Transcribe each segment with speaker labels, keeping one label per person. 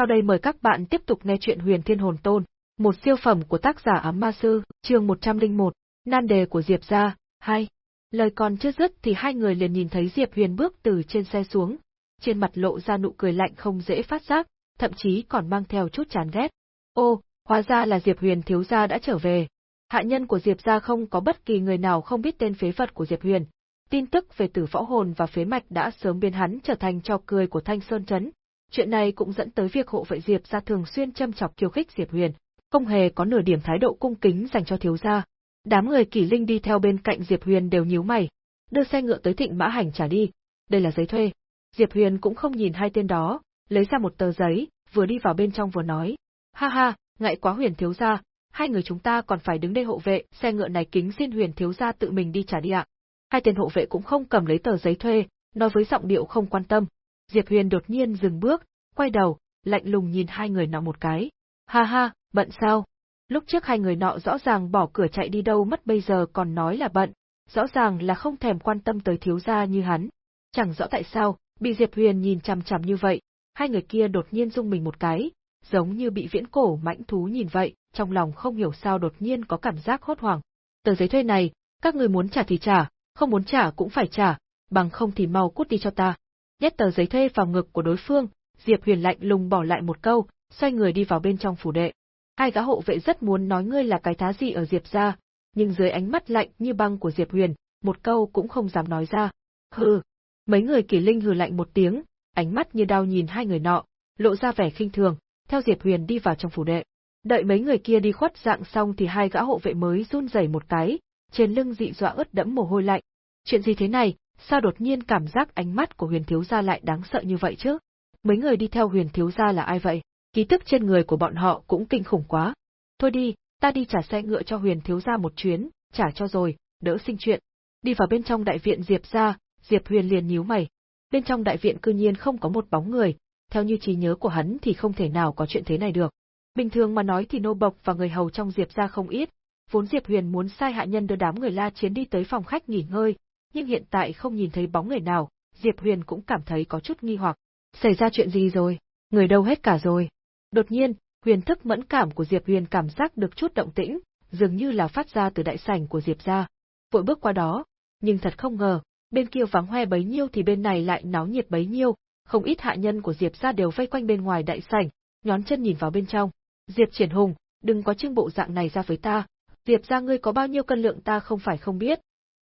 Speaker 1: Sau đây mời các bạn tiếp tục nghe chuyện Huyền Thiên Hồn Tôn, một siêu phẩm của tác giả Ám Ma Sư, chương 101, nan đề của Diệp gia, hai. Lời còn chưa dứt thì hai người liền nhìn thấy Diệp Huyền bước từ trên xe xuống, trên mặt lộ ra nụ cười lạnh không dễ phát giác, thậm chí còn mang theo chút chán ghét. Ô, hóa ra là Diệp Huyền thiếu gia đã trở về. Hạ nhân của Diệp gia không có bất kỳ người nào không biết tên phế vật của Diệp Huyền. Tin tức về tử võ hồn và phế mạch đã sớm biến hắn trở thành trò cười của Thanh Sơn Trấn. Chuyện này cũng dẫn tới việc hộ vệ Diệp gia thường xuyên châm chọc khiêu khích Diệp Huyền, không hề có nửa điểm thái độ cung kính dành cho thiếu gia. Đám người Kỷ Linh đi theo bên cạnh Diệp Huyền đều nhíu mày, đưa xe ngựa tới Thịnh Mã Hành trả đi, đây là giấy thuê. Diệp Huyền cũng không nhìn hai tên đó, lấy ra một tờ giấy, vừa đi vào bên trong vừa nói, ha ha, ngại quá Huyền thiếu gia, hai người chúng ta còn phải đứng đây hộ vệ, xe ngựa này kính xin Huyền thiếu gia tự mình đi trả đi ạ. Hai tên hộ vệ cũng không cầm lấy tờ giấy thuê, nói với giọng điệu không quan tâm. Diệp Huyền đột nhiên dừng bước, quay đầu, lạnh lùng nhìn hai người nọ một cái. Ha ha, bận sao? Lúc trước hai người nọ rõ ràng bỏ cửa chạy đi đâu mất bây giờ còn nói là bận, rõ ràng là không thèm quan tâm tới thiếu gia như hắn. Chẳng rõ tại sao, bị Diệp Huyền nhìn chằm chằm như vậy, hai người kia đột nhiên rung mình một cái, giống như bị viễn cổ mãnh thú nhìn vậy, trong lòng không hiểu sao đột nhiên có cảm giác hốt hoảng. Tờ giấy thuê này, các người muốn trả thì trả, không muốn trả cũng phải trả, bằng không thì mau cút đi cho ta. Nhét tờ giấy thuê vào ngực của đối phương, Diệp Huyền lạnh lùng bỏ lại một câu, xoay người đi vào bên trong phủ đệ. Hai gã hộ vệ rất muốn nói ngươi là cái thá gì ở Diệp gia, nhưng dưới ánh mắt lạnh như băng của Diệp Huyền, một câu cũng không dám nói ra. Hừ. Mấy người Kỷ Linh hừ lạnh một tiếng, ánh mắt như đau nhìn hai người nọ, lộ ra vẻ khinh thường, theo Diệp Huyền đi vào trong phủ đệ. Đợi mấy người kia đi khuất dạng xong thì hai gã hộ vệ mới run rẩy một cái, trên lưng dị dọa ướt đẫm mồ hôi lạnh. Chuyện gì thế này, sao đột nhiên cảm giác ánh mắt của Huyền thiếu gia lại đáng sợ như vậy chứ? Mấy người đi theo Huyền thiếu gia là ai vậy? Ký tức trên người của bọn họ cũng kinh khủng quá. Thôi đi, ta đi trả xe ngựa cho Huyền thiếu gia một chuyến, trả cho rồi, đỡ sinh chuyện. Đi vào bên trong đại viện Diệp gia, Diệp Huyền liền nhíu mày. Bên trong đại viện cư nhiên không có một bóng người, theo như trí nhớ của hắn thì không thể nào có chuyện thế này được. Bình thường mà nói thì nô bộc và người hầu trong Diệp gia không ít, vốn Diệp Huyền muốn sai hạ nhân đưa đám người La Chiến đi tới phòng khách nghỉ ngơi, nhưng hiện tại không nhìn thấy bóng người nào, Diệp Huyền cũng cảm thấy có chút nghi hoặc. Xảy ra chuyện gì rồi? Người đâu hết cả rồi? Đột nhiên, huyền thức mẫn cảm của Diệp Huyền cảm giác được chút động tĩnh, dường như là phát ra từ đại sảnh của Diệp gia. Vội bước qua đó, nhưng thật không ngờ, bên kia vắng hoe bấy nhiêu thì bên này lại náo nhiệt bấy nhiêu, không ít hạ nhân của Diệp gia đều vây quanh bên ngoài đại sảnh, nhón chân nhìn vào bên trong. Diệp Triển Hùng, đừng có trưng bộ dạng này ra với ta. Diệp gia ngươi có bao nhiêu cân lượng ta không phải không biết.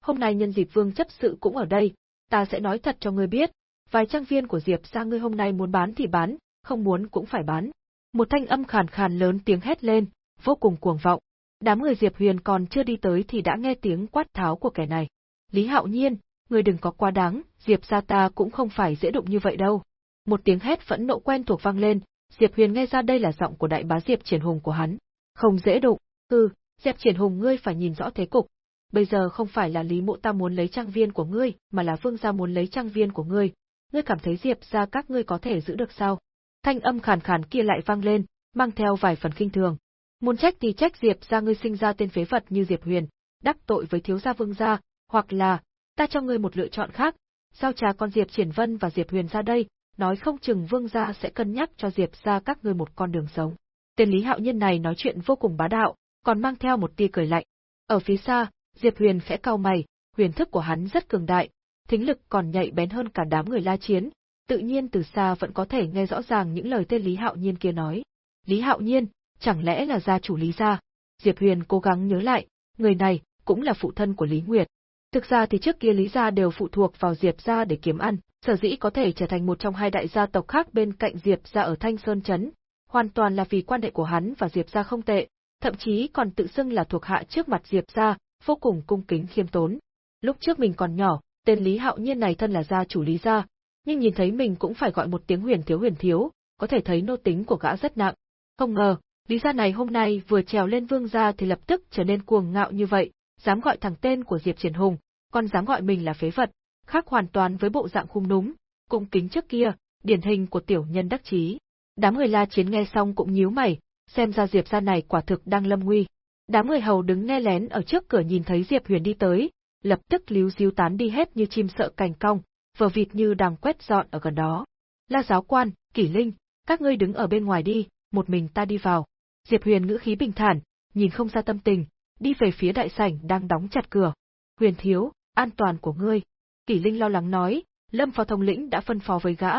Speaker 1: Hôm nay nhân dịp vương chấp sự cũng ở đây, ta sẽ nói thật cho ngươi biết. Vài trang viên của Diệp gia ngươi hôm nay muốn bán thì bán, không muốn cũng phải bán. Một thanh âm khàn khàn lớn tiếng hét lên, vô cùng cuồng vọng. Đám người Diệp Huyền còn chưa đi tới thì đã nghe tiếng quát tháo của kẻ này. Lý Hạo Nhiên, ngươi đừng có quá đáng, Diệp gia ta cũng không phải dễ đụng như vậy đâu. Một tiếng hét phẫn nộ quen thuộc vang lên, Diệp Huyền nghe ra đây là giọng của đại bá Diệp Triển Hùng của hắn. Không dễ đụng, hừ, Diệp Triển Hùng ngươi phải nhìn rõ thế cục. Bây giờ không phải là Lý Mộ ta muốn lấy trang viên của ngươi, mà là Vương gia muốn lấy trang viên của ngươi. Ngươi cảm thấy Diệp gia các ngươi có thể giữ được sao? Thanh âm khàn khàn kia lại vang lên, mang theo vài phần kinh thường. Muốn trách thì trách Diệp gia ngươi sinh ra tên phế vật như Diệp Huyền, đắc tội với thiếu gia Vương gia, hoặc là, ta cho ngươi một lựa chọn khác, giao trà con Diệp Triển Vân và Diệp Huyền ra đây, nói không chừng Vương gia sẽ cân nhắc cho Diệp gia các ngươi một con đường sống. Tên Lý Hạo Nhân này nói chuyện vô cùng bá đạo, còn mang theo một tia cười lạnh. Ở phía xa, Diệp Huyền khẽ cau mày, huyền thức của hắn rất cường đại, thính lực còn nhạy bén hơn cả đám người la chiến, tự nhiên từ xa vẫn có thể nghe rõ ràng những lời tên Lý Hạo Nhiên kia nói. Lý Hạo Nhiên, chẳng lẽ là gia chủ Lý gia? Diệp Huyền cố gắng nhớ lại, người này cũng là phụ thân của Lý Nguyệt. Thực ra thì trước kia Lý gia đều phụ thuộc vào Diệp gia để kiếm ăn, sở dĩ có thể trở thành một trong hai đại gia tộc khác bên cạnh Diệp gia ở Thanh Sơn trấn, hoàn toàn là vì quan hệ của hắn và Diệp gia không tệ, thậm chí còn tự xưng là thuộc hạ trước mặt Diệp gia, vô cùng cung kính khiêm tốn. Lúc trước mình còn nhỏ, tên Lý Hạo Nhiên này thân là gia chủ Lý gia, nhưng nhìn thấy mình cũng phải gọi một tiếng huyền thiếu huyền thiếu, có thể thấy nô tính của gã rất nặng. Không ngờ, Lý gia này hôm nay vừa trèo lên vương gia thì lập tức trở nên cuồng ngạo như vậy, dám gọi thẳng tên của Diệp Triển Hùng, còn dám gọi mình là phế vật, khác hoàn toàn với bộ dạng khung núm, cung kính trước kia, điển hình của tiểu nhân đắc chí. Đám người La Chiến nghe xong cũng nhíu mày, xem ra Diệp gia này quả thực đang lâm nguy. Đám người hầu đứng nghe lén ở trước cửa nhìn thấy Diệp Huyền đi tới, lập tức líu díu tán đi hết như chim sợ cành cong, vờ vịt như đang quét dọn ở gần đó. La giáo quan, Kỷ Linh, các ngươi đứng ở bên ngoài đi, một mình ta đi vào. Diệp Huyền ngữ khí bình thản, nhìn không ra tâm tình, đi về phía đại sảnh đang đóng chặt cửa. Huyền thiếu, an toàn của ngươi. Kỷ Linh lo lắng nói, Lâm Phó Thông lĩnh đã phân phó với gã,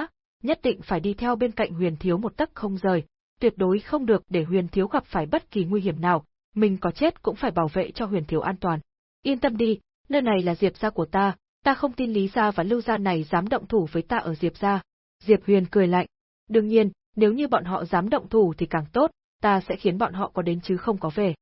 Speaker 1: nhất định phải đi theo bên cạnh Huyền thiếu một tấc không rời, tuyệt đối không được để Huyền thiếu gặp phải bất kỳ nguy hiểm nào, mình có chết cũng phải bảo vệ cho Huyền thiếu an toàn. Yên tâm đi, nơi này là Diệp gia của ta, ta không tin Lý gia và Lưu gia này dám động thủ với ta ở Diệp gia. Diệp Huyền cười lạnh. Đương nhiên, nếu như bọn họ dám động thủ thì càng tốt, ta sẽ khiến bọn họ có đến chứ không có về.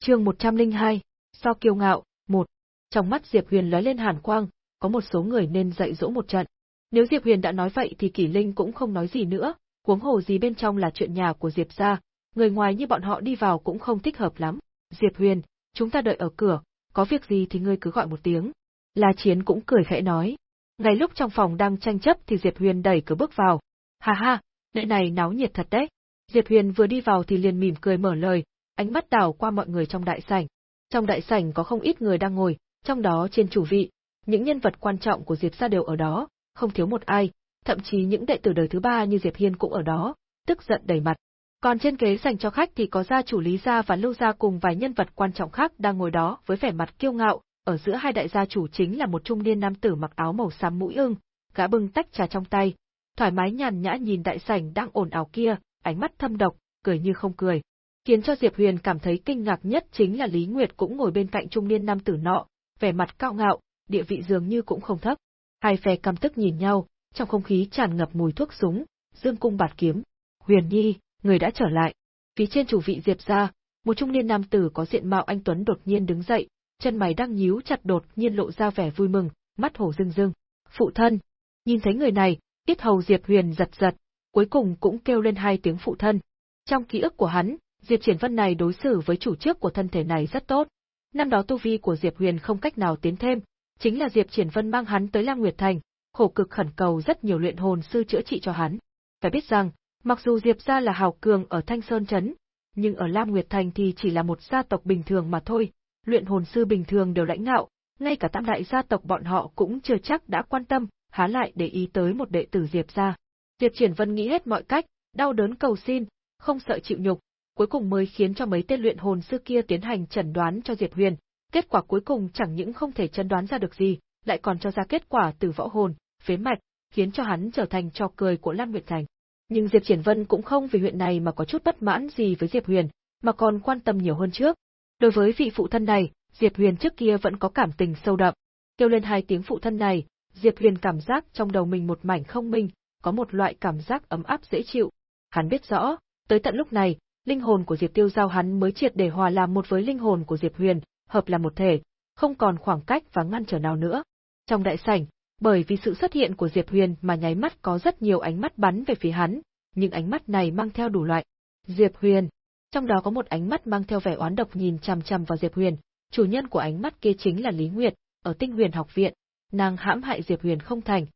Speaker 1: Chương 102, so kiêu ngạo, một. Trong mắt Diệp Huyền lóe lên hàn quang, có một số người nên dạy dỗ một trận. Nếu Diệp Huyền đã nói vậy thì Kỷ Linh cũng không nói gì nữa, huống hồ gì bên trong là chuyện nhà của Diệp gia, người ngoài như bọn họ đi vào cũng không thích hợp lắm. Diệp Huyền, chúng ta đợi ở cửa, có việc gì thì ngươi cứ gọi một tiếng. La Chiến cũng cười khẽ nói. Ngay lúc trong phòng đang tranh chấp thì Diệp Huyền đẩy cửa bước vào. Ha ha, nơi này náo nhiệt thật đấy. Diệp Huyền vừa đi vào thì liền mỉm cười mở lời, ánh mắt đảo qua mọi người trong đại sảnh. Trong đại sảnh có không ít người đang ngồi, trong đó trên chủ vị, những nhân vật quan trọng của Diệp gia đều ở đó, không thiếu một ai, thậm chí những đệ tử đời thứ ba như Diệp Hiên cũng ở đó, tức giận đầy mặt. Còn trên ghế dành cho khách thì có gia chủ Lý gia và Lưu gia cùng vài nhân vật quan trọng khác đang ngồi đó với vẻ mặt kiêu ngạo, ở giữa hai đại gia chủ chính là một trung niên nam tử mặc áo màu xám mũi ưng, gã bưng tách trà trong tay, thoải mái nhàn nhã nhìn đại sảnh đang ồn ào kia, ánh mắt thâm độc, cười như không cười. Khiến cho Diệp Huyền cảm thấy kinh ngạc nhất chính là Lý Nguyệt cũng ngồi bên cạnh trung niên nam tử nọ, vẻ mặt cao ngạo, địa vị dường như cũng không thấp. Hai phe căm tức nhìn nhau, trong không khí tràn ngập mùi thuốc súng, dương cung bạt kiếm. Huyền Nhi, người đã trở lại. Phía trên chủ vị Diệp ra, một trung niên nam tử có diện mạo anh tuấn đột nhiên đứng dậy, chân mày đang nhíu chặt đột nhiên lộ ra vẻ vui mừng, mắt hổ rưng rưng. Phụ thân, nhìn thấy người này, Tiết hầu Diệp Huyền giật giật, cuối cùng cũng kêu lên hai tiếng phụ thân. Trong ký ức của hắn, Diệp Triển Vân này đối xử với chủ trước của thân thể này rất tốt. Năm đó tu vi của Diệp Huyền không cách nào tiến thêm, chính là Diệp Triển Vân mang hắn tới Lam Nguyệt Thành, khổ cực khẩn cầu rất nhiều luyện hồn sư chữa trị cho hắn. Phải biết rằng, mặc dù Diệp gia là hào cường ở Thanh Sơn Trấn, nhưng ở Lam Nguyệt Thành thì chỉ là một gia tộc bình thường mà thôi, luyện hồn sư bình thường đều lãnh ngạo, ngay cả tam đại gia tộc bọn họ cũng chưa chắc đã quan tâm, há lại để ý tới một đệ tử Diệp gia. Diệp Triển Vân nghĩ hết mọi cách, đau đớn cầu xin, không sợ chịu nhục, cuối cùng mới khiến cho mấy tên luyện hồn sư kia tiến hành chẩn đoán cho Diệp Huyền, kết quả cuối cùng chẳng những không thể chẩn đoán ra được gì, lại còn cho ra kết quả từ võ hồn, phế mạch, khiến cho hắn trở thành trò cười của Lam Nguyệt Thành. Nhưng Diệp Triển Vân cũng không vì huyện này mà có chút bất mãn gì với Diệp Huyền, mà còn quan tâm nhiều hơn trước. Đối với vị phụ thân này, Diệp Huyền trước kia vẫn có cảm tình sâu đậm. Kêu lên hai tiếng phụ thân này, Diệp Huyền cảm giác trong đầu mình một mảnh không minh, có một loại cảm giác ấm áp dễ chịu. Hắn biết rõ, tới tận lúc này, linh hồn của Diệp Tiêu Giao hắn mới triệt để hòa làm một với linh hồn của Diệp Huyền, hợp là một thể, không còn khoảng cách và ngăn trở nào nữa. Trong đại sảnh, bởi vì sự xuất hiện của Diệp Huyền mà nháy mắt có rất nhiều ánh mắt bắn về phía hắn, nhưng ánh mắt này mang theo đủ loại. Diệp Huyền, trong đó có một ánh mắt mang theo vẻ oán độc nhìn chằm chằm vào Diệp Huyền, chủ nhân của ánh mắt kia chính là Lý Nguyệt, ở Tinh Huyền học viện, nàng hãm hại Diệp Huyền không thành,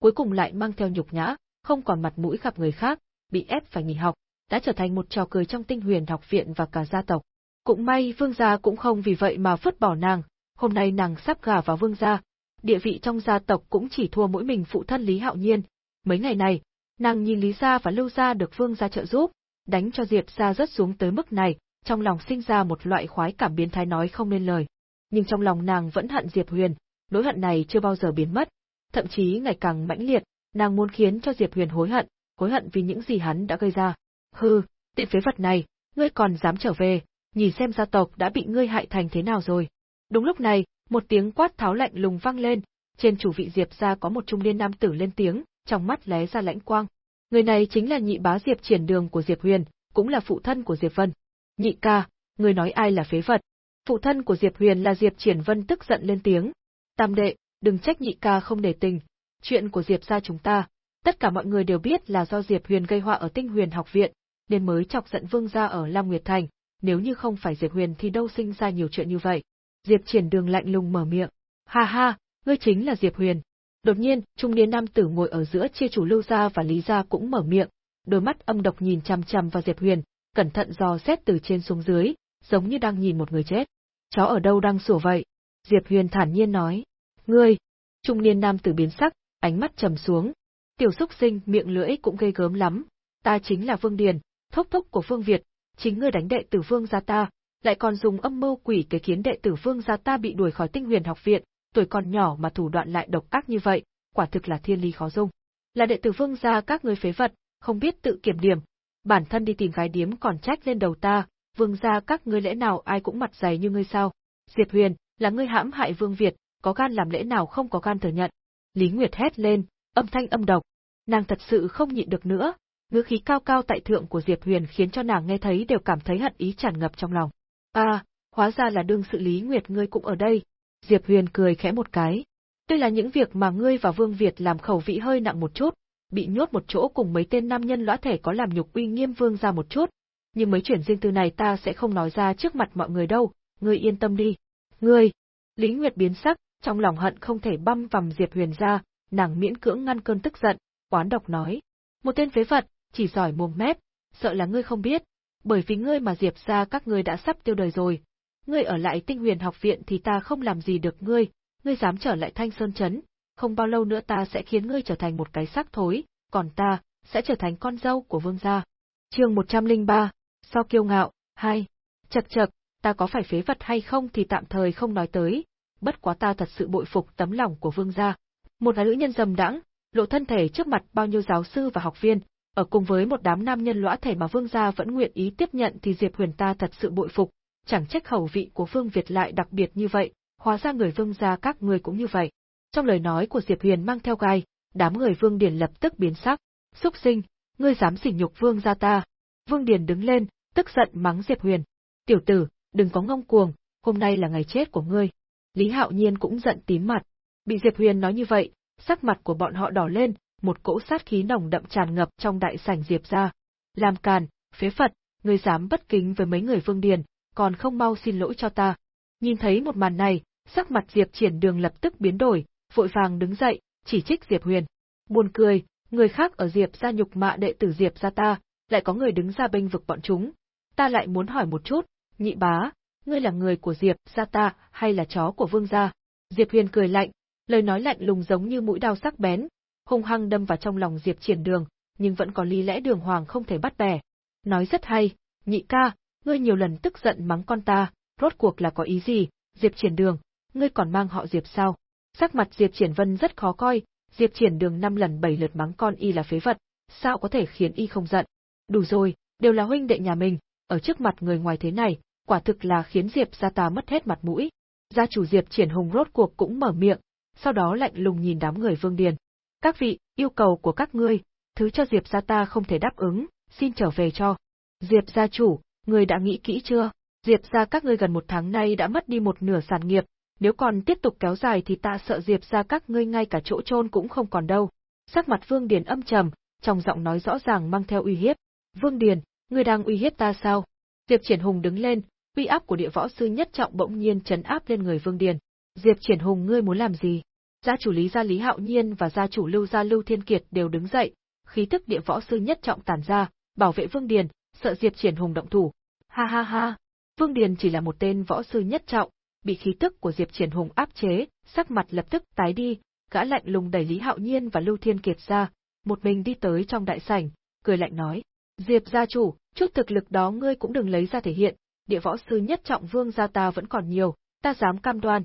Speaker 1: cuối cùng lại mang theo nhục nhã, không còn mặt mũi gặp người khác, bị ép phải nghỉ học, đã trở thành một trò cười trong Tinh Huyền học viện và cả gia tộc. Cũng may Vương gia cũng không vì vậy mà phất bỏ nàng, hôm nay nàng sắp gả vào Vương gia, địa vị trong gia tộc cũng chỉ thua mỗi mình phụ thân Lý Hạo Nhiên. Mấy ngày này, nàng nhìn Lý gia và Lưu gia được Vương gia trợ giúp, đánh cho Diệp gia rất xuống tới mức này, trong lòng sinh ra một loại khoái cảm biến thái nói không nên lời. Nhưng trong lòng nàng vẫn hận Diệp Huyền, nỗi hận này chưa bao giờ biến mất, thậm chí ngày càng mãnh liệt, nàng muốn khiến cho Diệp Huyền hối hận, hối hận vì những gì hắn đã gây ra. Hừ, tiện phế vật này, ngươi còn dám trở về, nhìn xem gia tộc đã bị ngươi hại thành thế nào rồi. Đúng lúc này, một tiếng quát tháo lạnh lùng vang lên, trên chủ vị Diệp gia có một trung niên nam tử lên tiếng, trong mắt lóe ra lãnh quang. Người này chính là nhị bá Diệp Triển Đường của Diệp Huyền, cũng là phụ thân của Diệp Vân. Nhị ca, người nói ai là phế vật? Phụ thân của Diệp Huyền là Diệp Triển Vân tức giận lên tiếng. Tam đệ, đừng trách nhị ca không để tình, chuyện của Diệp gia chúng ta, tất cả mọi người đều biết là do Diệp Huyền gây họa ở Tinh Huyền học viện, nên mới chọc giận Vương gia ở Lam Nguyệt Thành, nếu như không phải Diệp Huyền thì đâu sinh ra nhiều chuyện như vậy. Diệp Triển Đường lạnh lùng mở miệng. Ha ha, ngươi chính là Diệp Huyền. Đột nhiên, trung niên nam tử ngồi ở giữa chia chủ Lưu gia và Lý gia cũng mở miệng, đôi mắt âm độc nhìn chằm chằm vào Diệp Huyền, cẩn thận dò xét từ trên xuống dưới, giống như đang nhìn một người chết. Chó ở đâu đang sủa vậy? Diệp Huyền thản nhiên nói. Ngươi! Trung niên nam tử biến sắc, ánh mắt trầm xuống. Tiểu xúc sinh miệng lưỡi cũng gây gớm lắm, ta chính là Vương Điền, thúc thúc của Vương Việt, chính ngươi đánh đệ tử Vương gia ta, lại còn dùng âm mưu quỷ kế khiến đệ tử Vương gia ta bị đuổi khỏi Tinh Huyền học viện, tuổi còn nhỏ mà thủ đoạn lại độc ác như vậy, quả thực là thiên lý khó dung. Là đệ tử Vương gia các ngươi phế vật, không biết tự kiểm điểm, bản thân đi tìm gái điếm còn trách lên đầu ta, Vương gia các ngươi lẽ nào ai cũng mặt dày như ngươi sao? Diệp Huyền, là ngươi hãm hại Vương Việt, có gan làm lễ nào không có gan thừa nhận. Lý Nguyệt hét lên, âm thanh âm độc. Nàng thật sự không nhịn được nữa, ngữ khí cao cao tại thượng của Diệp Huyền khiến cho nàng nghe thấy đều cảm thấy hận ý tràn ngập trong lòng. À, hóa ra là đương sự Lý Nguyệt ngươi cũng ở đây. Diệp Huyền cười khẽ một cái. Đây là những việc mà ngươi và Vương Việt làm khẩu vị hơi nặng một chút, bị nhốt một chỗ cùng mấy tên nam nhân lõa thể có làm nhục uy nghiêm Vương ra một chút, nhưng mấy chuyện riêng tư này ta sẽ không nói ra trước mặt mọi người đâu, ngươi yên tâm đi. Ngươi! Lý Nguyệt biến sắc, trong lòng hận không thể băm vằm Diệp Huyền ra, nàng miễn cưỡng ngăn cơn tức giận, oán độc nói. Một tên phế vật, chỉ giỏi mồm mép, sợ là ngươi không biết, bởi vì ngươi mà Diệp ra các ngươi đã sắp tiêu đời rồi. Ngươi ở lại tinh huyền học viện thì ta không làm gì được ngươi, ngươi dám trở lại thanh sơn chấn, không bao lâu nữa ta sẽ khiến ngươi trở thành một cái xác thối, còn ta, sẽ trở thành con dâu của vương gia. chương 103, so kiêu ngạo, hai. Chật chật, ta có phải phế vật hay không thì tạm thời không nói tới, bất quá ta thật sự bội phục tấm lòng của vương gia. Một là nữ nhân dầm đãng, lộ thân thể trước mặt bao nhiêu giáo sư và học viên, ở cùng với một đám nam nhân lõa thể mà vương gia vẫn nguyện ý tiếp nhận thì Diệp Huyền ta thật sự bội phục, chẳng trách khẩu vị của Vương Việt lại đặc biệt như vậy, hóa ra người vương gia các người cũng như vậy. Trong lời nói của Diệp Huyền mang theo gai, đám người Vương Điền lập tức biến sắc, xúc sinh, ngươi dám sỉ nhục Vương gia ta. Vương Điền đứng lên, tức giận mắng Diệp Huyền. Tiểu tử, đừng có ngông cuồng, hôm nay là ngày chết của ngươi. Lý Hạo Nhiên cũng giận tím mặt. Bị Diệp Huyền nói như vậy, sắc mặt của bọn họ đỏ lên, một cỗ sát khí nồng đậm tràn ngập trong đại sảnh Diệp ra. Làm càn, phế Phật, ngươi dám bất kính với mấy người Vương Điền, còn không mau xin lỗi cho ta. Nhìn thấy một màn này, sắc mặt Diệp triển đường lập tức biến đổi, vội vàng đứng dậy, chỉ trích Diệp Huyền. Buồn cười, người khác ở Diệp ra nhục mạ đệ tử Diệp ra ta, lại có người đứng ra bênh vực bọn chúng. Ta lại muốn hỏi một chút, nhị bá, ngươi là người của Diệp gia ta hay là chó của vương gia? Diệp Huyền cười lạnh, lời nói lạnh lùng giống như mũi đau sắc bén, hung hăng đâm vào trong lòng Diệp Triển Đường, nhưng vẫn có lý lẽ đường hoàng không thể bắt bẻ. Nói rất hay, nhị ca, ngươi nhiều lần tức giận mắng con ta, rốt cuộc là có ý gì, Diệp Triển Đường, ngươi còn mang họ Diệp sao? Sắc mặt Diệp Triển Vân rất khó coi, Diệp Triển Đường năm lần bảy lượt mắng con y là phế vật, sao có thể khiến y không giận? Đủ rồi, đều là huynh đệ nhà mình, ở trước mặt người ngoài thế này, quả thực là khiến Diệp gia ta mất hết mặt mũi. Gia chủ Diệp Triển Hùng rốt cuộc cũng mở miệng, sau đó lạnh lùng nhìn đám người Vương Điền. Các vị, yêu cầu của các ngươi, thứ cho Diệp gia ta không thể đáp ứng, xin trở về cho. Diệp gia chủ, người đã nghĩ kỹ chưa? Diệp gia các ngươi gần một tháng nay đã mất đi một nửa sản nghiệp, nếu còn tiếp tục kéo dài thì ta sợ Diệp gia các ngươi ngay cả chỗ chôn cũng không còn đâu. Sắc mặt Vương Điền âm trầm, trong giọng nói rõ ràng mang theo uy hiếp. Vương Điền, ngươi đang uy hiếp ta sao? Diệp Triển Hùng đứng lên, uy áp của địa võ sư nhất trọng bỗng nhiên chấn áp lên người Vương Điền. Diệp Triển Hùng ngươi muốn làm gì? Gia chủ Lý gia Lý Hạo Nhiên và gia chủ Lưu gia Lưu Thiên Kiệt đều đứng dậy, khí tức địa võ sư nhất trọng tàn ra, bảo vệ Vương Điền, sợ Diệp Triển Hùng động thủ. Ha ha ha, Vương Điền chỉ là một tên võ sư nhất trọng, bị khí tức của Diệp Triển Hùng áp chế, sắc mặt lập tức tái đi, gã lạnh lùng đẩy Lý Hạo Nhiên và Lưu Thiên Kiệt ra, một mình đi tới trong đại sảnh, cười lạnh nói: "Diệp gia chủ, chút thực lực đó ngươi cũng đừng lấy ra thể hiện, địa võ sư nhất trọng vương gia ta vẫn còn nhiều, ta dám cam đoan.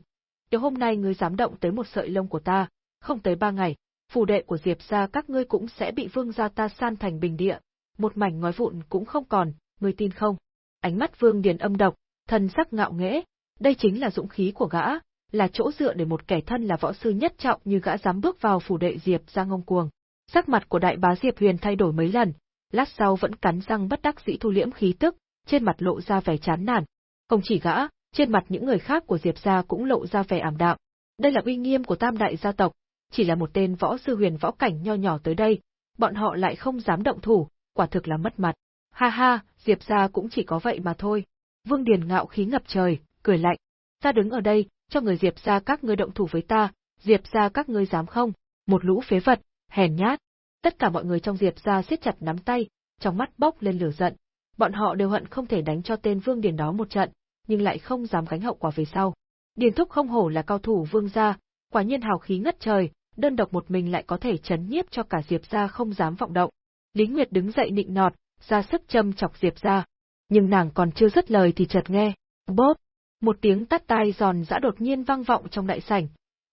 Speaker 1: Nếu hôm nay ngươi dám động tới một sợi lông của ta, không tới ba ngày, phủ đệ của Diệp gia các ngươi cũng sẽ bị vương gia ta san thành bình địa, một mảnh ngói vụn cũng không còn, ngươi tin không? Ánh mắt Vương Điền âm độc, thần sắc ngạo nghễ, đây chính là dũng khí của gã, là chỗ dựa để một kẻ thân là võ sư nhất trọng như gã dám bước vào phủ đệ Diệp gia ngông cuồng. Sắc mặt của đại bá Diệp Huyền thay đổi mấy lần, lát sau vẫn cắn răng bất đắc dĩ thu liễm khí tức, trên mặt lộ ra vẻ chán nản. Không chỉ gã, trên mặt những người khác của Diệp gia cũng lộ ra vẻ ảm đạm. Đây là uy nghiêm của tam đại gia tộc, chỉ là một tên võ sư huyền võ cảnh nho nhỏ tới đây, bọn họ lại không dám động thủ, quả thực là mất mặt. Ha ha, Diệp gia cũng chỉ có vậy mà thôi. Vương Điền ngạo khí ngập trời, cười lạnh. Ta đứng ở đây, cho người Diệp gia các ngươi động thủ với ta, Diệp gia các ngươi dám không? Một lũ phế vật, hèn nhát. Tất cả mọi người trong Diệp gia siết chặt nắm tay, trong mắt bốc lên lửa giận. Bọn họ đều hận không thể đánh cho tên Vương Điền đó một trận, nhưng lại không dám gánh hậu quả về sau. Điền Thúc không hổ là cao thủ Vương gia, quả nhiên hào khí ngất trời, đơn độc một mình lại có thể chấn nhiếp cho cả Diệp gia không dám vọng động. Lý Nguyệt đứng dậy nịnh nọt, ra sức châm chọc Diệp gia. Nhưng nàng còn chưa dứt lời thì chợt nghe, bóp, một tiếng tắt tai giòn giã đột nhiên vang vọng trong đại sảnh.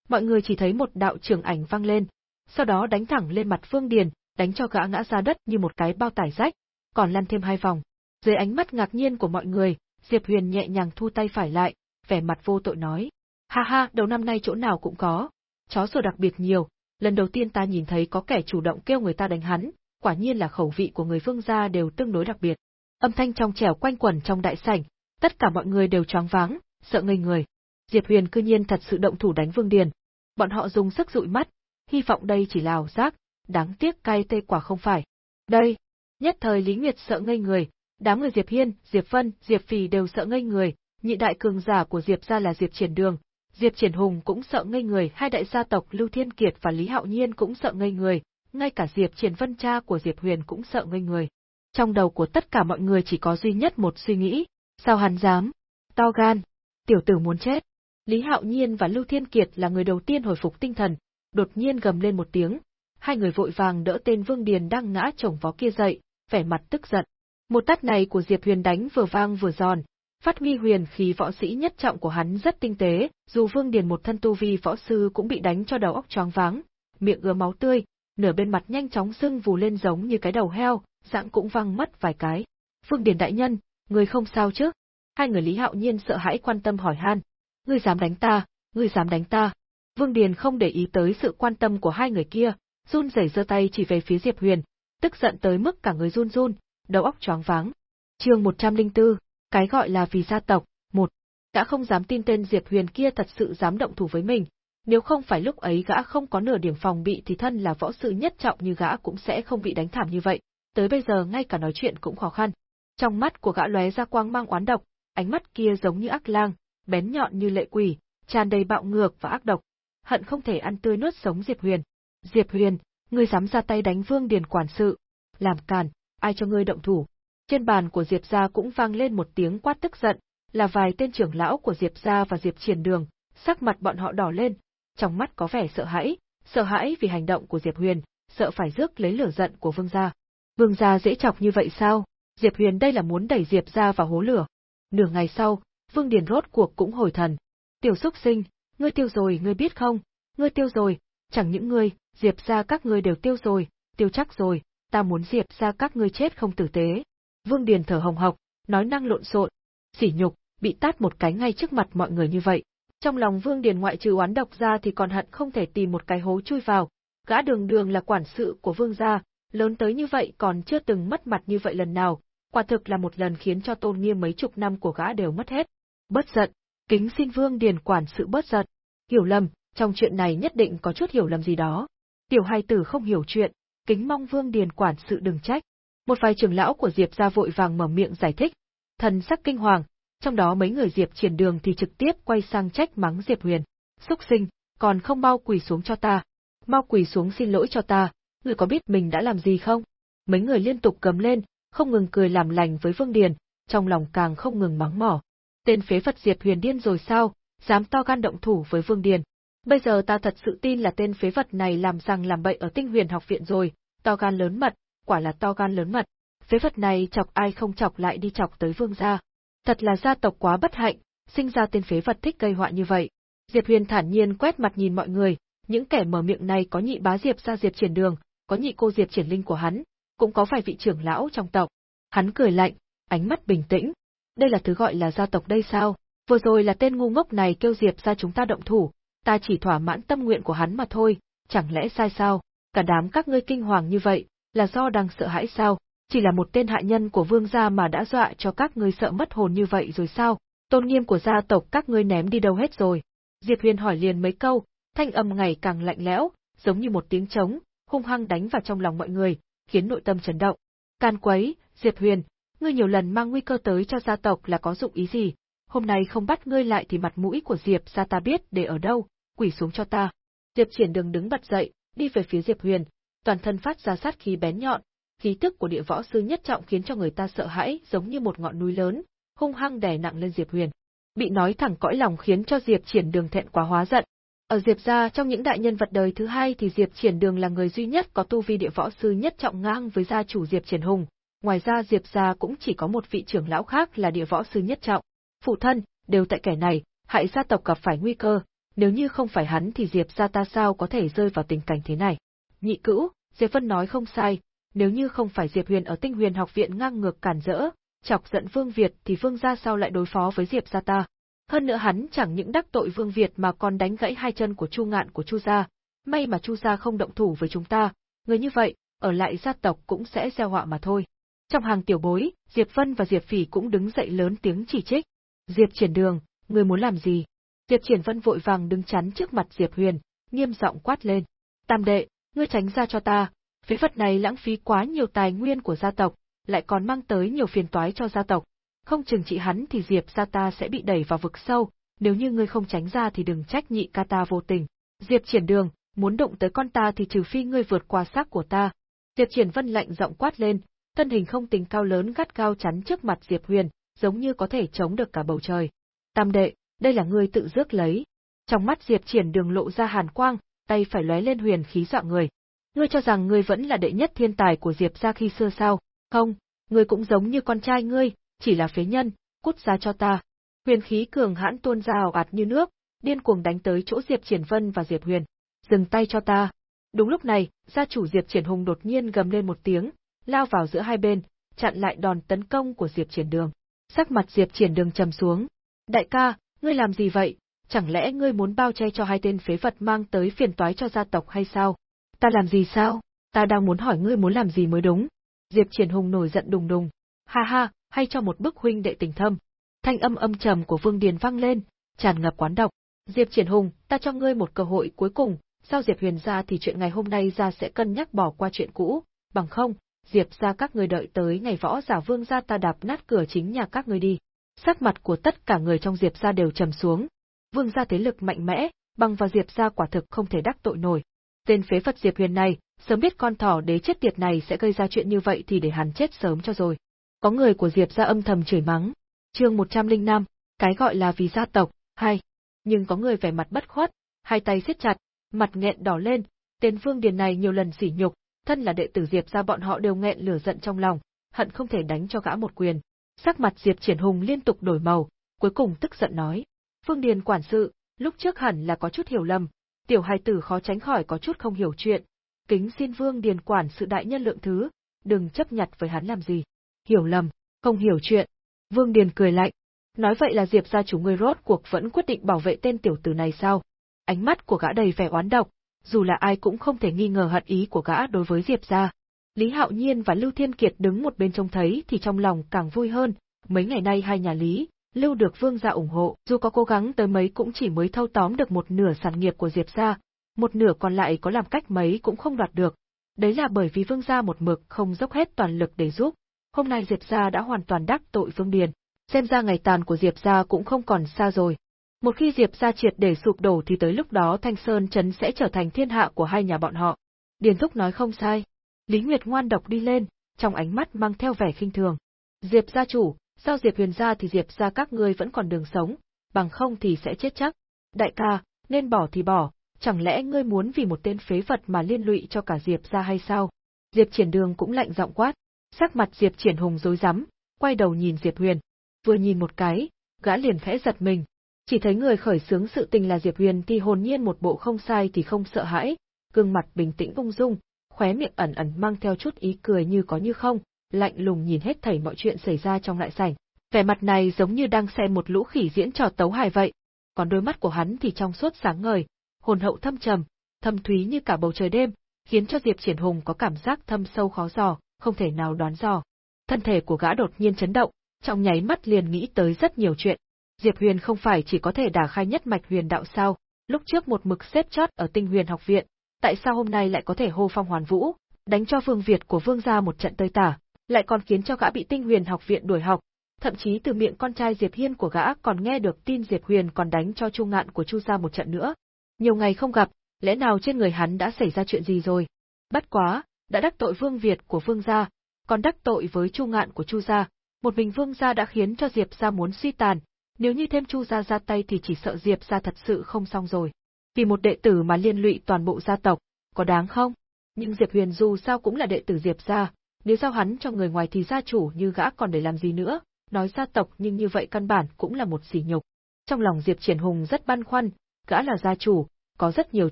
Speaker 1: Mọi người chỉ thấy một đạo trường ảnh vang lên, sau đó đánh thẳng lên mặt Phương Điền, đánh cho gã ngã ra đất như một cái bao tải rách, còn lăn thêm hai vòng. Dưới ánh mắt ngạc nhiên của mọi người, Diệp Huyền nhẹ nhàng thu tay phải lại, vẻ mặt vô tội nói. Ha ha, đầu năm nay chỗ nào cũng có. Chó sủa đặc biệt nhiều, lần đầu tiên ta nhìn thấy có kẻ chủ động kêu người ta đánh hắn, quả nhiên là khẩu vị của người vương gia đều tương đối đặc biệt. Âm thanh trong trẻo quanh quẩn trong đại sảnh, tất cả mọi người đều choáng váng, sợ ngây người. Diệp Huyền cư nhiên thật sự động thủ đánh Vương Điền. Bọn họ dùng sức dụi mắt, hy vọng đây chỉ là ảo giác, đáng tiếc cay tê quả không phải. Đây, nhất thời Lý Nguyệt sợ ngây người, đám người Diệp Hiên, Diệp Phân, Diệp Phì đều sợ ngây người, nhị đại cường giả của Diệp gia là Diệp Triển Đường, Diệp Triển Hùng cũng sợ ngây người, hai đại gia tộc Lưu Thiên Kiệt và Lý Hạo Nhiên cũng sợ ngây người, ngay cả Diệp Triển Vân cha của Diệp Huyền cũng sợ ngây người. Trong đầu của tất cả mọi người chỉ có duy nhất một suy nghĩ, sao hắn dám? To gan, tiểu tử muốn chết. Lý Hạo Nhiên và Lưu Thiên Kiệt là người đầu tiên hồi phục tinh thần, đột nhiên gầm lên một tiếng, hai người vội vàng đỡ tên Vương Điền đang ngã chồng vó kia dậy, vẻ mặt tức giận. Một tát này của Diệp Huyền đánh vừa vang vừa giòn, phát huy huyền khí võ sĩ nhất trọng của hắn rất tinh tế, dù Vương Điền một thân tu vi võ sư cũng bị đánh cho đầu óc choáng váng, miệng ứa máu tươi, nửa bên mặt nhanh chóng sưng vù lên giống như cái đầu heo, dạng cũng văng mất vài cái. Vương Điền đại nhân, người không sao chứ? Hai người Lý Hạo Nhiên sợ hãi quan tâm hỏi han. Ngươi dám đánh ta, ngươi dám đánh ta. Vương Điền không để ý tới sự quan tâm của hai người kia, run rẩy giơ tay chỉ về phía Diệp Huyền, tức giận tới mức cả người run run, đầu óc choáng váng. Chương 104, cái gọi là vì gia tộc, một. Đã không dám tin tên Diệp Huyền kia thật sự dám động thủ với mình, nếu không phải lúc ấy gã không có nửa điểm phòng bị thì thân là võ sư nhất trọng như gã cũng sẽ không bị đánh thảm như vậy, tới bây giờ ngay cả nói chuyện cũng khó khăn. Trong mắt của gã lóe ra quang mang oán độc, ánh mắt kia giống như ác lang, bén nhọn như lệ quỷ, tràn đầy bạo ngược và ác độc. Hận không thể ăn tươi nuốt sống Diệp Huyền. Diệp Huyền, ngươi dám ra tay đánh Vương Điền quản sự, làm càn, ai cho ngươi động thủ? Trên bàn của Diệp gia cũng vang lên một tiếng quát tức giận, là vài tên trưởng lão của Diệp gia và Diệp Triển Đường, sắc mặt bọn họ đỏ lên, trong mắt có vẻ sợ hãi, sợ hãi vì hành động của Diệp Huyền, sợ phải rước lấy lửa giận của Vương gia. Vương gia dễ chọc như vậy sao? Diệp Huyền đây là muốn đẩy Diệp gia vào hố lửa. Nửa ngày sau, Vương Điền rốt cuộc cũng hồi thần. Tiểu Súc sinh, ngươi tiêu rồi ngươi biết không? Ngươi tiêu rồi, chẳng những ngươi, Diệp gia các ngươi đều tiêu rồi, tiêu chắc rồi, ta muốn Diệp ra các ngươi chết không tử tế. Vương Điền thở hồng hộc, nói năng lộn xộn, sỉ nhục, bị tát một cái ngay trước mặt mọi người như vậy. Trong lòng Vương Điền ngoại trừ oán độc ra thì còn hận không thể tìm một cái hố chui vào. Gã đường đường là quản sự của Vương gia, lớn tới như vậy còn chưa từng mất mặt như vậy lần nào, quả thực là một lần khiến cho tôn nghiêm mấy chục năm của gã đều mất hết. Bất giận, kính xin Vương Điền quản sự bất giận. Hiểu lầm, trong chuyện này nhất định có chút hiểu lầm gì đó. Tiểu hai tử không hiểu chuyện, kính mong Vương Điền quản sự đừng trách. Một vài trưởng lão của Diệp gia vội vàng mở miệng giải thích, thần sắc kinh hoàng, trong đó mấy người Diệp triển đường thì trực tiếp quay sang trách mắng Diệp Huyền. Xúc sinh, còn không mau quỳ xuống cho ta. Mau quỳ xuống xin lỗi cho ta, người có biết mình đã làm gì không? Mấy người liên tục cầm lên, không ngừng cười làm lành với Vương Điền, trong lòng càng không ngừng mắng mỏ. Tên phế vật Diệp Huyền điên rồi sao, dám to gan động thủ với Vương Điền. Bây giờ ta thật sự tin là tên phế vật này làm rằng làm bậy ở tinh huyền học viện rồi, to gan lớn mật, quả là to gan lớn mật. Phế vật này chọc ai không chọc lại đi chọc tới vương gia. Thật là gia tộc quá bất hạnh, sinh ra tên phế vật thích gây họa như vậy. Diệp Huyền thản nhiên quét mặt nhìn mọi người, những kẻ mở miệng này có nhị bá Diệp gia Diệp triển đường, có nhị cô Diệp triển linh của hắn, cũng có vài vị trưởng lão trong tộc. Hắn cười lạnh, ánh mắt bình tĩnh. Đây là thứ gọi là gia tộc đây sao? Vừa rồi là tên ngu ngốc này kêu Diệp ra chúng ta động thủ, ta chỉ thỏa mãn tâm nguyện của hắn mà thôi, chẳng lẽ sai sao? Cả đám các ngươi kinh hoàng như vậy, là do đang sợ hãi sao? Chỉ là một tên hạ nhân của vương gia mà đã dọa cho các ngươi sợ mất hồn như vậy rồi sao? Tôn nghiêm của gia tộc các ngươi ném đi đâu hết rồi? Diệp Huyền hỏi liền mấy câu, thanh âm ngày càng lạnh lẽo, giống như một tiếng trống, hung hăng đánh vào trong lòng mọi người, khiến nội tâm chấn động. Can quấy, Diệp Huyền, ngươi nhiều lần mang nguy cơ tới cho gia tộc là có dụng ý gì? Hôm nay không bắt ngươi lại thì mặt mũi của Diệp gia ta biết để ở đâu, quỷ xuống cho ta. Diệp Triển đường đứng bật dậy, đi về phía Diệp Huyền, toàn thân phát ra sát khí bén nhọn, khí tức của địa võ sư nhất trọng khiến cho người ta sợ hãi, giống như một ngọn núi lớn, hung hăng đè nặng lên Diệp Huyền. Bị nói thẳng cõi lòng khiến cho Diệp Triển Đường thẹn quá hóa giận. Ở Diệp gia trong những đại nhân vật đời thứ hai thì Diệp Triển Đường là người duy nhất có tu vi địa võ sư nhất trọng ngang với gia chủ Diệp Triển Hùng, ngoài ra Diệp gia cũng chỉ có một vị trưởng lão khác là địa võ sư nhất trọng. Phụ thân, đều tại kẻ này, hại gia tộc gặp phải nguy cơ, nếu như không phải hắn thì Diệp gia ta sao có thể rơi vào tình cảnh thế này. Nhị cữu, Diệp Vân nói không sai, nếu như không phải Diệp Huyền ở Tinh Huyền học viện ngang ngược cản rỡ, chọc giận Vương Việt thì Vương gia sao lại đối phó với Diệp gia ta. Hơn nữa hắn chẳng những đắc tội Vương Việt mà còn đánh gãy hai chân của Chu Ngạn của Chu gia, may mà Chu gia không động thủ với chúng ta, người như vậy, ở lại gia tộc cũng sẽ gieo họa mà thôi. Trong hàng tiểu bối, Diệp Vân và Diệp Phỉ cũng đứng dậy lớn tiếng chỉ trích. Diệp Triển Đường, người muốn làm gì? Diệp Triển Vân vội vàng đứng chắn trước mặt Diệp Huyền, nghiêm giọng quát lên. Tam đệ, ngươi tránh ra cho ta, phế vật này lãng phí quá nhiều tài nguyên của gia tộc, lại còn mang tới nhiều phiền toái cho gia tộc. Không chừng trị hắn thì Diệp gia ta sẽ bị đẩy vào vực sâu, nếu như ngươi không tránh ra thì đừng trách nhị ca ta vô tình. Diệp triển đường, muốn động tới con ta thì trừ phi ngươi vượt qua xác của ta. Diệp triển vân lạnh giọng quát lên, thân hình không tính cao lớn gắt cao chắn trước mặt Diệp Huyền, giống như có thể chống được cả bầu trời. Tam đệ, đây là ngươi tự rước lấy. Trong mắt Diệp triển đường lộ ra hàn quang, tay phải lóe lên huyền khí dọa người. Ngươi cho rằng ngươi vẫn là đệ nhất thiên tài của Diệp gia khi xưa sao? Không, ngươi cũng giống như con trai ngươi, chỉ là phế nhân, cút ra cho ta. Huyền khí cường hãn tuôn ra ảo ạt như nước, điên cuồng đánh tới chỗ Diệp Triển Vân và Diệp Huyền. Dừng tay cho ta. Đúng lúc này, gia chủ Diệp Triển Hùng đột nhiên gầm lên một tiếng, lao vào giữa hai bên, chặn lại đòn tấn công của Diệp Triển Đường. Sắc mặt Diệp Triển Đường trầm xuống. Đại ca, ngươi làm gì vậy? Chẳng lẽ ngươi muốn bao che cho hai tên phế vật mang tới phiền toái cho gia tộc hay sao? Ta làm gì sao? Ta đang muốn hỏi ngươi muốn làm gì mới đúng. Diệp Triển Hùng nổi giận đùng đùng. Ha ha, hay cho một bức huynh đệ tình thâm. Thanh âm âm trầm của Vương Điền vang lên, tràn ngập quán độc. Diệp Triển Hùng, ta cho ngươi một cơ hội cuối cùng, sao Diệp Huyền ra thì chuyện ngày hôm nay ra sẽ cân nhắc bỏ qua chuyện cũ, bằng không, Diệp ra các người đợi tới ngày võ giả vương gia ta đạp nát cửa chính nhà các người đi. Sắc mặt của tất cả người trong Diệp gia đều trầm xuống. Vương gia thế lực mạnh mẽ, bằng vào Diệp gia quả thực không thể đắc tội nổi. Tên phế Phật Diệp Huyền này, sớm biết con thỏ đế chết tiệt này sẽ gây ra chuyện như vậy thì để hắn chết sớm cho rồi. Có người của Diệp gia âm thầm chửi mắng. Chương 105, cái gọi là vì gia tộc, hay. Nhưng có người vẻ mặt bất khuất, hai tay siết chặt, mặt nghẹn đỏ lên, tên Vương Điền này nhiều lần sỉ nhục, thân là đệ tử Diệp gia bọn họ đều nghẹn lửa giận trong lòng, hận không thể đánh cho gã một quyền. Sắc mặt Diệp Triển Hùng liên tục đổi màu, cuối cùng tức giận nói: "Vương Điền quản sự, lúc trước hẳn là có chút hiểu lầm, tiểu hài tử khó tránh khỏi có chút không hiểu chuyện, kính xin Vương Điền quản sự đại nhân lượng thứ, đừng chấp nhặt với hắn làm gì." Hiểu lầm, không hiểu chuyện. Vương Điền cười lạnh, nói vậy là Diệp gia chủ ngươi rốt cuộc vẫn quyết định bảo vệ tên tiểu tử này sao? Ánh mắt của gã đầy vẻ oán độc, dù là ai cũng không thể nghi ngờ hận ý của gã đối với Diệp gia. Lý Hạo Nhiên và Lưu Thiên Kiệt đứng một bên trông thấy thì trong lòng càng vui hơn, mấy ngày nay hai nhà Lý, Lưu được Vương gia ủng hộ, dù có cố gắng tới mấy cũng chỉ mới thâu tóm được một nửa sản nghiệp của Diệp gia, một nửa còn lại có làm cách mấy cũng không đoạt được. Đấy là bởi vì Vương gia một mực không dốc hết toàn lực để giúp, hôm nay Diệp gia đã hoàn toàn đắc tội Vương Điền, xem ra ngày tàn của Diệp gia cũng không còn xa rồi. Một khi Diệp gia triệt để sụp đổ thì tới lúc đó Thanh Sơn Trấn sẽ trở thành thiên hạ của hai nhà bọn họ. Điền Thúc nói không sai. Lý Nguyệt ngoan độc đi lên, trong ánh mắt mang theo vẻ khinh thường. Diệp gia chủ, sao Diệp huyền gia thì Diệp gia các ngươi vẫn còn đường sống, bằng không thì sẽ chết chắc. Đại ca, nên bỏ thì bỏ, chẳng lẽ ngươi muốn vì một tên phế vật mà liên lụy cho cả Diệp gia hay sao? Diệp triển đường cũng lạnh giọng quát. Sắc mặt Diệp Triển Hùng rối rắm, quay đầu nhìn Diệp Huyền. Vừa nhìn một cái, gã liền khẽ giật mình. Chỉ thấy người khởi xướng sự tình là Diệp Huyền thì hồn nhiên một bộ không sai thì không sợ hãi, gương mặt bình tĩnh ung dung, khóe miệng ẩn ẩn mang theo chút ý cười như có như không, lạnh lùng nhìn hết thảy mọi chuyện xảy ra trong đại sảnh. Vẻ mặt này giống như đang xem một lũ khỉ diễn trò tấu hài vậy. Còn đôi mắt của hắn thì trong suốt sáng ngời, hồn hậu thâm trầm, thâm thúy như cả bầu trời đêm, khiến cho Diệp Triển Hùng có cảm giác thâm sâu khó dò, không thể nào đoán dò. Thân thể của gã đột nhiên chấn động, trong nháy mắt liền nghĩ tới rất nhiều chuyện. Diệp Huyền không phải chỉ có thể đả khai nhất mạch huyền đạo sao, lúc trước một mực xếp chót ở tinh huyền học viện, tại sao hôm nay lại có thể hô phong hoàn vũ, đánh cho Vương Việt của Vương gia một trận tơi tả, lại còn khiến cho gã bị tinh huyền học viện đuổi học, thậm chí từ miệng con trai Diệp Hiên của gã còn nghe được tin Diệp Huyền còn đánh cho Chu Ngạn của Chu gia một trận nữa. Nhiều ngày không gặp, lẽ nào trên người hắn đã xảy ra chuyện gì rồi? Bất quá, đã đắc tội Vương Việt của Vương gia, còn đắc tội với Chu Ngạn của Chu gia, một mình Vương gia đã khiến cho Diệp gia muốn suy tàn, nếu như thêm Chu gia ra tay thì chỉ sợ Diệp gia thật sự không xong rồi. Vì một đệ tử mà liên lụy toàn bộ gia tộc, có đáng không? Nhưng Diệp Huyền dù sao cũng là đệ tử Diệp gia, nếu giao hắn cho người ngoài thì gia chủ như gã còn để làm gì nữa, nói gia tộc nhưng như vậy căn bản cũng là một sỉ nhục. Trong lòng Diệp Triển Hùng rất băn khoăn, gã là gia chủ, có rất nhiều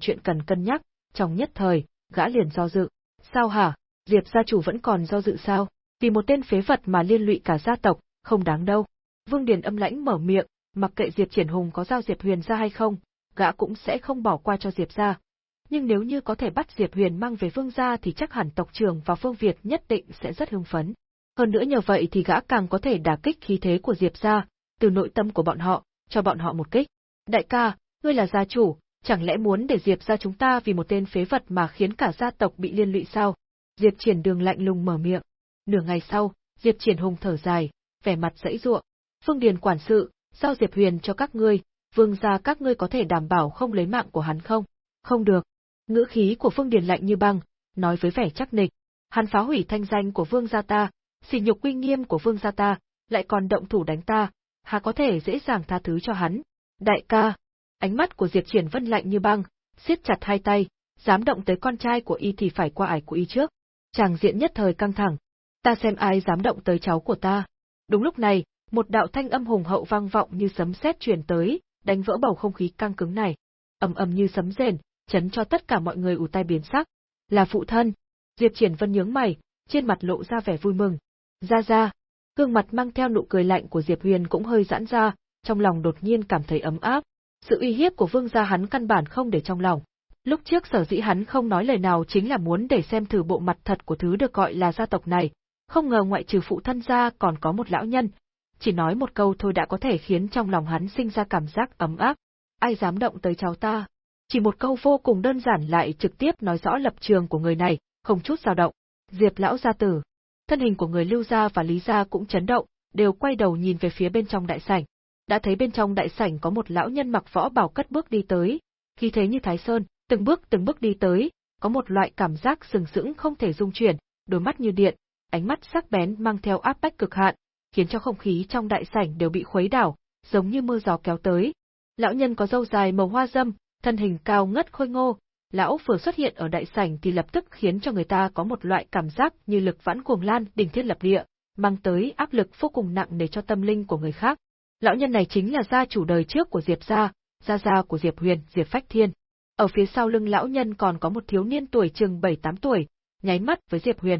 Speaker 1: chuyện cần cân nhắc, trong nhất thời, gã liền do dự. Sao hả? Diệp gia chủ vẫn còn do dự sao? Vì một tên phế vật mà liên lụy cả gia tộc, không đáng đâu. Vương Điền âm lãnh mở miệng, mặc kệ Diệp Triển Hùng có giao Diệp Huyền ra hay không, gã cũng sẽ không bỏ qua cho Diệp gia. Nhưng nếu như có thể bắt Diệp Huyền mang về Vương gia thì chắc hẳn tộc trưởng và Phương Việt nhất định sẽ rất hưng phấn. Hơn nữa nhờ vậy thì gã càng có thể đả kích khí thế của Diệp gia, từ nội tâm của bọn họ, cho bọn họ một kích. Đại ca, ngươi là gia chủ, chẳng lẽ muốn để Diệp gia chúng ta vì một tên phế vật mà khiến cả gia tộc bị liên lụy sao? Diệp Triển Đường lạnh lùng mở miệng. Nửa ngày sau, Diệp Triển Hùng thở dài, vẻ mặt dãy ruộng. Phương Điền quản sự, giao Diệp Huyền cho các ngươi, vương gia các ngươi có thể đảm bảo không lấy mạng của hắn không? Không được. Ngữ khí của Phương Điền lạnh như băng, nói với vẻ chắc nịch. Hắn phá hủy thanh danh của vương gia ta, xỉ nhục uy nghiêm của vương gia ta, lại còn động thủ đánh ta, hà có thể dễ dàng tha thứ cho hắn. Đại ca, ánh mắt của Diệp Triển Vân lạnh như băng, siết chặt hai tay, dám động tới con trai của y thì phải qua ải của y trước. Chàng diện nhất thời căng thẳng. Ta xem ai dám động tới cháu của ta. Đúng lúc này, một đạo thanh âm hùng hậu vang vọng như sấm sét truyền tới, đánh vỡ bầu không khí căng cứng này. ầm ầm như sấm rền, chấn cho tất cả mọi người ù tai biến sắc. Là phụ thân. Diệp Triển Vân nhướng mày, trên mặt lộ ra vẻ vui mừng. Ra ra, gương mặt mang theo nụ cười lạnh của Diệp Huyền cũng hơi giãn ra, trong lòng đột nhiên cảm thấy ấm áp. Sự uy hiếp của vương gia hắn căn bản không để trong lòng. Lúc trước sở dĩ hắn không nói lời nào chính là muốn để xem thử bộ mặt thật của thứ được gọi là gia tộc này, không ngờ ngoại trừ phụ thân gia còn có một lão nhân. Chỉ nói một câu thôi đã có thể khiến trong lòng hắn sinh ra cảm giác ấm áp. Ai dám động tới cháu ta? Chỉ một câu vô cùng đơn giản lại trực tiếp nói rõ lập trường của người này, không chút dao động. Diệp lão gia tử. Thân hình của người Lưu gia và Lý gia cũng chấn động, đều quay đầu nhìn về phía bên trong đại sảnh. Đã thấy bên trong đại sảnh có một lão nhân mặc võ bảo cất bước đi tới, khi thế như Thái Sơn, từng bước từng bước đi tới, có một loại cảm giác sừng sững không thể dung chuyển, đôi mắt như điện, ánh mắt sắc bén mang theo áp bách cực hạn, khiến cho không khí trong đại sảnh đều bị khuấy đảo, giống như mưa gió kéo tới. Lão nhân có râu dài màu hoa dâm, thân hình cao ngất khôi ngô, lão vừa xuất hiện ở đại sảnh thì lập tức khiến cho người ta có một loại cảm giác như lực vãn cuồng lan đỉnh thiết lập địa, mang tới áp lực vô cùng nặng nề cho tâm linh của người khác. Lão nhân này chính là gia chủ đời trước của Diệp gia, gia gia của Diệp Huyền, Diệp Phách Thiên. Ở phía sau lưng lão nhân còn có một thiếu niên tuổi chừng 7-8 tuổi, nháy mắt với Diệp Huyền.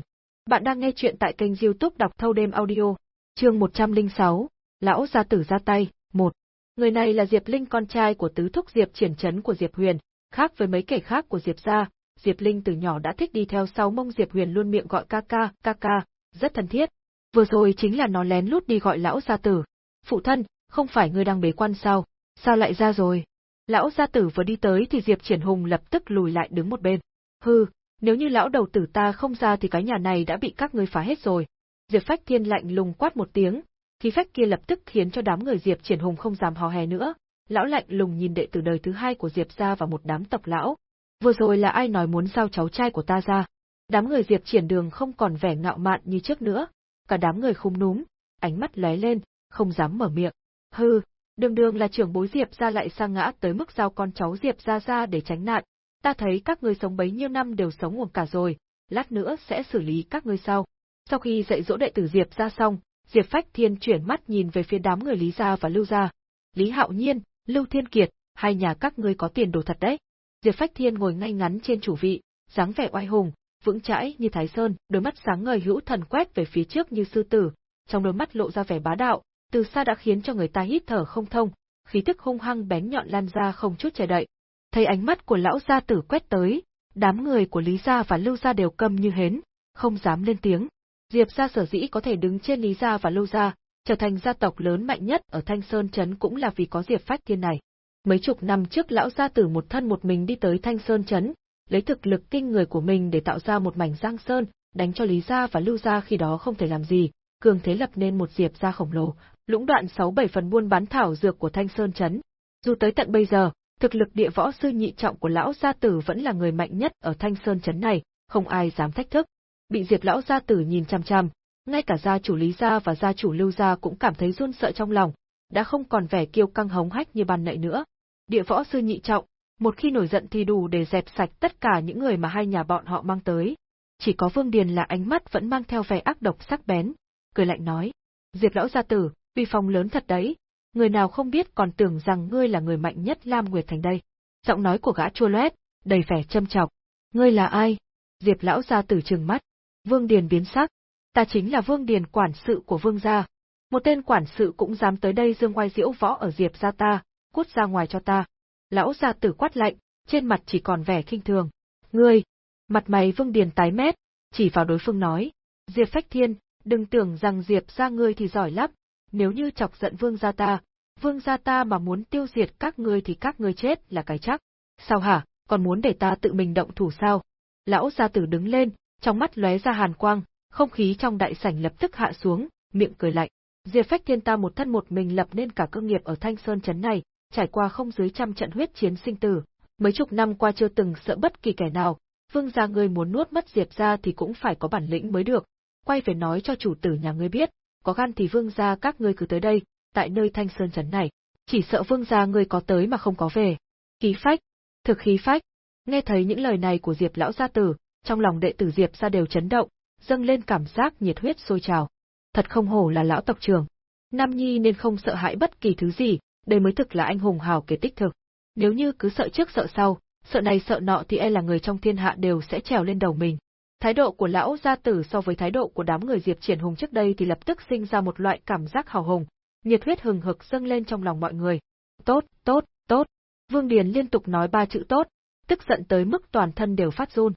Speaker 1: Bạn đang nghe chuyện tại kênh youtube đọc thâu đêm audio, chương 106, Lão gia tử ra tay, 1. Người này là Diệp Linh con trai của tứ thúc Diệp triển chấn của Diệp Huyền, khác với mấy kẻ khác của Diệp gia, Diệp Linh từ nhỏ đã thích đi theo sau mông Diệp Huyền luôn miệng gọi ca ca, ca ca, rất thân thiết. Vừa rồi chính là nó lén lút đi gọi lão gia tử. Phụ thân, không phải ngươi đang bế quan sao? Sao lại ra rồi? Lão gia tử vừa đi tới thì Diệp Triển Hùng lập tức lùi lại đứng một bên. Hừ, nếu như lão đầu tử ta không ra thì cái nhà này đã bị các ngươi phá hết rồi. Diệp Phách Thiên lạnh lùng quát một tiếng, khí phách kia lập tức khiến cho đám người Diệp Triển Hùng không dám hò hè nữa. Lão lạnh lùng nhìn đệ tử đời thứ hai của Diệp gia và một đám tộc lão. Vừa rồi là ai nói muốn giao cháu trai của ta ra? Đám người Diệp Triển Đường không còn vẻ ngạo mạn như trước nữa, cả đám người khung núm, ánh mắt lóe lên, không dám mở miệng. Hừ, đường đường là trưởng bối Diệp gia lại sang ngã tới mức giao con cháu Diệp gia ra để tránh nạn, ta thấy các ngươi sống bấy nhiêu năm đều sống uổng cả rồi, lát nữa sẽ xử lý các ngươi sau. Sau khi dạy dỗ đệ tử Diệp ra xong, Diệp Phách Thiên chuyển mắt nhìn về phía đám người Lý gia và Lưu gia. Lý Hạo Nhiên, Lưu Thiên Kiệt, hai nhà các ngươi có tiền đồ thật đấy. Diệp Phách Thiên ngồi ngay ngắn trên chủ vị, dáng vẻ oai hùng, vững chãi như Thái Sơn, đôi mắt sáng ngời hữu thần quét về phía trước như sư tử, trong đôi mắt lộ ra vẻ bá đạo, từ xa đã khiến cho người ta hít thở không thông, khí tức hung hăng bén nhọn lan ra không chút che đậy. Thấy ánh mắt của lão gia tử quét tới, đám người của Lý gia và Lưu gia đều câm như hến, không dám lên tiếng. Diệp gia sở dĩ có thể đứng trên Lý gia và Lưu gia, trở thành gia tộc lớn mạnh nhất ở Thanh Sơn trấn cũng là vì có Diệp Phách Thiên này. Mấy chục năm trước lão gia tử một thân một mình đi tới Thanh Sơn trấn, lấy thực lực kinh người của mình để tạo ra một mảnh giang sơn, đánh cho Lý gia và Lưu gia khi đó không thể làm gì, cường thế lập nên một Diệp gia khổng lồ, lũng đoạn 6-7 phần buôn bán thảo dược của Thanh Sơn trấn. Dù tới tận bây giờ, thực lực địa võ sư nhị trọng của lão gia tử vẫn là người mạnh nhất ở Thanh Sơn trấn này, không ai dám thách thức. Bị Diệp lão gia tử nhìn chằm chằm, ngay cả gia chủ Lý gia và gia chủ Lưu gia cũng cảm thấy run sợ trong lòng, đã không còn vẻ kiêu căng hống hách như ban nãy nữa. Địa võ sư nhị trọng, một khi nổi giận thì đủ để dẹp sạch tất cả những người mà hai nhà bọn họ mang tới. Chỉ có Vương Điền là ánh mắt vẫn mang theo vẻ ác độc sắc bén, cười lạnh nói: "Diệp lão gia tử, uy phong lớn thật đấy, người nào không biết còn tưởng rằng ngươi là người mạnh nhất Lam Nguyệt thành đây." Giọng nói của gã chua loét, đầy vẻ châm chọc. "Ngươi là ai?" Diệp lão gia tử trừng mắt. Vương Điền biến sắc, "Ta chính là Vương Điền quản sự của Vương gia." Một tên quản sự cũng dám tới đây dương oai diễu võ ở Diệp gia ta, cút ra ngoài cho ta. Lão gia tử quát lạnh, trên mặt chỉ còn vẻ khinh thường. Ngươi! Mặt mày Vương Điền tái mét, chỉ vào đối phương nói. Diệp Phách Thiên, đừng tưởng rằng Diệp gia ngươi thì giỏi lắm, nếu như chọc giận Vương gia ta, Vương gia ta mà muốn tiêu diệt các ngươi thì các ngươi chết là cái chắc. Sao hả, còn muốn để ta tự mình động thủ sao? Lão gia tử đứng lên, trong mắt lóe ra hàn quang, không khí trong đại sảnh lập tức hạ xuống, miệng cười lạnh. Diệp Phách Thiên ta một thân một mình lập nên cả cơ nghiệp ở Thanh Sơn trấn này, trải qua không dưới trăm trận huyết chiến sinh tử, mấy chục năm qua chưa từng sợ bất kỳ kẻ nào, vương gia ngươi muốn nuốt mất Diệp gia thì cũng phải có bản lĩnh mới được. Quay về nói cho chủ tử nhà ngươi biết, có gan thì vương gia các ngươi cứ tới đây, tại nơi Thanh Sơn trấn này, chỉ sợ vương gia ngươi có tới mà không có về. Khí phách, thực khí phách. Nghe thấy những lời này của Diệp lão gia tử, trong lòng đệ tử Diệp gia đều chấn động, dâng lên cảm giác nhiệt huyết sôi trào. Thật không hổ là lão tộc trưởng. Nam Nhi nên không sợ hãi bất kỳ thứ gì, đây mới thực là anh hùng hào kế tích thực. Nếu như cứ sợ trước sợ sau, sợ này sợ nọ thì e là người trong thiên hạ đều sẽ trèo lên đầu mình. Thái độ của lão gia tử so với thái độ của đám người Diệp Triển Hùng trước đây thì lập tức sinh ra một loại cảm giác hào hùng, nhiệt huyết hừng hực dâng lên trong lòng mọi người. Tốt, tốt, tốt. Vương Điền liên tục nói ba chữ tốt, tức giận tới mức toàn thân đều phát run.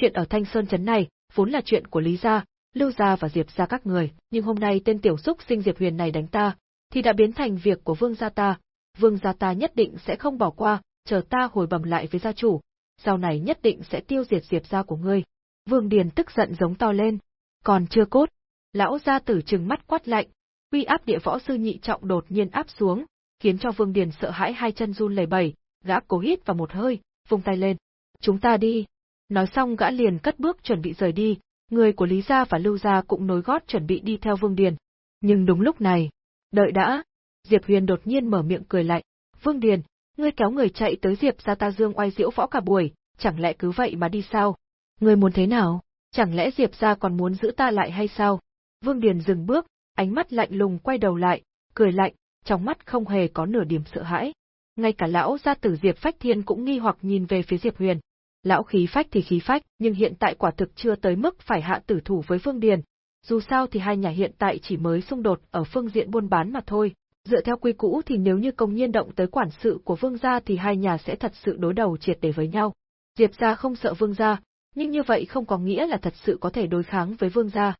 Speaker 1: Chuyện ở Thanh Sơn Trấn này, vốn là chuyện của Lý Gia, Lưu Gia và Diệp Gia các người, nhưng hôm nay tên tiểu xúc sinh Diệp Huyền này đánh ta, thì đã biến thành việc của Vương gia ta. Vương gia ta nhất định sẽ không bỏ qua, chờ ta hồi bẩm lại với gia chủ, sau này nhất định sẽ tiêu diệt Diệp gia của ngươi. Vương Điền tức giận giống to lên, còn chưa cốt. Lão gia tử trừng mắt quát lạnh, uy áp địa võ sư nhị trọng đột nhiên áp xuống, khiến cho Vương Điền sợ hãi hai chân run lẩy bẩy, gã cố hít vào một hơi, vung tay lên. Chúng ta đi. Nói xong gã liền cất bước chuẩn bị rời đi, người của Lý Gia và Lưu Gia cũng nối gót chuẩn bị đi theo Vương Điền. Nhưng đúng lúc này, đợi đã, Diệp Huyền đột nhiên mở miệng cười lạnh, Vương Điền, ngươi kéo người chạy tới Diệp gia ta dương oai diễu võ cả buổi, chẳng lẽ cứ vậy mà đi sao? Ngươi muốn thế nào? Chẳng lẽ Diệp gia còn muốn giữ ta lại hay sao? Vương Điền dừng bước, ánh mắt lạnh lùng quay đầu lại, cười lạnh, trong mắt không hề có nửa điểm sợ hãi. Ngay cả lão gia tử Diệp Phách Thiên cũng nghi hoặc nhìn về phía Diệp Huyền. Lão khí phách thì khí phách, nhưng hiện tại quả thực chưa tới mức phải hạ tử thủ với phương Điền. Dù sao thì hai nhà hiện tại chỉ mới xung đột ở phương diện buôn bán mà thôi, Dựa theo quy cũ thì nếu như công nhiên động tới quản sự của vương gia thì hai nhà sẽ thật sự đối đầu triệt để với nhau. Diệp gia không sợ vương gia, nhưng như vậy không có nghĩa là thật sự có thể đối kháng với vương gia.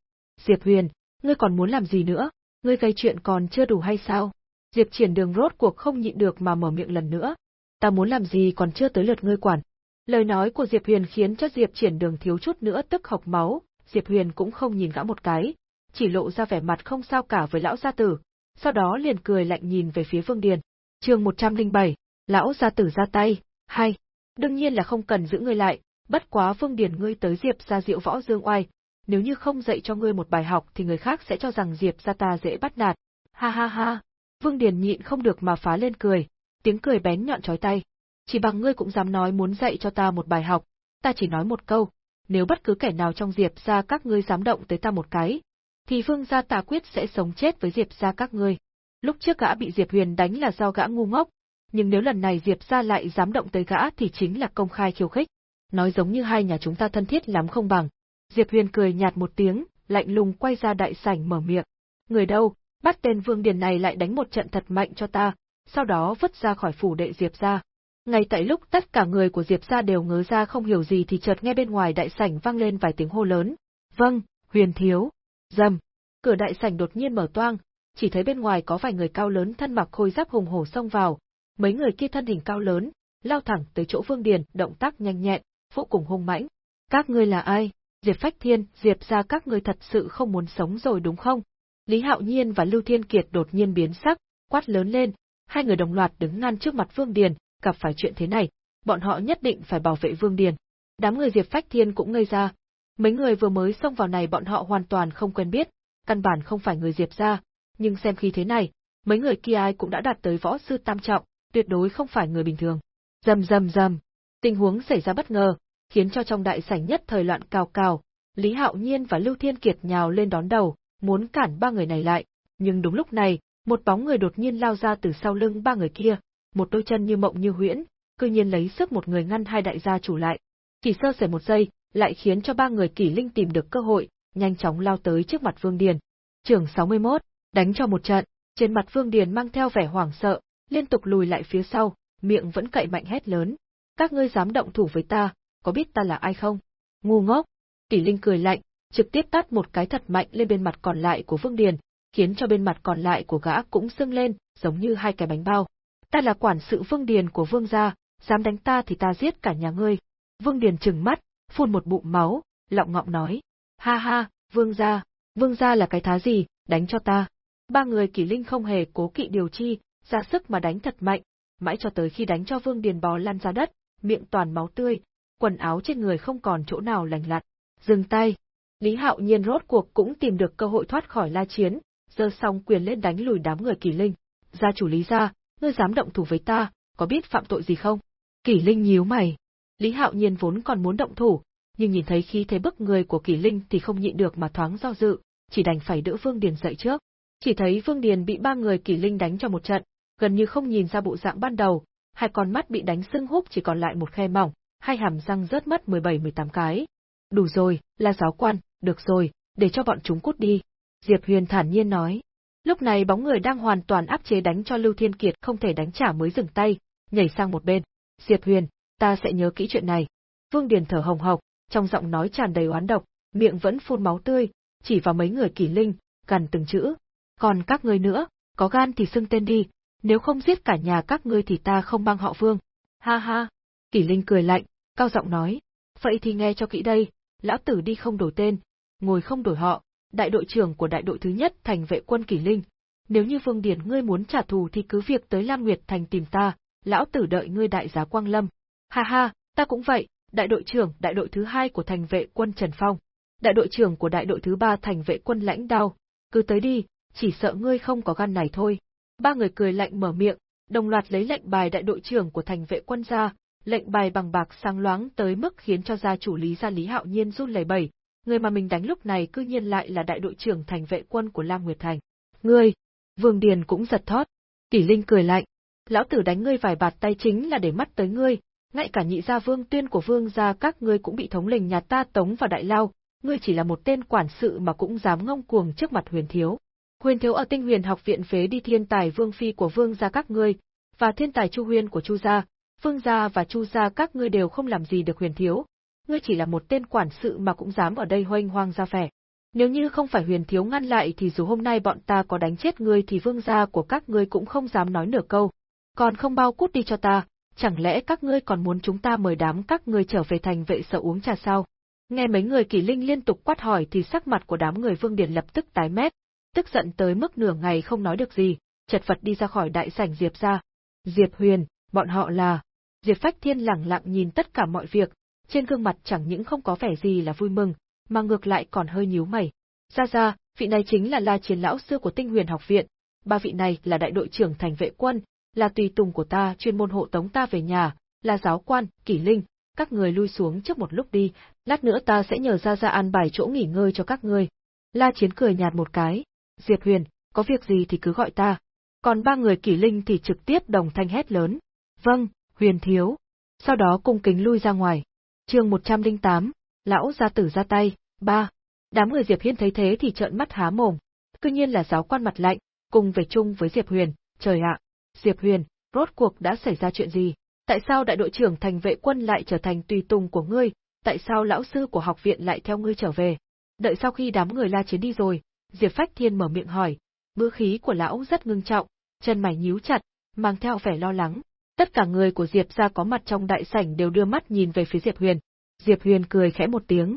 Speaker 1: Diệp Huyền, ngươi còn muốn làm gì nữa? Ngươi gây chuyện còn chưa đủ hay sao? Diệp triển đường rốt cuộc không nhịn được mà mở miệng lần nữa. Ta muốn làm gì còn chưa tới lượt ngươi quản. Lời nói của Diệp Huyền khiến cho Diệp triển đường thiếu chút nữa tức học máu, Diệp Huyền cũng không nhìn gã một cái, chỉ lộ ra vẻ mặt không sao cả với lão gia tử, sau đó liền cười lạnh nhìn về phía Vương Điền. Chương 107, lão gia tử ra tay, hay. Đương nhiên là không cần giữ ngươi lại, bất quá Vương Điền ngươi tới Diệp gia Diệu Võ Dương Oai, nếu như không dạy cho ngươi một bài học thì người khác sẽ cho rằng Diệp gia ta dễ bắt nạt. Ha ha ha. Vương Điền nhịn không được mà phá lên cười, tiếng cười bén nhọn chói tay. Chỉ bằng ngươi cũng dám nói muốn dạy cho ta một bài học, ta chỉ nói một câu, nếu bất cứ kẻ nào trong Diệp gia các ngươi dám động tới ta một cái, thì Vương gia ta quyết sẽ sống chết với Diệp gia các ngươi. Lúc trước gã bị Diệp Huyền đánh là do gã ngu ngốc, nhưng nếu lần này Diệp gia lại dám động tới gã thì chính là công khai khiêu khích. Nói giống như hai nhà chúng ta thân thiết lắm không bằng. Diệp Huyền cười nhạt một tiếng, lạnh lùng quay ra đại sảnh mở miệng. Người đâu, bắt tên Vương Điền này lại đánh một trận thật mạnh cho ta, sau đó vứt ra khỏi phủ đệ Diệp gia. Ngay tại lúc tất cả người của Diệp gia đều ngớ ra không hiểu gì thì chợt nghe bên ngoài đại sảnh vang lên vài tiếng hô lớn. Vâng, Huyền thiếu. Dầm, cửa đại sảnh đột nhiên mở toang, chỉ thấy bên ngoài có vài người cao lớn thân mặc khôi giáp hùng hổ xông vào, mấy người kia thân hình cao lớn, lao thẳng tới chỗ Vương Điền, động tác nhanh nhẹn, vô cùng hung mãnh. Các ngươi là ai? Diệp Phách Thiên, Diệp gia các ngươi thật sự không muốn sống rồi đúng không? Lý Hạo Nhiên và Lưu Thiên Kiệt đột nhiên biến sắc, quát lớn lên, hai người đồng loạt đứng ngăn trước mặt Vương Điền, gặp phải chuyện thế này, bọn họ nhất định phải bảo vệ Vương Điền. Đám người Diệp Phách Thiên cũng ngây ra, Mấy người vừa mới xông vào này bọn họ hoàn toàn không quen biết, căn bản không phải người Diệp gia, nhưng xem khi thế này, mấy người kia ai cũng đã đạt tới võ sư tam trọng, tuyệt đối không phải người bình thường. Rầm rầm rầm. Tình huống xảy ra bất ngờ, khiến cho trong đại sảnh nhất thời loạn cào cào, Lý Hạo Nhiên và Lưu Thiên Kiệt nhào lên đón đầu, muốn cản ba người này lại, nhưng đúng lúc này, một bóng người đột nhiên lao ra từ sau lưng ba người kia, một đôi chân như mộng như huyễn, cư nhiên lấy sức một người ngăn hai đại gia chủ lại. Chỉ sơ sẩy một giây, lại khiến cho ba người kỷ linh tìm được cơ hội, nhanh chóng lao tới trước mặt Vương Điền. Trường 61, đánh cho một trận, trên mặt Vương Điền mang theo vẻ hoảng sợ, liên tục lùi lại phía sau, miệng vẫn cậy mạnh hét lớn. Các ngươi dám động thủ với ta, có biết ta là ai không? Ngu ngốc! Kỷ Linh cười lạnh, trực tiếp tát một cái thật mạnh lên bên mặt còn lại của Vương Điền, khiến cho bên mặt còn lại của gã cũng sưng lên, giống như hai cái bánh bao. Ta là quản sự Vương Điền của Vương gia, dám đánh ta thì ta giết cả nhà ngươi. Vương Điền trừng mắt, phun một bụng máu, lọng ngọng nói. Ha ha, Vương gia, Vương gia là cái thá gì, đánh cho ta. Ba người Kỷ Linh không hề cố kỵ điều chi, ra sức mà đánh thật mạnh, mãi cho tới khi đánh cho Vương Điền bò lăn ra đất, miệng toàn máu tươi, quần áo trên người không còn chỗ nào lành lặn. Dừng tay. Lý Hạo Nhiên rốt cuộc cũng tìm được cơ hội thoát khỏi la chiến, giơ xong quyền lên đánh lùi đám người Kỳ Linh. Gia chủ Lý gia, ngươi dám động thủ với ta, có biết phạm tội gì không? Kỷ Linh nhíu mày. Lý Hạo Nhiên vốn còn muốn động thủ, nhưng nhìn thấy khí thế bức người của Kỷ Linh thì không nhịn được mà thoáng do dự, chỉ đành phải đỡ Vương Điền dậy trước. Chỉ thấy Vương Điền bị ba người Kỷ Linh đánh cho một trận, gần như không nhìn ra bộ dạng ban đầu, hai con mắt bị đánh sưng húp chỉ còn lại một khe mỏng, hai hàm răng rớt mất 17-18 cái. Đủ rồi, là giáo quan, được rồi, để cho bọn chúng cút đi. Diệp Huyền thản nhiên nói. Lúc này bóng người đang hoàn toàn áp chế đánh cho Lưu Thiên Kiệt không thể đánh trả mới dừng tay, nhảy sang một bên. Diệp Huyền, ta sẽ nhớ kỹ chuyện này. Vương Điền thở hồng hộc, trong giọng nói tràn đầy oán độc, miệng vẫn phun máu tươi, chỉ vào mấy người kỳ linh, gần từng chữ. Còn các ngươi nữa, có gan thì xưng tên đi, nếu không giết cả nhà các ngươi thì ta không mang họ Vương. Ha ha. Kỷ Linh cười lạnh, cao giọng nói. Vậy thì nghe cho kỹ đây, lão tử đi không đổi tên, ngồi không đổi họ, đại đội trưởng của đại đội thứ nhất thành vệ quân Kỷ Linh. Nếu như Vương Điển ngươi muốn trả thù thì cứ việc tới Lam Nguyệt thành tìm ta, lão tử đợi ngươi đại giá Quang Lâm. Ha ha, ta cũng vậy, đại đội trưởng đại đội thứ hai của thành vệ quân Trần Phong, đại đội trưởng của đại đội thứ ba thành vệ quân Lãnh Đao, cứ tới đi, chỉ sợ ngươi không có gan này thôi. Ba người cười lạnh mở miệng, đồng loạt lấy lệnh bài đại đội trưởng của thành vệ quân ra, lệnh bài bằng bạc sáng loáng tới mức khiến cho gia chủ Lý gia Lý Hạo Nhiên run lẩy bẩy, người mà mình đánh lúc này cư nhiên lại là đại đội trưởng thành vệ quân của Lam Nguyệt Thành. Ngươi! Vương Điền cũng giật thót. Kỷ Linh cười lạnh. Lão tử đánh ngươi vài bạt tay chính là để mắt tới ngươi, ngay cả nhị gia vương tuyên của vương gia các ngươi cũng bị thống lình nhà ta tống vào đại lao, ngươi chỉ là một tên quản sự mà cũng dám ngông cuồng trước mặt huyền thiếu. Huyền thiếu ở tinh huyền học viện phế đi thiên tài vương phi của vương gia các ngươi, và thiên tài chu huyền của chu gia, vương gia và chu gia các ngươi đều không làm gì được huyền thiếu. Ngươi chỉ là một tên quản sự mà cũng dám ở đây hoanh hoang ra vẻ. Nếu như không phải huyền thiếu ngăn lại thì dù hôm nay bọn ta có đánh chết ngươi thì vương gia của các ngươi cũng không dám nói nửa câu. Còn không bao cút đi cho ta, chẳng lẽ các ngươi còn muốn chúng ta mời đám các ngươi trở về thành vệ sở uống trà sao? Nghe mấy người kỳ linh liên tục quát hỏi thì sắc mặt của đám người vương điển lập tức tái mét, tức giận tới mức nửa ngày không nói được gì, chật vật đi ra khỏi đại sảnh Diệp ra. Diệp Huyền, bọn họ là... Diệp Phách Thiên lẳng lặng nhìn tất cả mọi việc, trên gương mặt chẳng những không có vẻ gì là vui mừng, mà ngược lại còn hơi nhíu mày. Ra ra, vị này chính là La Chiến lão sư của Tinh Huyền học viện, ba vị này là đại đội trưởng thành vệ quân, là tùy tùng của ta chuyên môn hộ tống ta về nhà, là giáo quan, kỷ linh, các người lui xuống trước một lúc đi, lát nữa ta sẽ nhờ ra ra an bài chỗ nghỉ ngơi cho các ngươi. La Chiến cười nhạt một cái, Diệp Huyền, có việc gì thì cứ gọi ta. Còn ba người kỷ linh thì trực tiếp đồng thanh hét lớn. Vâng, Huyền thiếu. Sau đó cung kính lui ra ngoài chương 108, lão gia tử ra tay, ba. Đám người Diệp Hiên thấy thế thì trợn mắt há mồm. Tuy nhiên là giáo quan mặt lạnh, cùng về chung với Diệp Huyền, trời ạ. Diệp Huyền, rốt cuộc đã xảy ra chuyện gì? Tại sao đại đội trưởng thành vệ quân lại trở thành tùy tùng của ngươi? Tại sao lão sư của học viện lại theo ngươi trở về? Đợi sau khi đám người la chiến đi rồi, Diệp Phách Thiên mở miệng hỏi, ngữ khí của lão rất ngưng trọng, chân mày nhíu chặt, mang theo vẻ lo lắng. Tất cả người của Diệp gia có mặt trong đại sảnh đều đưa mắt nhìn về phía Diệp Huyền. Diệp Huyền cười khẽ một tiếng.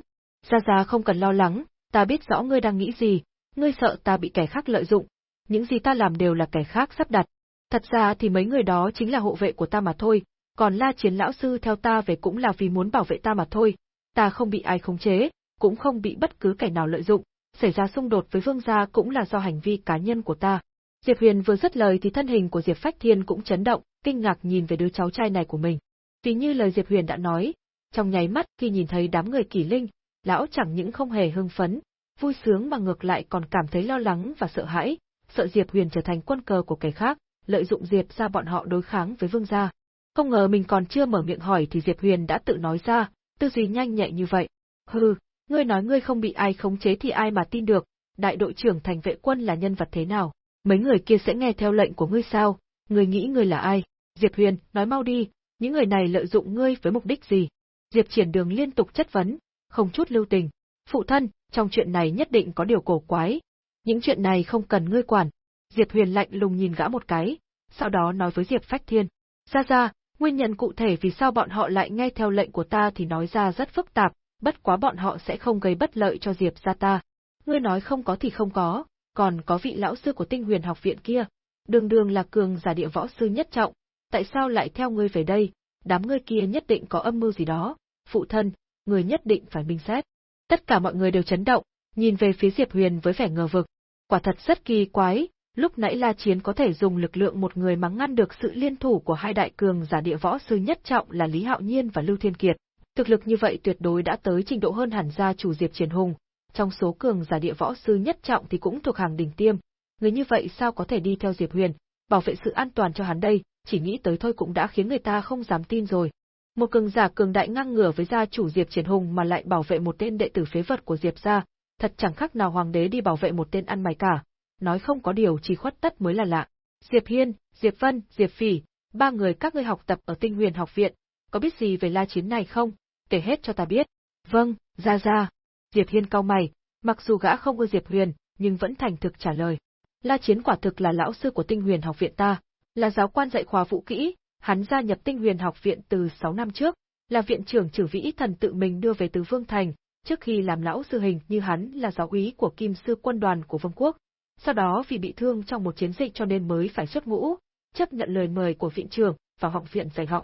Speaker 1: Gia Gia không cần lo lắng, ta biết rõ ngươi đang nghĩ gì, ngươi sợ ta bị kẻ khác lợi dụng. Những gì ta làm đều là kẻ khác sắp đặt. Thật ra thì mấy người đó chính là hộ vệ của ta mà thôi, còn La Chiến lão sư theo ta về cũng là vì muốn bảo vệ ta mà thôi. Ta không bị ai khống chế, cũng không bị bất cứ kẻ nào lợi dụng, xảy ra xung đột với vương gia cũng là do hành vi cá nhân của ta. Diệp Huyền vừa dứt lời thì thân hình của Diệp Phách Thiên cũng chấn động, kinh ngạc nhìn về đứa cháu trai này của mình. Vì như lời Diệp Huyền đã nói, trong nháy mắt khi nhìn thấy đám người kỳ linh, lão chẳng những không hề hưng phấn, vui sướng mà ngược lại còn cảm thấy lo lắng và sợ hãi, sợ Diệp Huyền trở thành quân cờ của kẻ khác, lợi dụng Diệp ra bọn họ đối kháng với vương gia. Không ngờ mình còn chưa mở miệng hỏi thì Diệp Huyền đã tự nói ra, tư duy nhanh nhạy như vậy. Hừ, ngươi nói ngươi không bị ai khống chế thì ai mà tin được, đại đội trưởng thành vệ quân là nhân vật thế nào? Mấy người kia sẽ nghe theo lệnh của ngươi sao? Ngươi nghĩ ngươi là ai? Diệp Huyền, nói mau đi, những người này lợi dụng ngươi với mục đích gì? Diệp Triển Đường liên tục chất vấn, không chút lưu tình. Phụ thân, trong chuyện này nhất định có điều cổ quái. Những chuyện này không cần ngươi quản. Diệp Huyền lạnh lùng nhìn gã một cái, sau đó nói với Diệp Phách Thiên. Ra ra, nguyên nhân cụ thể vì sao bọn họ lại nghe theo lệnh của ta thì nói ra rất phức tạp, bất quá bọn họ sẽ không gây bất lợi cho Diệp gia ta. Ngươi nói không có thì không có, còn có vị lão sư của tinh huyền học viện kia, đường đường là cường giả địa võ sư nhất trọng, tại sao lại theo ngươi về đây, đám ngươi kia nhất định có âm mưu gì đó, phụ thân, người nhất định phải minh xét. Tất cả mọi người đều chấn động, nhìn về phía Diệp Huyền với vẻ ngờ vực. Quả thật rất kỳ quái, lúc nãy La Chiến có thể dùng lực lượng một người mà ngăn được sự liên thủ của hai đại cường giả địa võ sư nhất trọng là Lý Hạo Nhiên và Lưu Thiên Kiệt. Thực lực như vậy tuyệt đối đã tới trình độ hơn hẳn gia chủ Diệp Triển Hùng, trong số cường giả địa võ sư nhất trọng thì cũng thuộc hàng đỉnh tiêm. Người như vậy sao có thể đi theo Diệp Huyền, bảo vệ sự an toàn cho hắn đây, chỉ nghĩ tới thôi cũng đã khiến người ta không dám tin rồi. Một cường giả cường đại ngang ngửa với gia chủ Diệp Triển Hùng mà lại bảo vệ một tên đệ tử phế vật của Diệp gia, thật chẳng khác nào hoàng đế đi bảo vệ một tên ăn mày cả. Nói không có điều chỉ khuất tất mới là lạ. Diệp Hiên, Diệp Vân, Diệp Phỉ, ba người các ngươi học tập ở Tinh Huyền học viện, có biết gì về La Chiến này không? Kể hết cho ta biết. Vâng, ra ra. Diệp Hiên cau mày, mặc dù gã không ưa Diệp Huyền, nhưng vẫn thành thực trả lời. La Chiến quả thực là lão sư của Tinh Huyền học viện ta, là giáo quan dạy khóa vũ kỹ, hắn gia nhập Tinh Huyền học viện từ 6 năm trước, là viện trưởng Trử Vĩ Thần tự mình đưa về từ Vương Thành, trước khi làm lão sư hình như hắn là giáo úy của Kim sư quân đoàn của Vương quốc. Sau đó vì bị thương trong một chiến dịch cho nên mới phải xuất ngũ, chấp nhận lời mời của viện trưởng vào học viện dạy học.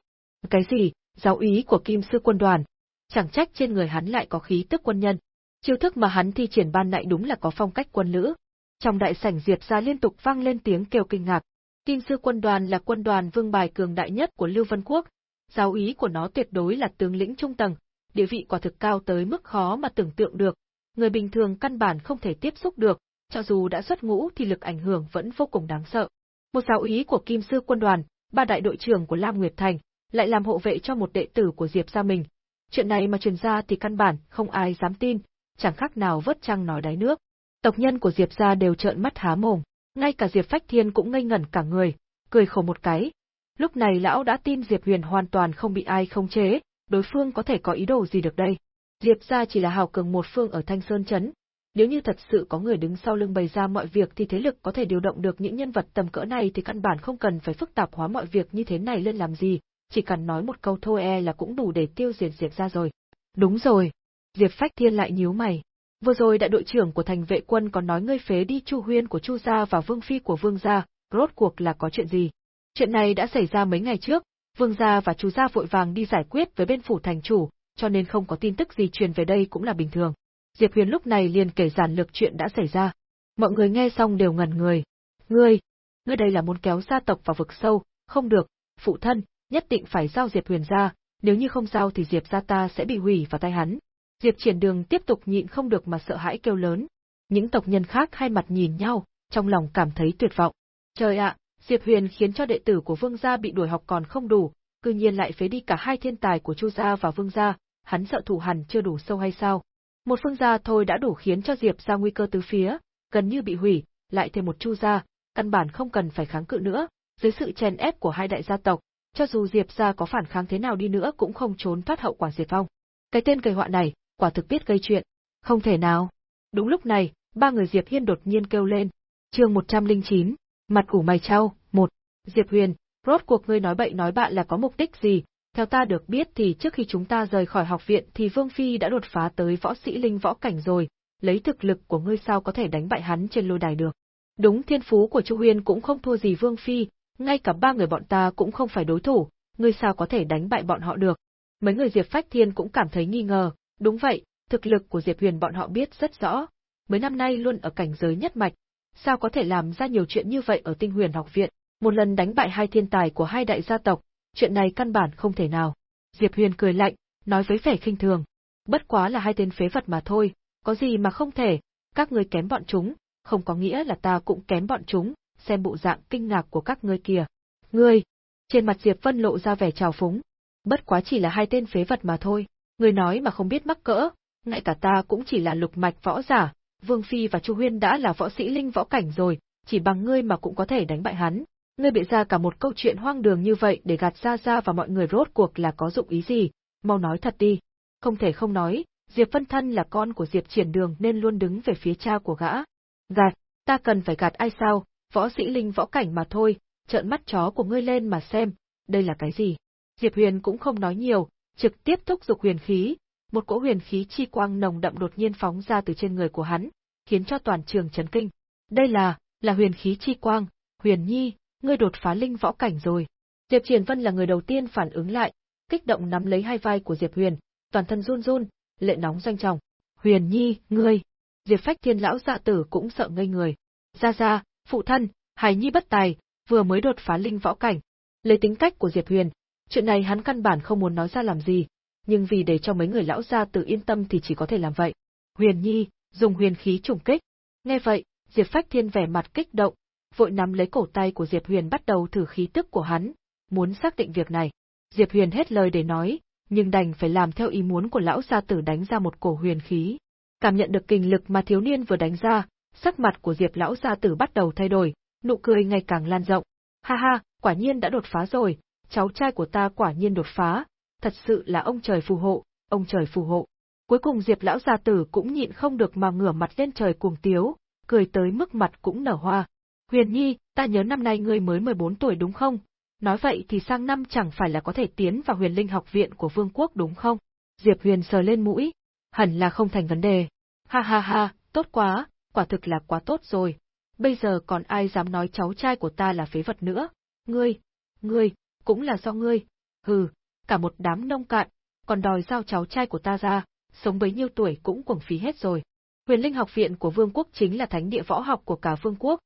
Speaker 1: Cái gì? Giáo úy của Kim sư quân đoàn? Chẳng trách trên người hắn lại có khí tức quân nhân. Chiêu thức mà hắn thi triển ban nãy đúng là có phong cách quân nữ. Trong đại sảnh Diệp gia liên tục vang lên tiếng kêu kinh ngạc, Kim sư quân đoàn là quân đoàn vương bài cường đại nhất của Lưu Vân Quốc, giáo ý của nó tuyệt đối là tướng lĩnh trung tầng, địa vị quả thực cao tới mức khó mà tưởng tượng được, người bình thường căn bản không thể tiếp xúc được, cho dù đã xuất ngũ thì lực ảnh hưởng vẫn vô cùng đáng sợ. Một giáo ý của Kim sư quân đoàn, ba đại đội trưởng của Lam Nguyệt Thành, lại làm hộ vệ cho một đệ tử của Diệp gia mình. Chuyện này mà truyền ra thì căn bản không ai dám tin, chẳng khác nào vớt trăng nói đáy nước. Tộc nhân của Diệp gia đều trợn mắt há mồm. Ngay cả Diệp Phách Thiên cũng ngây ngẩn cả người, cười khổ một cái. Lúc này lão đã tin Diệp Huyền hoàn toàn không bị ai khống chế, đối phương có thể có ý đồ gì được đây. Diệp gia chỉ là hào cường một phương ở Thanh Sơn Trấn. Nếu như thật sự có người đứng sau lưng bày ra mọi việc thì thế lực có thể điều động được những nhân vật tầm cỡ này thì căn bản không cần phải phức tạp hóa mọi việc như thế này lên làm gì, chỉ cần nói một câu thôi e là cũng đủ để tiêu diệt Diệp gia rồi. Đúng rồi. Diệp Phách Thiên lại nhíu mày, Vừa rồi đại đội trưởng của thành vệ quân còn nói ngươi phế đi Chu Huyên của Chu gia và Vương phi của Vương gia, rốt cuộc là có chuyện gì? Chuyện này đã xảy ra mấy ngày trước, Vương gia và Chu gia vội vàng đi giải quyết với bên phủ thành chủ, cho nên không có tin tức gì truyền về đây cũng là bình thường. Diệp Huyền lúc này liền kể giản lược chuyện đã xảy ra. Mọi người nghe xong đều ngẩn người. Ngươi, ngươi đây là muốn kéo gia tộc vào vực sâu, không được, phụ thân, nhất định phải giao Diệp Huyền ra, nếu như không giao thì Diệp gia ta sẽ bị hủy vào tay hắn. Diệp Triển Đường tiếp tục nhịn không được mà sợ hãi kêu lớn. Những tộc nhân khác hai mặt nhìn nhau, trong lòng cảm thấy tuyệt vọng. Trời ạ, Diệp Huyền khiến cho đệ tử của Vương gia bị đuổi học còn không đủ, cư nhiên lại phế đi cả hai thiên tài của Chu gia và Vương gia, hắn sợ thủ hẳn chưa đủ sâu hay sao? Một Vương gia thôi đã đủ khiến cho Diệp gia nguy cơ tứ phía, gần như bị hủy, lại thêm một Chu gia, căn bản không cần phải kháng cự nữa, dưới sự chèn ép của hai đại gia tộc, cho dù Diệp gia có phản kháng thế nào đi nữa cũng không trốn thoát hậu quả diệt vong. Cái tên gây họa này, quả thực biết gây chuyện. Không thể nào. Đúng lúc này, ba người Diệp Hiên đột nhiên kêu lên. chương 109, mặt ủ mày trao, một. Diệp Huyền, rốt cuộc ngươi nói bậy nói bạn là có mục đích gì? Theo ta được biết thì trước khi chúng ta rời khỏi học viện thì Vương Phi đã đột phá tới võ sĩ linh võ cảnh rồi, lấy thực lực của ngươi sao có thể đánh bại hắn trên lôi đài được. Đúng thiên phú của Chu Huyền cũng không thua gì Vương Phi, ngay cả ba người bọn ta cũng không phải đối thủ, ngươi sao có thể đánh bại bọn họ được. Mấy người Diệp Phách Thiên cũng cảm thấy nghi ngờ, Đúng vậy, thực lực của Diệp Huyền bọn họ biết rất rõ, mấy năm nay luôn ở cảnh giới nhất mạch, sao có thể làm ra nhiều chuyện như vậy ở Tinh Huyền học viện, một lần đánh bại hai thiên tài của hai đại gia tộc, chuyện này căn bản không thể nào. Diệp Huyền cười lạnh, nói với vẻ khinh thường. Bất quá là hai tên phế vật mà thôi, có gì mà không thể, các ngươi kém bọn chúng, không có nghĩa là ta cũng kém bọn chúng, xem bộ dạng kinh ngạc của các ngươi kìa. Ngươi! Trên mặt Diệp Vân lộ ra vẻ trào phúng. Bất quá chỉ là hai tên phế vật mà thôi, ngươi nói mà không biết mắc cỡ, ngay cả ta cũng chỉ là lục mạch võ giả, Vương Phi và Chu Huyên đã là võ sĩ linh võ cảnh rồi, chỉ bằng ngươi mà cũng có thể đánh bại hắn. Ngươi bị ra cả một câu chuyện hoang đường như vậy để gạt ra ra và mọi người rốt cuộc là có dụng ý gì, mau nói thật đi. Không thể không nói, Diệp Vân Thân là con của Diệp Triển Đường nên luôn đứng về phía cha của gã. Gạt, ta cần phải gạt ai sao, võ sĩ linh võ cảnh mà thôi, trợn mắt chó của ngươi lên mà xem, đây là cái gì? Diệp Huyền cũng không nói nhiều, trực tiếp thúc giục huyền khí, một cỗ huyền khí chi quang nồng đậm đột nhiên phóng ra từ trên người của hắn, khiến cho toàn trường chấn kinh. Đây là, là huyền khí chi quang, Huyền Nhi, ngươi đột phá linh võ cảnh rồi. Diệp Triển Vân là người đầu tiên phản ứng lại, kích động nắm lấy hai vai của Diệp Huyền, toàn thân run run, lệ nóng doanh trọng. Huyền Nhi, ngươi! Diệp Phách Thiên lão dạ tử cũng sợ ngây người. Ra ra, phụ thân, Hải Nhi bất tài, vừa mới đột phá linh võ cảnh. Lấy tính cách của Diệp Huyền, chuyện này hắn căn bản không muốn nói ra làm gì, nhưng vì để cho mấy người lão gia tử yên tâm thì chỉ có thể làm vậy. Huyền Nhi, dùng huyền khí trùng kích. Nghe vậy, Diệp Phách Thiên vẻ mặt kích động, vội nắm lấy cổ tay của Diệp Huyền bắt đầu thử khí tức của hắn, muốn xác định việc này. Diệp Huyền hết lời để nói, nhưng đành phải làm theo ý muốn của lão gia tử đánh ra một cổ huyền khí. Cảm nhận được kinh lực mà thiếu niên vừa đánh ra, sắc mặt của Diệp lão gia tử bắt đầu thay đổi, nụ cười ngày càng lan rộng. Ha ha, quả nhiên đã đột phá rồi, cháu trai của ta quả nhiên đột phá, thật sự là ông trời phù hộ, ông trời phù hộ. Cuối cùng Diệp lão gia tử cũng nhịn không được mà ngửa mặt lên trời cuồng tiếu, cười tới mức mặt cũng nở hoa. Huyền Nhi, ta nhớ năm nay ngươi mới 14 tuổi đúng không? Nói vậy thì sang năm chẳng phải là có thể tiến vào huyền linh học viện của vương quốc đúng không? Diệp Huyền sờ lên mũi. Hẳn là không thành vấn đề. Ha ha ha, tốt quá, quả thực là quá tốt rồi. Bây giờ còn ai dám nói cháu trai của ta là phế vật nữa? Ngươi, ngươi, cũng là do ngươi. Hừ, cả một đám nông cạn, còn đòi giao cháu trai của ta ra, sống bấy nhiêu tuổi cũng cuồng phí hết rồi. Huyền Linh học viện của Vương quốc chính là thánh địa võ học của cả Vương quốc.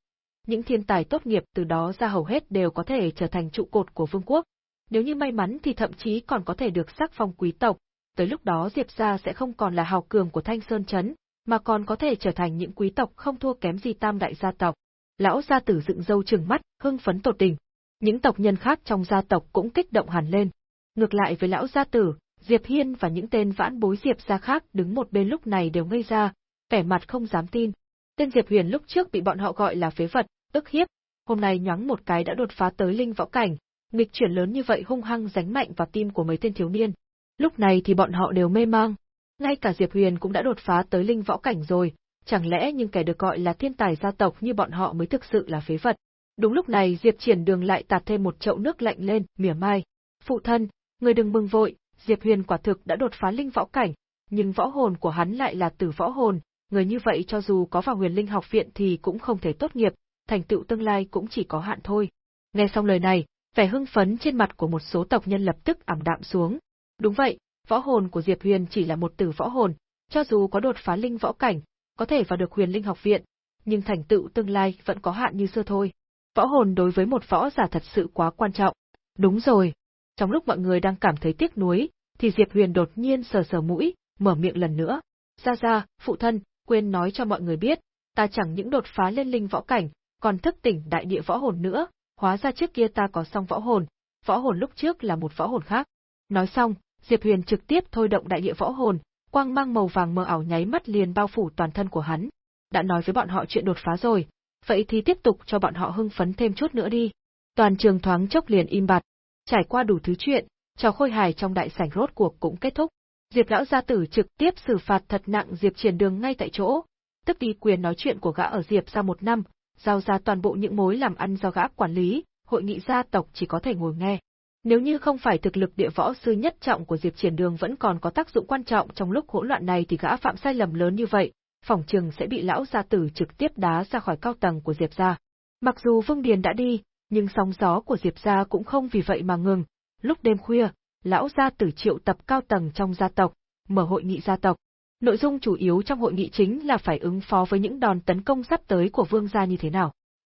Speaker 1: Những thiên tài tốt nghiệp từ đó ra hầu hết đều có thể trở thành trụ cột của Vương quốc. Nếu như may mắn thì thậm chí còn có thể được sắc phong quý tộc, tới lúc đó Diệp gia sẽ không còn là hào cường của Thanh Sơn Trấn, mà còn có thể trở thành những quý tộc không thua kém gì tam đại gia tộc. Lão gia tử dựng râu trừng mắt, hưng phấn tột đỉnh. Những tộc nhân khác trong gia tộc cũng kích động hẳn lên. Ngược lại với lão gia tử, Diệp Hiên và những tên vãn bối Diệp gia khác đứng một bên lúc này đều ngây ra, vẻ mặt không dám tin. Tên Diệp Huyền lúc trước bị bọn họ gọi là phế vật, ức hiếp, hôm nay nhoáng một cái đã đột phá tới linh võ cảnh, nghịch chuyển lớn như vậy hung hăng dánh mạnh vào tim của mấy tên thiếu niên. Lúc này thì bọn họ đều mê mang. Ngay cả Diệp Huyền cũng đã đột phá tới linh võ cảnh rồi, chẳng lẽ những kẻ được gọi là thiên tài gia tộc như bọn họ mới thực sự là phế vật. Đúng lúc này Diệp Triển Đường lại tạt thêm một chậu nước lạnh lên, mỉa mai. Phụ thân, người đừng mừng vội, Diệp Huyền quả thực đã đột phá linh võ cảnh, nhưng võ hồn của hắn lại là tử võ hồn, người như vậy cho dù có vào huyền linh học viện thì cũng không thể tốt nghiệp, thành tựu tương lai cũng chỉ có hạn thôi. Nghe xong lời này, vẻ hưng phấn trên mặt của một số tộc nhân lập tức ảm đạm xuống. Đúng vậy, võ hồn của Diệp Huyền chỉ là một tử võ hồn, cho dù có đột phá linh võ cảnh, có thể vào được huyền linh học viện, nhưng thành tựu tương lai vẫn có hạn như xưa thôi. Võ hồn đối với một võ giả thật sự quá quan trọng. Đúng rồi. Trong lúc mọi người đang cảm thấy tiếc nuối, thì Diệp Huyền đột nhiên sờ sờ mũi, mở miệng lần nữa. Ra ra, phụ thân, quên nói cho mọi người biết, ta chẳng những đột phá lên linh võ cảnh, còn thức tỉnh đại địa võ hồn nữa, hóa ra trước kia ta có song võ hồn, võ hồn lúc trước là một võ hồn khác. Nói xong, Diệp Huyền trực tiếp thôi động đại địa võ hồn, quang mang màu vàng mờ ảo nháy mắt liền bao phủ toàn thân của hắn. Đã nói với bọn họ chuyện đột phá rồi, vậy thì tiếp tục cho bọn họ hưng phấn thêm chút nữa đi. Toàn trường thoáng chốc liền im bặt. Trải qua đủ thứ chuyện, trò khôi hài trong đại sảnh rốt cuộc cũng kết thúc. Diệp lão gia tử trực tiếp xử phạt thật nặng Diệp Triển Đường ngay tại chỗ, tức đi quyền nói chuyện của gã ở Diệp ra một năm, giao ra toàn bộ những mối làm ăn do gã quản lý, hội nghị gia tộc chỉ có thể ngồi nghe. Nếu như không phải thực lực địa võ sư nhất trọng của Diệp Triển Đường vẫn còn có tác dụng quan trọng trong lúc hỗn loạn này thì gã phạm sai lầm lớn như vậy, phòng trường sẽ bị lão gia tử trực tiếp đá ra khỏi cao tầng của Diệp gia. Mặc dù Vương Điền đã đi, nhưng sóng gió của Diệp gia cũng không vì vậy mà ngừng. Lúc đêm khuya, lão gia tử triệu tập cao tầng trong gia tộc, mở hội nghị gia tộc. Nội dung chủ yếu trong hội nghị chính là phải ứng phó với những đòn tấn công sắp tới của vương gia như thế nào.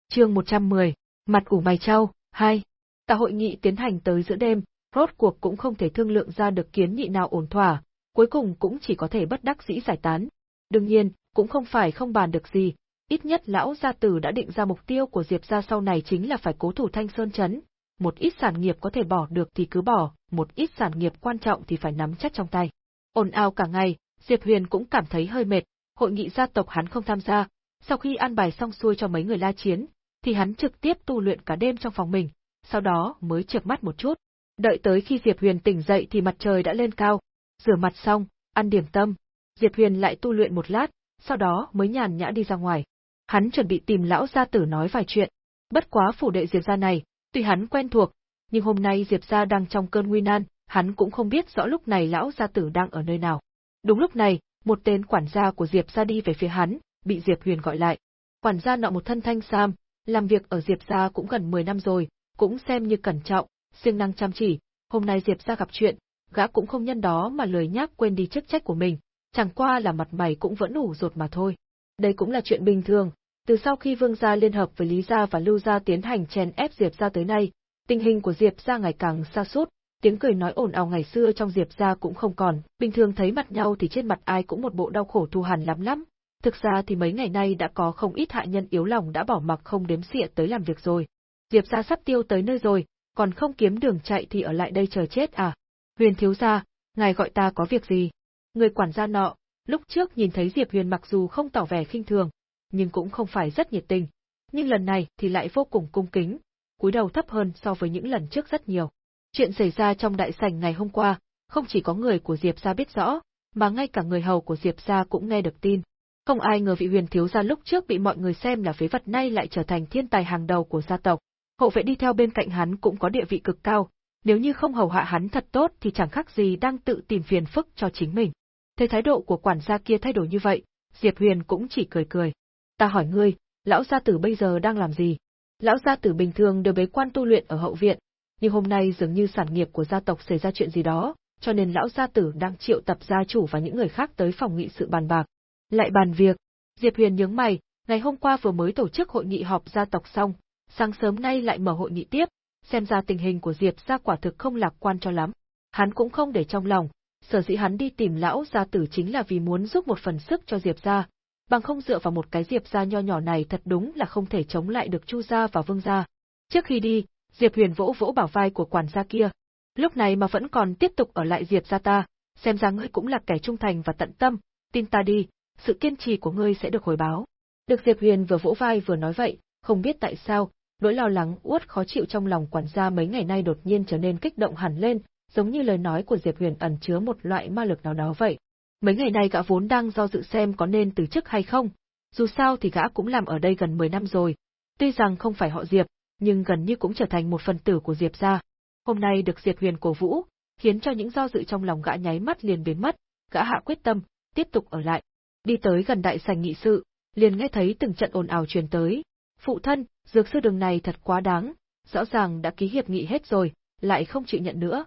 Speaker 1: Chương 110, mặt ủ mày trao, 2. Tại hội nghị tiến hành tới giữa đêm, rốt cuộc cũng không thể thương lượng ra được kiến nghị nào ổn thỏa, cuối cùng cũng chỉ có thể bất đắc dĩ giải tán. Đương nhiên, cũng không phải không bàn được gì, ít nhất lão gia tử đã định ra mục tiêu của Diệp gia sau này chính là phải cố thủ Thanh Sơn Trấn. một ít sản nghiệp có thể bỏ được thì cứ bỏ, một ít sản nghiệp quan trọng thì phải nắm chắc trong tay. Ồn ào cả ngày, Diệp Huyền cũng cảm thấy hơi mệt, hội nghị gia tộc hắn không tham gia, sau khi an bài xong xuôi cho mấy người la chiến, thì hắn trực tiếp tu luyện cả đêm trong phòng mình, sau đó mới chợp mắt một chút. Đợi tới khi Diệp Huyền tỉnh dậy thì mặt trời đã lên cao, rửa mặt xong, ăn điểm tâm, Diệp Huyền lại tu luyện một lát, sau đó mới nhàn nhã đi ra ngoài. Hắn chuẩn bị tìm lão gia tử nói vài chuyện. Bất quá phủ đệ Diệp gia này, tuy hắn quen thuộc, nhưng hôm nay Diệp gia đang trong cơn nguy nan, hắn cũng không biết rõ lúc này lão gia tử đang ở nơi nào. Đúng lúc này, một tên quản gia của Diệp gia đi về phía hắn, bị Diệp Huyền gọi lại. Quản gia nọ một thân thanh sam, làm việc ở Diệp gia cũng gần 10 năm rồi, cũng xem như cẩn trọng, siêng năng chăm chỉ, hôm nay Diệp gia gặp chuyện, gã cũng không nhân đó mà lười nhác quên đi chức trách của mình, chẳng qua là mặt mày cũng vẫn ủ rột mà thôi. Đây cũng là chuyện bình thường, từ sau khi Vương gia liên hợp với Lý gia và Lưu gia tiến hành chèn ép Diệp gia tới nay, tình hình của Diệp gia ngày càng xa sút, tiếng cười nói ồn ào ngày xưa trong Diệp gia cũng không còn, bình thường thấy mặt nhau thì trên mặt ai cũng một bộ đau khổ thu hằn lắm lắm. Thực ra thì mấy ngày nay đã có không ít hạ nhân yếu lòng đã bỏ mặc không đếm xỉa tới làm việc rồi. Diệp gia sắp tiêu tới nơi rồi, còn không kiếm đường chạy thì ở lại đây chờ chết à? Huyền thiếu gia, ngài gọi ta có việc gì? Người quản gia nọ, lúc trước nhìn thấy Diệp Huyền mặc dù không tỏ vẻ khinh thường, nhưng cũng không phải rất nhiệt tình, nhưng lần này thì lại vô cùng cung kính, cúi đầu thấp hơn so với những lần trước rất nhiều. Chuyện xảy ra trong đại sảnh ngày hôm qua, không chỉ có người của Diệp gia biết rõ, mà ngay cả người hầu của Diệp gia cũng nghe được tin. Không ai ngờ vị huyền thiếu gia lúc trước bị mọi người xem là phế vật nay lại trở thành thiên tài hàng đầu của gia tộc. Hộ vệ đi theo bên cạnh hắn cũng có địa vị cực cao, nếu như không hầu hạ hắn thật tốt thì chẳng khác gì đang tự tìm phiền phức cho chính mình. Thấy thái độ của quản gia kia thay đổi như vậy, Diệp Huyền cũng chỉ cười cười. Ta hỏi ngươi, lão gia tử bây giờ đang làm gì? Lão gia tử bình thường đều bế quan tu luyện ở hậu viện, nhưng hôm nay dường như sản nghiệp của gia tộc xảy ra chuyện gì đó, cho nên lão gia tử đang triệu tập gia chủ và những người khác tới phòng nghị sự bàn bạc. Lại bàn việc, Diệp Huyền nhướng mày, ngày hôm qua vừa mới tổ chức hội nghị họp gia tộc xong, sáng sớm nay lại mở hội nghị tiếp, xem ra tình hình của Diệp gia quả thực không lạc quan cho lắm. Hắn cũng không để trong lòng, sở dĩ hắn đi tìm lão gia tử chính là vì muốn giúp một phần sức cho Diệp gia, bằng không dựa vào một cái Diệp gia nho nhỏ này thật đúng là không thể chống lại được Chu gia và Vương gia. Trước khi đi, Diệp Huyền vỗ vỗ bảo vai của quản gia kia. Lúc này mà vẫn còn tiếp tục ở lại Diệp gia ta, xem ra ngươi cũng là kẻ trung thành và tận tâm, tin ta đi, sự kiên trì của ngươi sẽ được hồi báo. Được Diệp Huyền vừa vỗ vai vừa nói vậy, không biết tại sao, nỗi lo lắng uất khó chịu trong lòng quản gia mấy ngày nay đột nhiên trở nên kích động hẳn lên, giống như lời nói của Diệp Huyền ẩn chứa một loại ma lực nào đó vậy. Mấy ngày nay gã vốn đang do dự xem có nên từ chức hay không, dù sao thì gã cũng làm ở đây gần 10 năm rồi, tuy rằng không phải họ Diệp, nhưng gần như cũng trở thành một phần tử của Diệp gia. Hôm nay được Diệp Huyền cổ vũ, khiến cho những do dự trong lòng gã nháy mắt liền biến mất, gã hạ quyết tâm, tiếp tục ở lại. Đi tới gần đại sảnh nghị sự, liền nghe thấy từng trận ồn ào truyền tới. Phụ thân, dược sư đường này thật quá đáng, rõ ràng đã ký hiệp nghị hết rồi, lại không chịu nhận nữa.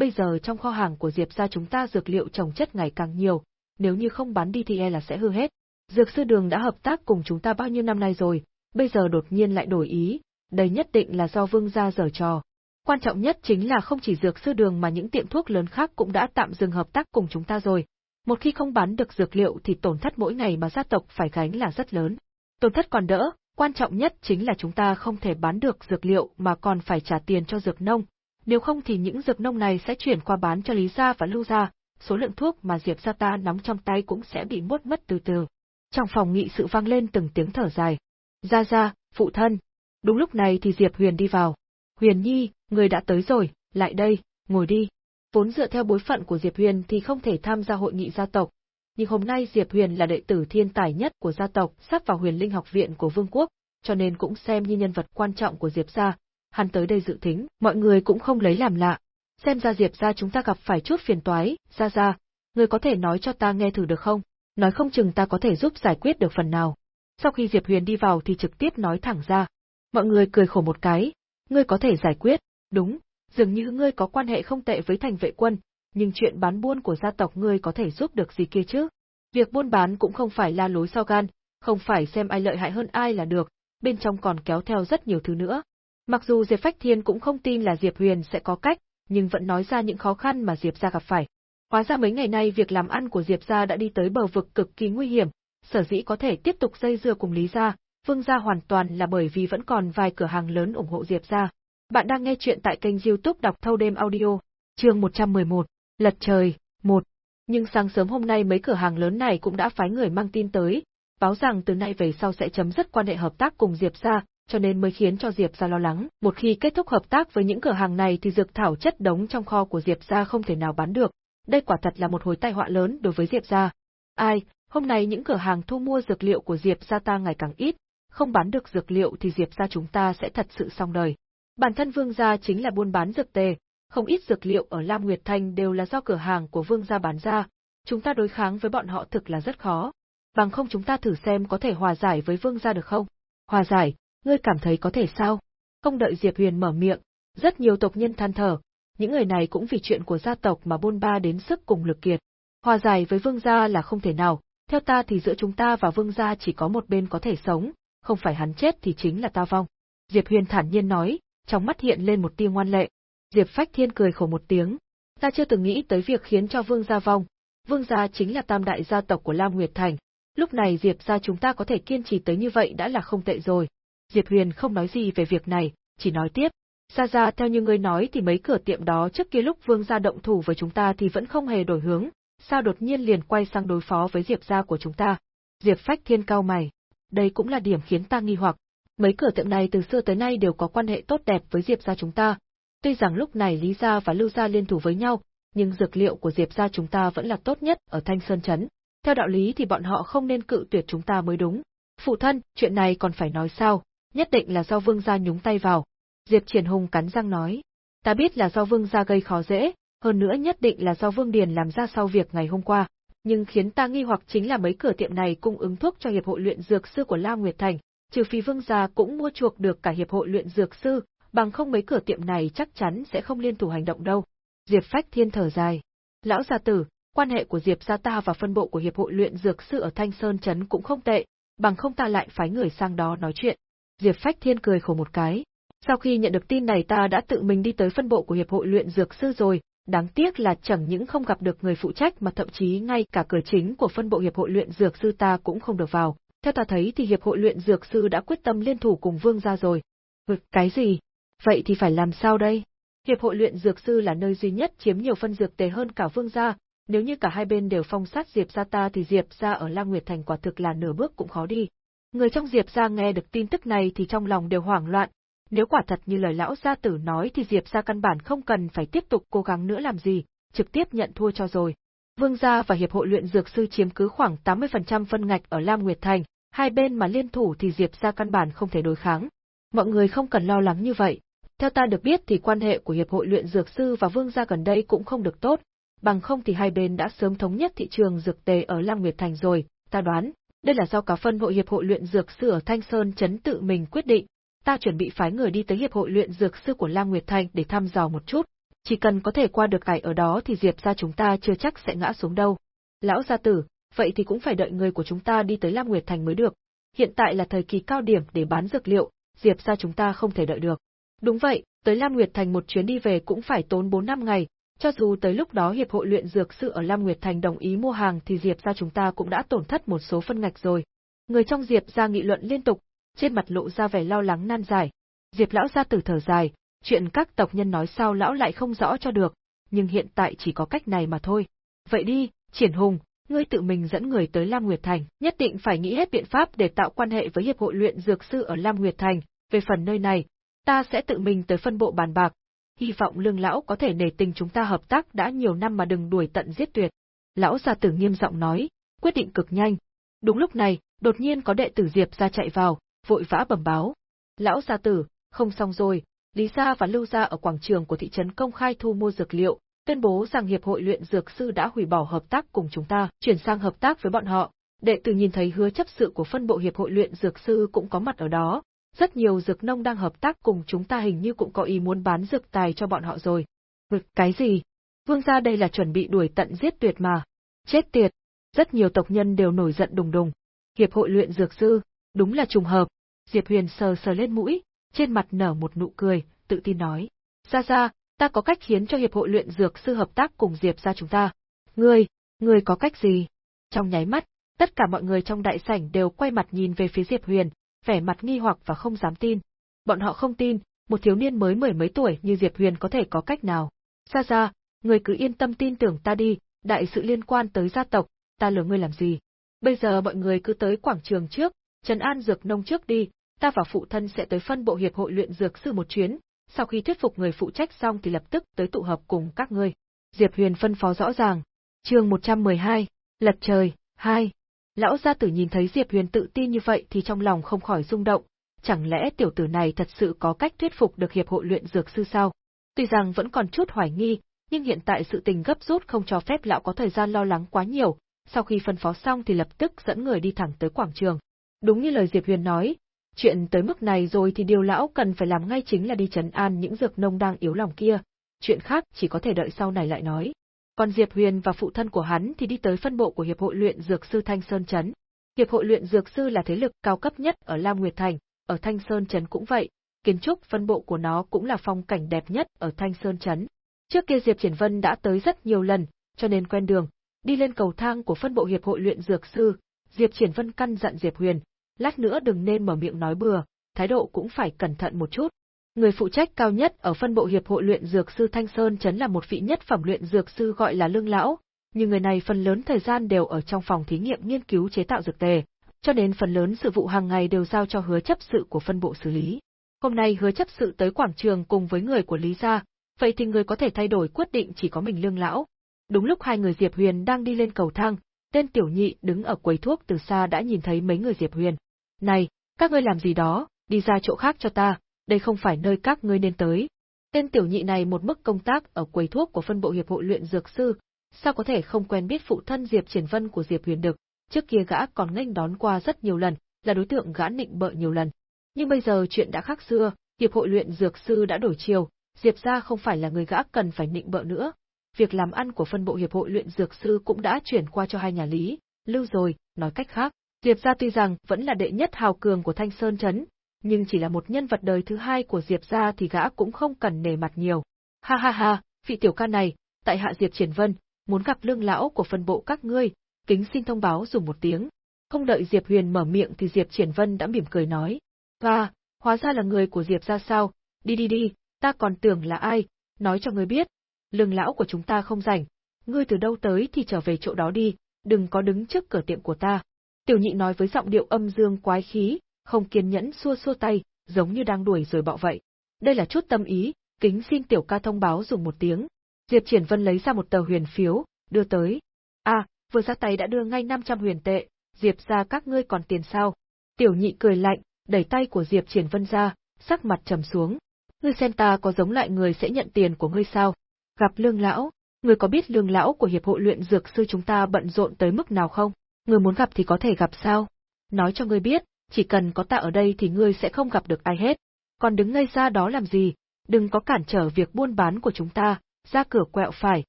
Speaker 1: Bây giờ trong kho hàng của Diệp gia chúng ta dược liệu trồng chất ngày càng nhiều, nếu như không bán đi thì e là sẽ hư hết. Dược sư đường đã hợp tác cùng chúng ta bao nhiêu năm nay rồi, bây giờ đột nhiên lại đổi ý, đây nhất định là do vương gia giở trò. Quan trọng nhất chính là không chỉ dược sư đường mà những tiệm thuốc lớn khác cũng đã tạm dừng hợp tác cùng chúng ta rồi. Một khi không bán được dược liệu thì tổn thất mỗi ngày mà gia tộc phải gánh là rất lớn. Tổn thất còn đỡ, quan trọng nhất chính là chúng ta không thể bán được dược liệu mà còn phải trả tiền cho dược nông, nếu không thì những dược nông này sẽ chuyển qua bán cho Lý gia và Lưu gia, số lượng thuốc mà Diệp gia ta nắm trong tay cũng sẽ bị mất mất từ từ. Trong phòng nghị sự vang lên từng tiếng thở dài. Gia gia, phụ thân. Đúng lúc này thì Diệp Huyền đi vào. Huyền Nhi, người đã tới rồi, lại đây, ngồi đi. Vốn dựa theo bối phận của Diệp Huyền thì không thể tham gia hội nghị gia tộc, nhưng hôm nay Diệp Huyền là đệ tử thiên tài nhất của gia tộc, sắp vào Huyền Linh học viện của Vương quốc, cho nên cũng xem như nhân vật quan trọng của Diệp gia, hắn tới đây dự thính, mọi người cũng không lấy làm lạ. Xem ra Diệp gia chúng ta gặp phải chút phiền toái, ra ra, người có thể nói cho ta nghe thử được không? Nói không chừng ta có thể giúp giải quyết được phần nào. Sau khi Diệp Huyền đi vào thì trực tiếp nói thẳng ra. Mọi người cười khổ một cái, ngươi có thể giải quyết, đúng, dường như ngươi có quan hệ không tệ với thành vệ quân, nhưng chuyện bán buôn của gia tộc ngươi có thể giúp được gì kia chứ? Việc buôn bán cũng không phải la lối sau gan, không phải xem ai lợi hại hơn ai là được, bên trong còn kéo theo rất nhiều thứ nữa. Mặc dù Diệp Phách Thiên cũng không tin là Diệp Huyền sẽ có cách, nhưng vẫn nói ra những khó khăn mà Diệp gia gặp phải. Hóa ra mấy ngày nay việc làm ăn của Diệp gia đã đi tới bờ vực cực kỳ nguy hiểm, sở dĩ có thể tiếp tục dây dưa cùng Lý gia, Vương gia hoàn toàn là bởi vì vẫn còn vài cửa hàng lớn ủng hộ Diệp gia. Bạn đang nghe chuyện tại kênh YouTube đọc thâu đêm audio, chương 111, Lật trời, 1. Nhưng sáng sớm hôm nay mấy cửa hàng lớn này cũng đã phái người mang tin tới, báo rằng từ nay về sau sẽ chấm dứt quan hệ hợp tác cùng Diệp gia, cho nên mới khiến cho Diệp gia lo lắng. Một khi kết thúc hợp tác với những cửa hàng này thì dược thảo chất đống trong kho của Diệp gia không thể nào bán được. Đây quả thật là một hồi tai họa lớn đối với Diệp gia. Ai, hôm nay những cửa hàng thu mua dược liệu của Diệp gia ta ngày càng ít, không bán được dược liệu thì Diệp gia chúng ta sẽ thật sự xong đời. Bản thân Vương gia chính là buôn bán dược tề, không ít dược liệu ở Lam Nguyệt Thành đều là do cửa hàng của Vương gia bán ra, chúng ta đối kháng với bọn họ thực là rất khó. Bằng không chúng ta thử xem có thể hòa giải với Vương gia được không? Hòa giải, ngươi cảm thấy có thể sao? Không đợi Diệp Huyền mở miệng, rất nhiều tộc nhân than thở, những người này cũng vì chuyện của gia tộc mà buôn ba đến sức cùng lực kiệt. Hòa giải với Vương gia là không thể nào, theo ta thì giữa chúng ta và Vương gia chỉ có một bên có thể sống, không phải hắn chết thì chính là ta vong. Diệp Huyền thản nhiên nói, trong mắt hiện lên một tia ngoan lệ. Diệp Phách Thiên cười khổ một tiếng, ta chưa từng nghĩ tới việc khiến cho Vương gia vong. Vương gia chính là tam đại gia tộc của Lam Nguyệt Thành, lúc này Diệp gia chúng ta có thể kiên trì tới như vậy đã là không tệ rồi. Diệp Huyền không nói gì về việc này, chỉ nói tiếp. Ra Gia theo như ngươi nói thì mấy cửa tiệm đó trước kia lúc Vương gia động thủ với chúng ta thì vẫn không hề đổi hướng, sao đột nhiên liền quay sang đối phó với Diệp gia của chúng ta? Diệp Phách Thiên cao mày. Đây cũng là điểm khiến ta nghi hoặc. Mấy cửa tiệm này từ xưa tới nay đều có quan hệ tốt đẹp với Diệp gia chúng ta. Tuy rằng lúc này Lý gia và Lưu gia liên thủ với nhau, nhưng dược liệu của Diệp gia chúng ta vẫn là tốt nhất ở Thanh Sơn Trấn. Theo đạo lý thì bọn họ không nên cự tuyệt chúng ta mới đúng. Phụ thân, chuyện này còn phải nói sao, nhất định là do vương gia nhúng tay vào. Diệp Triển Hùng cắn răng nói. Ta biết là do vương gia gây khó dễ, hơn nữa nhất định là do vương điền làm ra sau việc ngày hôm qua. Nhưng khiến ta nghi hoặc chính là mấy cửa tiệm này cung ứng thuốc cho hiệp hội luyện dược sư của La Nguyệt Thành, trừ phi vương gia cũng mua chuộc được cả hiệp hội luyện dược sư, bằng không mấy cửa tiệm này chắc chắn sẽ không liên thủ hành động đâu. Diệp Phách Thiên thở dài. Lão gia tử, quan hệ của Diệp gia ta và phân bộ của hiệp hội luyện dược sư ở Thanh Sơn trấn cũng không tệ, bằng không ta lại phái người sang đó nói chuyện. Diệp Phách Thiên cười khổ một cái. Sau khi nhận được tin này ta đã tự mình đi tới phân bộ của hiệp hội luyện dược sư rồi, đáng tiếc là chẳng những không gặp được người phụ trách mà thậm chí ngay cả cửa chính của phân bộ hiệp hội luyện dược sư ta cũng không được vào. Theo ta thấy thì hiệp hội luyện dược sư đã quyết tâm liên thủ cùng Vương gia rồi. Ừ, cái gì? Vậy thì phải làm sao đây? Hiệp hội luyện dược sư là nơi duy nhất chiếm nhiều phân dược tề hơn cả Vương gia, nếu như cả hai bên đều phong sát Diệp gia ta thì Diệp gia ở La Nguyệt thành quả thực là nửa bước cũng khó đi. Người trong Diệp gia nghe được tin tức này thì trong lòng đều hoảng loạn, nếu quả thật như lời lão gia tử nói thì Diệp gia căn bản không cần phải tiếp tục cố gắng nữa làm gì, trực tiếp nhận thua cho rồi. Vương gia và hiệp hội luyện dược sư chiếm cứ khoảng 80% phân ngạch ở Lam Nguyệt Thành, hai bên mà liên thủ thì Diệp gia căn bản không thể đối kháng. Mọi người không cần lo lắng như vậy. Theo ta được biết thì quan hệ của hiệp hội luyện dược sư và Vương gia gần đây cũng không được tốt, bằng không thì hai bên đã sớm thống nhất thị trường dược tề ở Lam Nguyệt Thành rồi, ta đoán, đây là do cả phân hội hiệp hội luyện dược sư ở Thanh Sơn chấn tự mình quyết định, ta chuẩn bị phái người đi tới hiệp hội luyện dược sư của Lam Nguyệt Thành để thăm dò một chút, chỉ cần có thể qua được cải ở đó thì Diệp gia chúng ta chưa chắc sẽ ngã xuống đâu. Lão gia tử, vậy thì cũng phải đợi người của chúng ta đi tới Lam Nguyệt Thành mới được. Hiện tại là thời kỳ cao điểm để bán dược liệu, Diệp gia chúng ta không thể đợi được. Đúng vậy, tới Lam Nguyệt Thành một chuyến đi về cũng phải tốn 4 năm ngày, cho dù tới lúc đó hiệp hội luyện dược sư ở Lam Nguyệt Thành đồng ý mua hàng thì Diệp gia chúng ta cũng đã tổn thất một số phân ngạch rồi. Người trong Diệp gia nghị luận liên tục, trên mặt lộ ra vẻ lo lắng nan giải. Diệp lão gia tử thở dài, chuyện các tộc nhân nói sao lão lại không rõ cho được, nhưng hiện tại chỉ có cách này mà thôi. Vậy đi, Triển Hùng, ngươi tự mình dẫn người tới Lam Nguyệt Thành, nhất định phải nghĩ hết biện pháp để tạo quan hệ với hiệp hội luyện dược sư ở Lam Nguyệt Thành, về phần nơi này, ta sẽ tự mình tới phân bộ bàn bạc, hy vọng lương lão có thể nể tình chúng ta hợp tác đã nhiều năm mà đừng đuổi tận giết tuyệt. Lão gia tử nghiêm giọng nói, quyết định cực nhanh. Đúng lúc này, đột nhiên có đệ tử Diệp ra chạy vào, vội vã bẩm báo. Lão gia tử, không xong rồi, Lý Gia và Lưu Gia ở quảng trường của thị trấn công khai thu mua dược liệu, tuyên bố rằng Hiệp hội luyện dược sư đã hủy bỏ hợp tác cùng chúng ta, chuyển sang hợp tác với bọn họ. Đệ tử nhìn thấy hứa chấp sự của phân bộ Hiệp hội luyện dược sư cũng có mặt ở đó, rất nhiều dược nông đang hợp tác cùng chúng ta hình như cũng có ý muốn bán dược tài cho bọn họ rồi. Vực cái gì? Vương gia đây là chuẩn bị đuổi tận giết tuyệt mà. Chết tiệt! Rất nhiều tộc nhân đều nổi giận đùng đùng. Hiệp hội luyện dược sư, đúng là trùng hợp. Diệp Huyền sờ sờ lên mũi, trên mặt nở một nụ cười, tự tin nói. Ra ra, ta có cách khiến cho hiệp hội luyện dược sư hợp tác cùng Diệp gia chúng ta. Ngươi, ngươi có cách gì? Trong nháy mắt, tất cả mọi người trong đại sảnh đều quay mặt nhìn về phía Diệp Huyền, vẻ mặt nghi hoặc và không dám tin. Bọn họ không tin, một thiếu niên mới mười mấy tuổi như Diệp Huyền có thể có cách nào. Ra ra, người cứ yên tâm tin tưởng ta đi, đại sự liên quan tới gia tộc, ta lừa ngươi làm gì. Bây giờ mọi người cứ tới quảng trường trước, Trần An dược nông trước đi, ta và phụ thân sẽ tới phân bộ hiệp hội luyện dược sư một chuyến, sau khi thuyết phục người phụ trách xong thì lập tức tới tụ hợp cùng các ngươi. Diệp Huyền phân phó rõ ràng. Chương 112, Lật trời, 2. Lão gia tử nhìn thấy Diệp Huyền tự tin như vậy thì trong lòng không khỏi rung động, chẳng lẽ tiểu tử này thật sự có cách thuyết phục được hiệp hội luyện dược sư sao? Tuy rằng vẫn còn chút hoài nghi, nhưng hiện tại sự tình gấp rút không cho phép lão có thời gian lo lắng quá nhiều, sau khi phân phó xong thì lập tức dẫn người đi thẳng tới quảng trường. Đúng như lời Diệp Huyền nói, chuyện tới mức này rồi thì điều lão cần phải làm ngay chính là đi trấn an những dược nông đang yếu lòng kia, chuyện khác chỉ có thể đợi sau này lại nói. Còn Diệp Huyền và phụ thân của hắn thì đi tới phân bộ của Hiệp hội luyện dược sư Thanh Sơn Trấn. Hiệp hội luyện dược sư là thế lực cao cấp nhất ở Lam Nguyệt Thành, ở Thanh Sơn Trấn cũng vậy, kiến trúc phân bộ của nó cũng là phong cảnh đẹp nhất ở Thanh Sơn Trấn. Trước kia Diệp Triển Vân đã tới rất nhiều lần, cho nên quen đường, đi lên cầu thang của phân bộ Hiệp hội luyện dược sư, Diệp Triển Vân căn dặn Diệp Huyền, lát nữa đừng nên mở miệng nói bừa, thái độ cũng phải cẩn thận một chút. Người phụ trách cao nhất ở phân bộ hiệp hội luyện dược sư Thanh Sơn chấn là một vị nhất phẩm luyện dược sư gọi là Lương lão, nhưng người này phần lớn thời gian đều ở trong phòng thí nghiệm nghiên cứu chế tạo dược tề, cho nên phần lớn sự vụ hàng ngày đều giao cho hứa chấp sự của phân bộ xử lý. Hôm nay hứa chấp sự tới quảng trường cùng với người của Lý gia, vậy thì người có thể thay đổi quyết định chỉ có mình Lương lão. Đúng lúc hai người Diệp Huyền đang đi lên cầu thang, tên tiểu nhị đứng ở quầy thuốc từ xa đã nhìn thấy mấy người Diệp Huyền. Này, các ngươi làm gì đó, đi ra chỗ khác cho ta, đây không phải nơi các ngươi nên tới. Tên tiểu nhị này một mức công tác ở quầy thuốc của phân bộ hiệp hội luyện dược sư, sao có thể không quen biết phụ thân Diệp Triển Vân của Diệp Huyền được, trước kia gã còn nghênh đón qua rất nhiều lần, là đối tượng gã nịnh bợ nhiều lần. Nhưng bây giờ chuyện đã khác xưa, hiệp hội luyện dược sư đã đổi chiều, Diệp gia không phải là người gã cần phải nịnh bợ nữa. Việc làm ăn của phân bộ hiệp hội luyện dược sư cũng đã chuyển qua cho hai nhà Lý, Lưu rồi, nói cách khác, Diệp gia tuy rằng vẫn là đệ nhất hào cường của Thanh Sơn Trấn, nhưng chỉ là một nhân vật đời thứ hai của Diệp gia thì gã cũng không cần nề mặt nhiều. Ha ha ha, vị tiểu ca này, tại hạ Diệp Triển Vân, muốn gặp lương lão của phân bộ các ngươi, kính xin thông báo dùng một tiếng. Không đợi Diệp Huyền mở miệng thì Diệp Triển Vân đã mỉm cười nói. Và, hóa ra là người của Diệp gia sao, đi đi đi, ta còn tưởng là ai, nói cho ngươi biết. Lương lão của chúng ta không rảnh, ngươi từ đâu tới thì trở về chỗ đó đi, đừng có đứng trước cửa tiệm của ta. Tiểu nhị nói với giọng điệu âm dương quái khí, không kiên nhẫn xua xua tay, giống như đang đuổi rồi bọ vậy. Đây là chút tâm ý, kính xin tiểu ca thông báo dùng một tiếng. Diệp Triển Vân lấy ra một tờ huyền phiếu, đưa tới. À, vừa ra tay đã đưa ngay 500 huyền tệ, Diệp ra các ngươi còn tiền sao? Tiểu nhị cười lạnh, đẩy tay của Diệp Triển Vân ra, sắc mặt trầm xuống. Ngươi xem ta có giống lại người sẽ nhận tiền của ngươi sao? Gặp lương lão, ngươi có biết lương lão của hiệp hội luyện dược sư chúng ta bận rộn tới mức nào không? Ngươi muốn gặp thì có thể gặp sao? Nói cho ngươi biết, chỉ cần có ta ở đây thì ngươi sẽ không gặp được ai hết. Còn đứng ngây ra đó làm gì, đừng có cản trở việc buôn bán của chúng ta, ra cửa quẹo phải,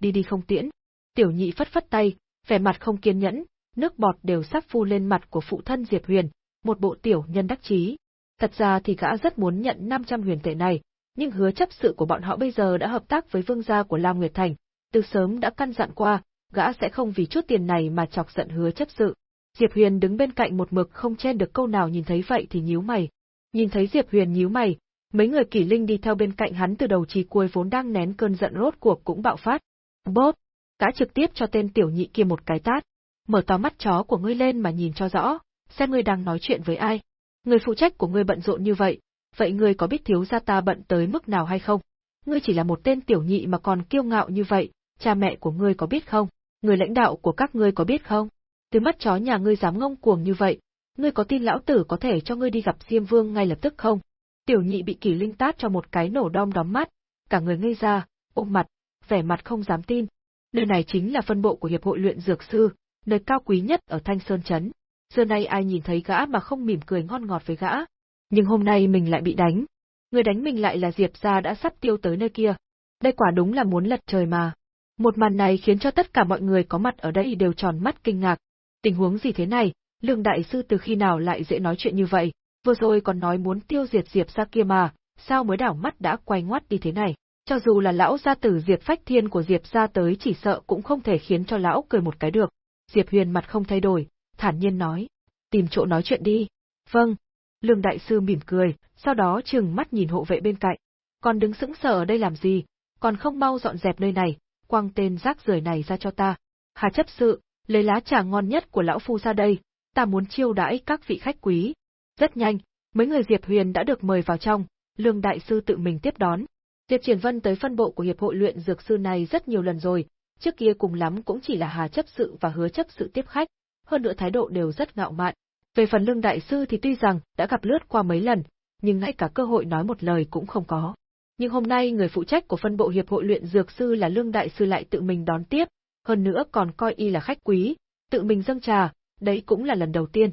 Speaker 1: đi đi không tiễn. Tiểu nhị phất phất tay, vẻ mặt không kiên nhẫn, nước bọt đều sắp phu lên mặt của phụ thân Diệp Huyền, một bộ tiểu nhân đắc chí. Thật ra thì gã rất muốn nhận 500 huyền tệ này, nhưng hứa chấp sự của bọn họ bây giờ đã hợp tác với vương gia của Lam Nguyệt Thành, từ sớm đã căn dặn qua, gã sẽ không vì chút tiền này mà chọc giận hứa chấp sự. Diệp Huyền đứng bên cạnh một mực không chen được câu nào nhìn thấy vậy thì nhíu mày. Nhìn thấy Diệp Huyền nhíu mày, mấy người kỷ linh đi theo bên cạnh hắn từ đầu chí cuối vốn đang nén cơn giận rốt cuộc cũng bạo phát. Bóp, Cá trực tiếp cho tên tiểu nhị kia một cái tát. Mở to mắt chó của ngươi lên mà nhìn cho rõ, xem ngươi đang nói chuyện với ai. Người phụ trách của ngươi bận rộn như vậy, vậy ngươi có biết thiếu gia ta bận tới mức nào hay không? Ngươi chỉ là một tên tiểu nhị mà còn kiêu ngạo như vậy, cha mẹ của ngươi có biết không? Người lãnh đạo của các ngươi có biết không? Từ mắt chó nhà ngươi dám ngông cuồng như vậy, ngươi có tin lão tử có thể cho ngươi đi gặp Diêm Vương ngay lập tức không? Tiểu nhị bị Kỳ Linh tát cho một cái nổ đom đóm mắt, cả người ngây ra, ôm mặt, vẻ mặt không dám tin. Nơi này chính là phân bộ của hiệp hội luyện dược sư, nơi cao quý nhất ở Thanh Sơn trấn. Xưa nay ai nhìn thấy gã mà không mỉm cười ngon ngọt với gã, nhưng hôm nay mình lại bị đánh. Người đánh mình lại là Diệp gia đã sắp tiêu tới nơi kia. Đây quả đúng là muốn lật trời mà. Một màn này khiến cho tất cả mọi người có mặt ở đây đều tròn mắt kinh ngạc, Tình huống gì thế này, lương đại sư từ khi nào lại dễ nói chuyện như vậy, vừa rồi còn nói muốn tiêu diệt Diệp ra kia mà, sao mới đảo mắt đã quay ngoắt đi thế này. Cho dù là lão gia tử Diệp Phách Thiên của Diệp gia tới chỉ sợ cũng không thể khiến cho lão cười một cái được. Diệp Huyền mặt không thay đổi, thản nhiên nói, tìm chỗ nói chuyện đi. Vâng. Lương đại sư mỉm cười, sau đó trừng mắt nhìn hộ vệ bên cạnh. Còn đứng sững sờ ở đây làm gì, còn không mau dọn dẹp nơi này, quăng tên rác rưởi này ra cho ta. Hà chấp sự, lấy lá trà ngon nhất của lão phu ra đây, ta muốn chiêu đãi các vị khách quý. Rất nhanh, mấy người Diệp Huyền đã được mời vào trong, Lương đại sư tự mình tiếp đón. Diệp Triển Vân tới phân bộ của hiệp hội luyện dược sư này rất nhiều lần rồi, trước kia cùng lắm cũng chỉ là Hà chấp sự và Hứa chấp sự tiếp khách, hơn nữa thái độ đều rất ngạo mạn. Về phần Lương đại sư thì tuy rằng đã gặp lướt qua mấy lần, nhưng ngay cả cơ hội nói một lời cũng không có. Nhưng hôm nay người phụ trách của phân bộ hiệp hội luyện dược sư là Lương đại sư lại tự mình đón tiếp, hơn nữa còn coi y là khách quý, tự mình dâng trà, đấy cũng là lần đầu tiên.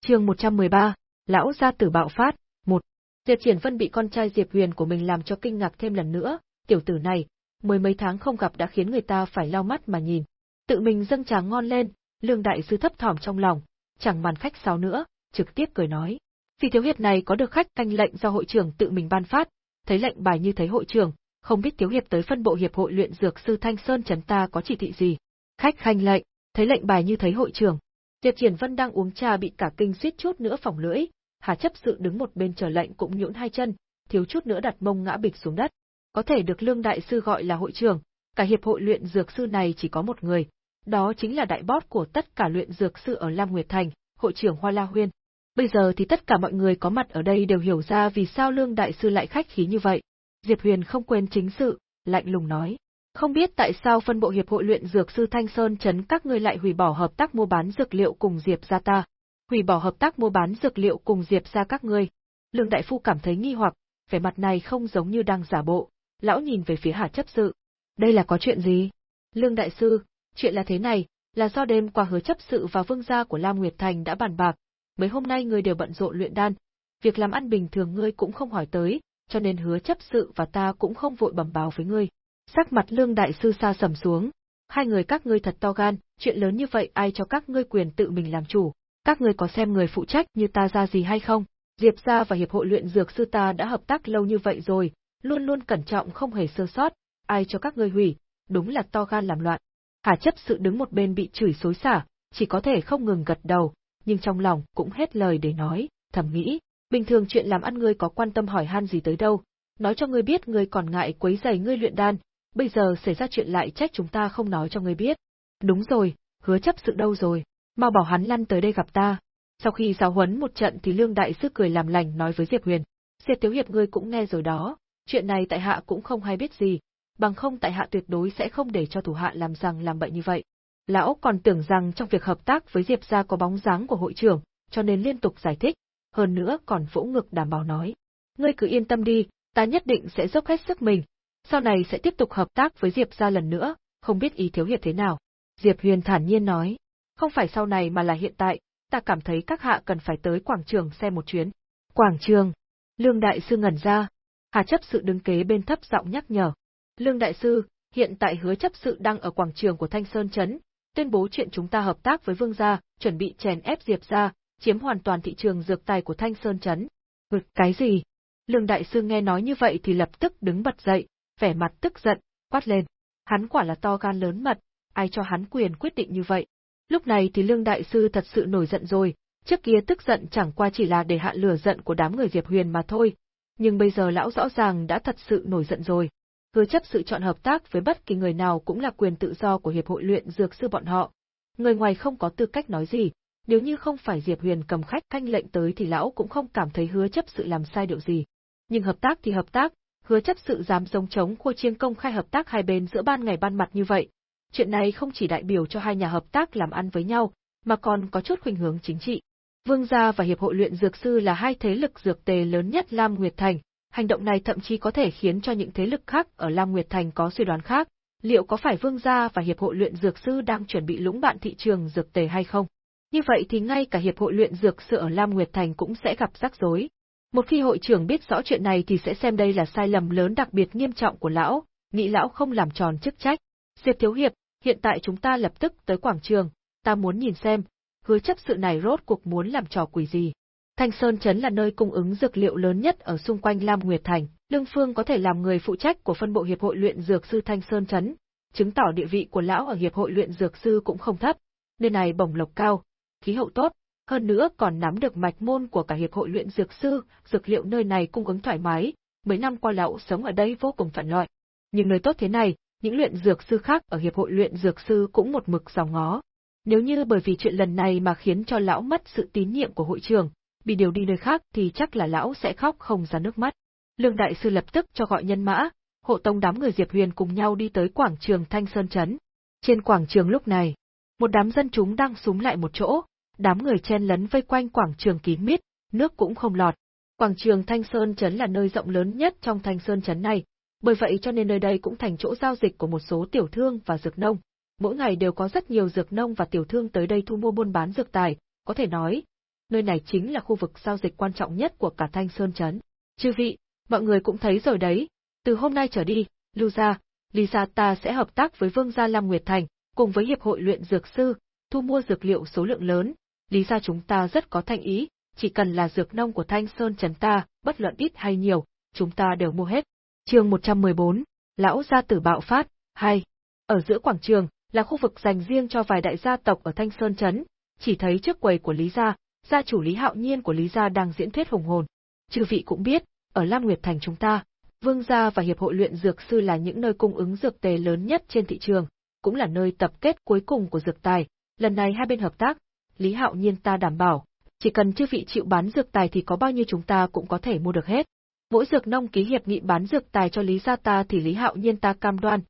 Speaker 1: Chương 113, lão gia tử bạo phát, một. Diệp Triển Vân bị con trai Diệp Huyền của mình làm cho kinh ngạc thêm lần nữa, tiểu tử này, mười mấy tháng không gặp đã khiến người ta phải lau mắt mà nhìn. Tự mình dâng trà ngon lên, Lương đại sư thấp thỏm trong lòng, chẳng màn khách sáo nữa, trực tiếp cười nói: "Phi thiếu hiệp này có được khách canh lệnh do hội trưởng tự mình ban phát, thấy lệnh bài như thấy hội trưởng, không biết thiếu hiệp tới phân bộ hiệp hội luyện dược sư Thanh Sơn chấn ta có chỉ thị gì?" Khách khanh lệnh, thấy lệnh bài như thấy hội trưởng. Diệp Triển Vân đang uống trà bị cả kinh suýt chút nữa phỏng lưỡi, Hà chấp sự đứng một bên chờ lệnh cũng nhũn hai chân, thiếu chút nữa đặt mông ngã bịch xuống đất. Có thể được Lương đại sư gọi là hội trưởng, cả hiệp hội luyện dược sư này chỉ có một người, đó chính là đại boss của tất cả luyện dược sư ở Lam Nguyệt Thành, hội trưởng Hoa La Huyên. Bây giờ thì tất cả mọi người có mặt ở đây đều hiểu ra vì sao Lương đại sư lại khách khí như vậy. Diệp Huyền không quên chính sự, lạnh lùng nói: "Không biết tại sao phân bộ hiệp hội luyện dược sư Thanh Sơn chấn các ngươi lại hủy bỏ hợp tác mua bán dược liệu cùng Diệp gia ta?" hủy bỏ hợp tác mua bán dược liệu cùng Diệp gia các ngươi. Lương Đại Phu cảm thấy nghi hoặc, vẻ mặt này không giống như đang giả bộ, lão nhìn về phía Hà chấp sự. Đây là có chuyện gì? Lương Đại Sư, chuyện là thế này, là do đêm qua hứa chấp sự và vương gia của Lam Nguyệt Thành đã bàn bạc, mấy hôm nay ngươi đều bận rộn luyện đan, việc làm ăn bình thường ngươi cũng không hỏi tới, cho nên hứa chấp sự và ta cũng không vội bẩm báo với ngươi. Sắc mặt Lương Đại Sư xa sầm xuống, hai người các ngươi thật to gan, chuyện lớn như vậy ai cho các ngươi quyền tự mình làm chủ, các ngươi có xem người phụ trách như ta ra gì hay không? Diệp gia và hiệp hội luyện dược sư ta đã hợp tác lâu như vậy rồi, luôn luôn cẩn trọng không hề sơ sót, ai cho các ngươi hủy, đúng là to gan làm loạn. Hà chấp sự đứng một bên bị chửi xối xả, chỉ có thể không ngừng gật đầu, nhưng trong lòng cũng hết lời để nói, thầm nghĩ, bình thường chuyện làm ăn ngươi có quan tâm hỏi han gì tới đâu, nói cho ngươi biết ngươi còn ngại quấy giày ngươi luyện đan, bây giờ xảy ra chuyện lại trách chúng ta không nói cho ngươi biết. Đúng rồi, hứa chấp sự đâu rồi? mau bảo hắn lăn tới đây gặp ta. Sau khi giáo huấn một trận thì Lương Đại Sư cười làm lành nói với Diệp Huyền, Diệp Tiếu Hiệp ngươi cũng nghe rồi đó, chuyện này tại hạ cũng không hay biết gì, bằng không tại hạ tuyệt đối sẽ không để cho thủ hạ làm rằng làm bậy như vậy. Lão còn tưởng rằng trong việc hợp tác với Diệp gia có bóng dáng của hội trưởng, cho nên liên tục giải thích, hơn nữa còn vỗ ngực đảm bảo nói. Ngươi cứ yên tâm đi, ta nhất định sẽ dốc hết sức mình, sau này sẽ tiếp tục hợp tác với Diệp gia lần nữa, không biết ý thiếu hiệp thế nào. Diệp Huyền thản nhiên nói, không phải sau này mà là hiện tại, ta cảm thấy các hạ cần phải tới quảng trường xem một chuyến. Quảng trường. Lương Đại Sư ngẩn ra. Hà chấp sự đứng kế bên thấp giọng nhắc nhở. Lương Đại Sư, hiện tại hứa chấp sự đang ở quảng trường của Thanh Sơn Trấn, tuyên bố chuyện chúng ta hợp tác với Vương gia, chuẩn bị chèn ép Diệp gia, chiếm hoàn toàn thị trường dược tài của Thanh Sơn Trấn. Ngực cái gì? Lương Đại Sư nghe nói như vậy thì lập tức đứng bật dậy, vẻ mặt tức giận, quát lên. Hắn quả là to gan lớn mật, ai cho hắn quyền quyết định như vậy? Lúc này thì Lương Đại Sư thật sự nổi giận rồi, trước kia tức giận chẳng qua chỉ là để hạ lửa giận của đám người Diệp Huyền mà thôi, nhưng bây giờ lão rõ ràng đã thật sự nổi giận rồi. Hứa chấp sự chọn hợp tác với bất kỳ người nào cũng là quyền tự do của Hiệp hội luyện dược sư bọn họ. Người ngoài không có tư cách nói gì, nếu như không phải Diệp Huyền cầm khách canh lệnh tới thì lão cũng không cảm thấy hứa chấp sự làm sai điều gì. Nhưng hợp tác thì hợp tác, hứa chấp sự dám giống chống khua chiêng công khai hợp tác hai bên giữa ban ngày ban mặt như vậy, Chuyện này không chỉ đại biểu cho hai nhà hợp tác làm ăn với nhau, mà còn có chút khuynh hướng chính trị. Vương gia và Hiệp hội luyện dược sư là hai thế lực dược tề lớn nhất Lam Nguyệt Thành, hành động này thậm chí có thể khiến cho những thế lực khác ở Lam Nguyệt Thành có suy đoán khác, liệu có phải Vương gia và Hiệp hội luyện dược sư đang chuẩn bị lũng bạn thị trường dược tề hay không? Như vậy thì ngay cả Hiệp hội luyện dược sư ở Lam Nguyệt Thành cũng sẽ gặp rắc rối. Một khi hội trưởng biết rõ chuyện này thì sẽ xem đây là sai lầm lớn đặc biệt nghiêm trọng của lão, nghĩ lão không làm tròn chức trách, Diệp Thiếu Hiệp, hiện tại chúng ta lập tức tới quảng trường, ta muốn nhìn xem, hứa chấp sự này rốt cuộc muốn làm trò quỷ gì. Thanh Sơn Trấn là nơi cung ứng dược liệu lớn nhất ở xung quanh Lam Nguyệt Thành, Lương Phương có thể làm người phụ trách của phân bộ Hiệp hội luyện dược sư Thanh Sơn Trấn, chứng tỏ địa vị của lão ở Hiệp hội luyện dược sư cũng không thấp. Nơi này bổng lộc cao, khí hậu tốt, hơn nữa còn nắm được mạch môn của cả Hiệp hội luyện dược sư, dược liệu nơi này cung ứng thoải mái, mấy năm qua lão sống ở đây vô cùng phận lợi. Nhưng nơi tốt thế này, những luyện dược sư khác ở Hiệp hội luyện dược sư cũng một mực dòng ngó. Nếu như bởi vì chuyện lần này mà khiến cho lão mất sự tín nhiệm của hội trường, bị điều đi nơi khác thì chắc là lão sẽ khóc không ra nước mắt. Lương Đại Sư lập tức cho gọi nhân mã, hộ tông đám người Diệp Huyền cùng nhau đi tới quảng trường Thanh Sơn Trấn. Trên quảng trường lúc này, một đám dân chúng đang súng lại một chỗ, đám người chen lấn vây quanh quảng trường kín mít, nước cũng không lọt. Quảng trường Thanh Sơn Trấn là nơi rộng lớn nhất trong Thanh Sơn Trấn này, bởi vậy cho nên nơi đây cũng thành chỗ giao dịch của một số tiểu thương và dược nông. Mỗi ngày đều có rất nhiều dược nông và tiểu thương tới đây thu mua buôn bán dược tài, có thể nói, nơi này chính là khu vực giao dịch quan trọng nhất của cả Thanh Sơn Trấn. Chư vị, mọi người cũng thấy rồi đấy, từ hôm nay trở đi, Lưu Gia, Lý Gia ta sẽ hợp tác với Vương Gia Lam Nguyệt Thành, cùng với Hiệp hội luyện dược sư, thu mua dược liệu số lượng lớn, Lý Gia chúng ta rất có thành ý, chỉ cần là dược nông của Thanh Sơn Trấn ta, bất luận ít hay nhiều, chúng ta đều mua hết. Chương 114, Lão gia tử bạo phát, 2. Ở giữa quảng trường, là khu vực dành riêng cho vài đại gia tộc ở Thanh Sơn Trấn, chỉ thấy trước quầy của Lý Gia, gia chủ Lý Hạo Nhiên của Lý Gia đang diễn thuyết hùng hồn. Chư vị cũng biết, ở Lam Nguyệt Thành chúng ta, Vương gia và Hiệp hội luyện dược sư là những nơi cung ứng dược tề lớn nhất trên thị trường, cũng là nơi tập kết cuối cùng của dược tài. Lần này hai bên hợp tác, Lý Hạo Nhiên ta đảm bảo, chỉ cần chư vị chịu bán dược tài thì có bao nhiêu chúng ta cũng có thể mua được hết. Mỗi dược nông ký hiệp nghị bán dược tài cho Lý gia ta thì Lý Hạo Nhiên ta cam đoan.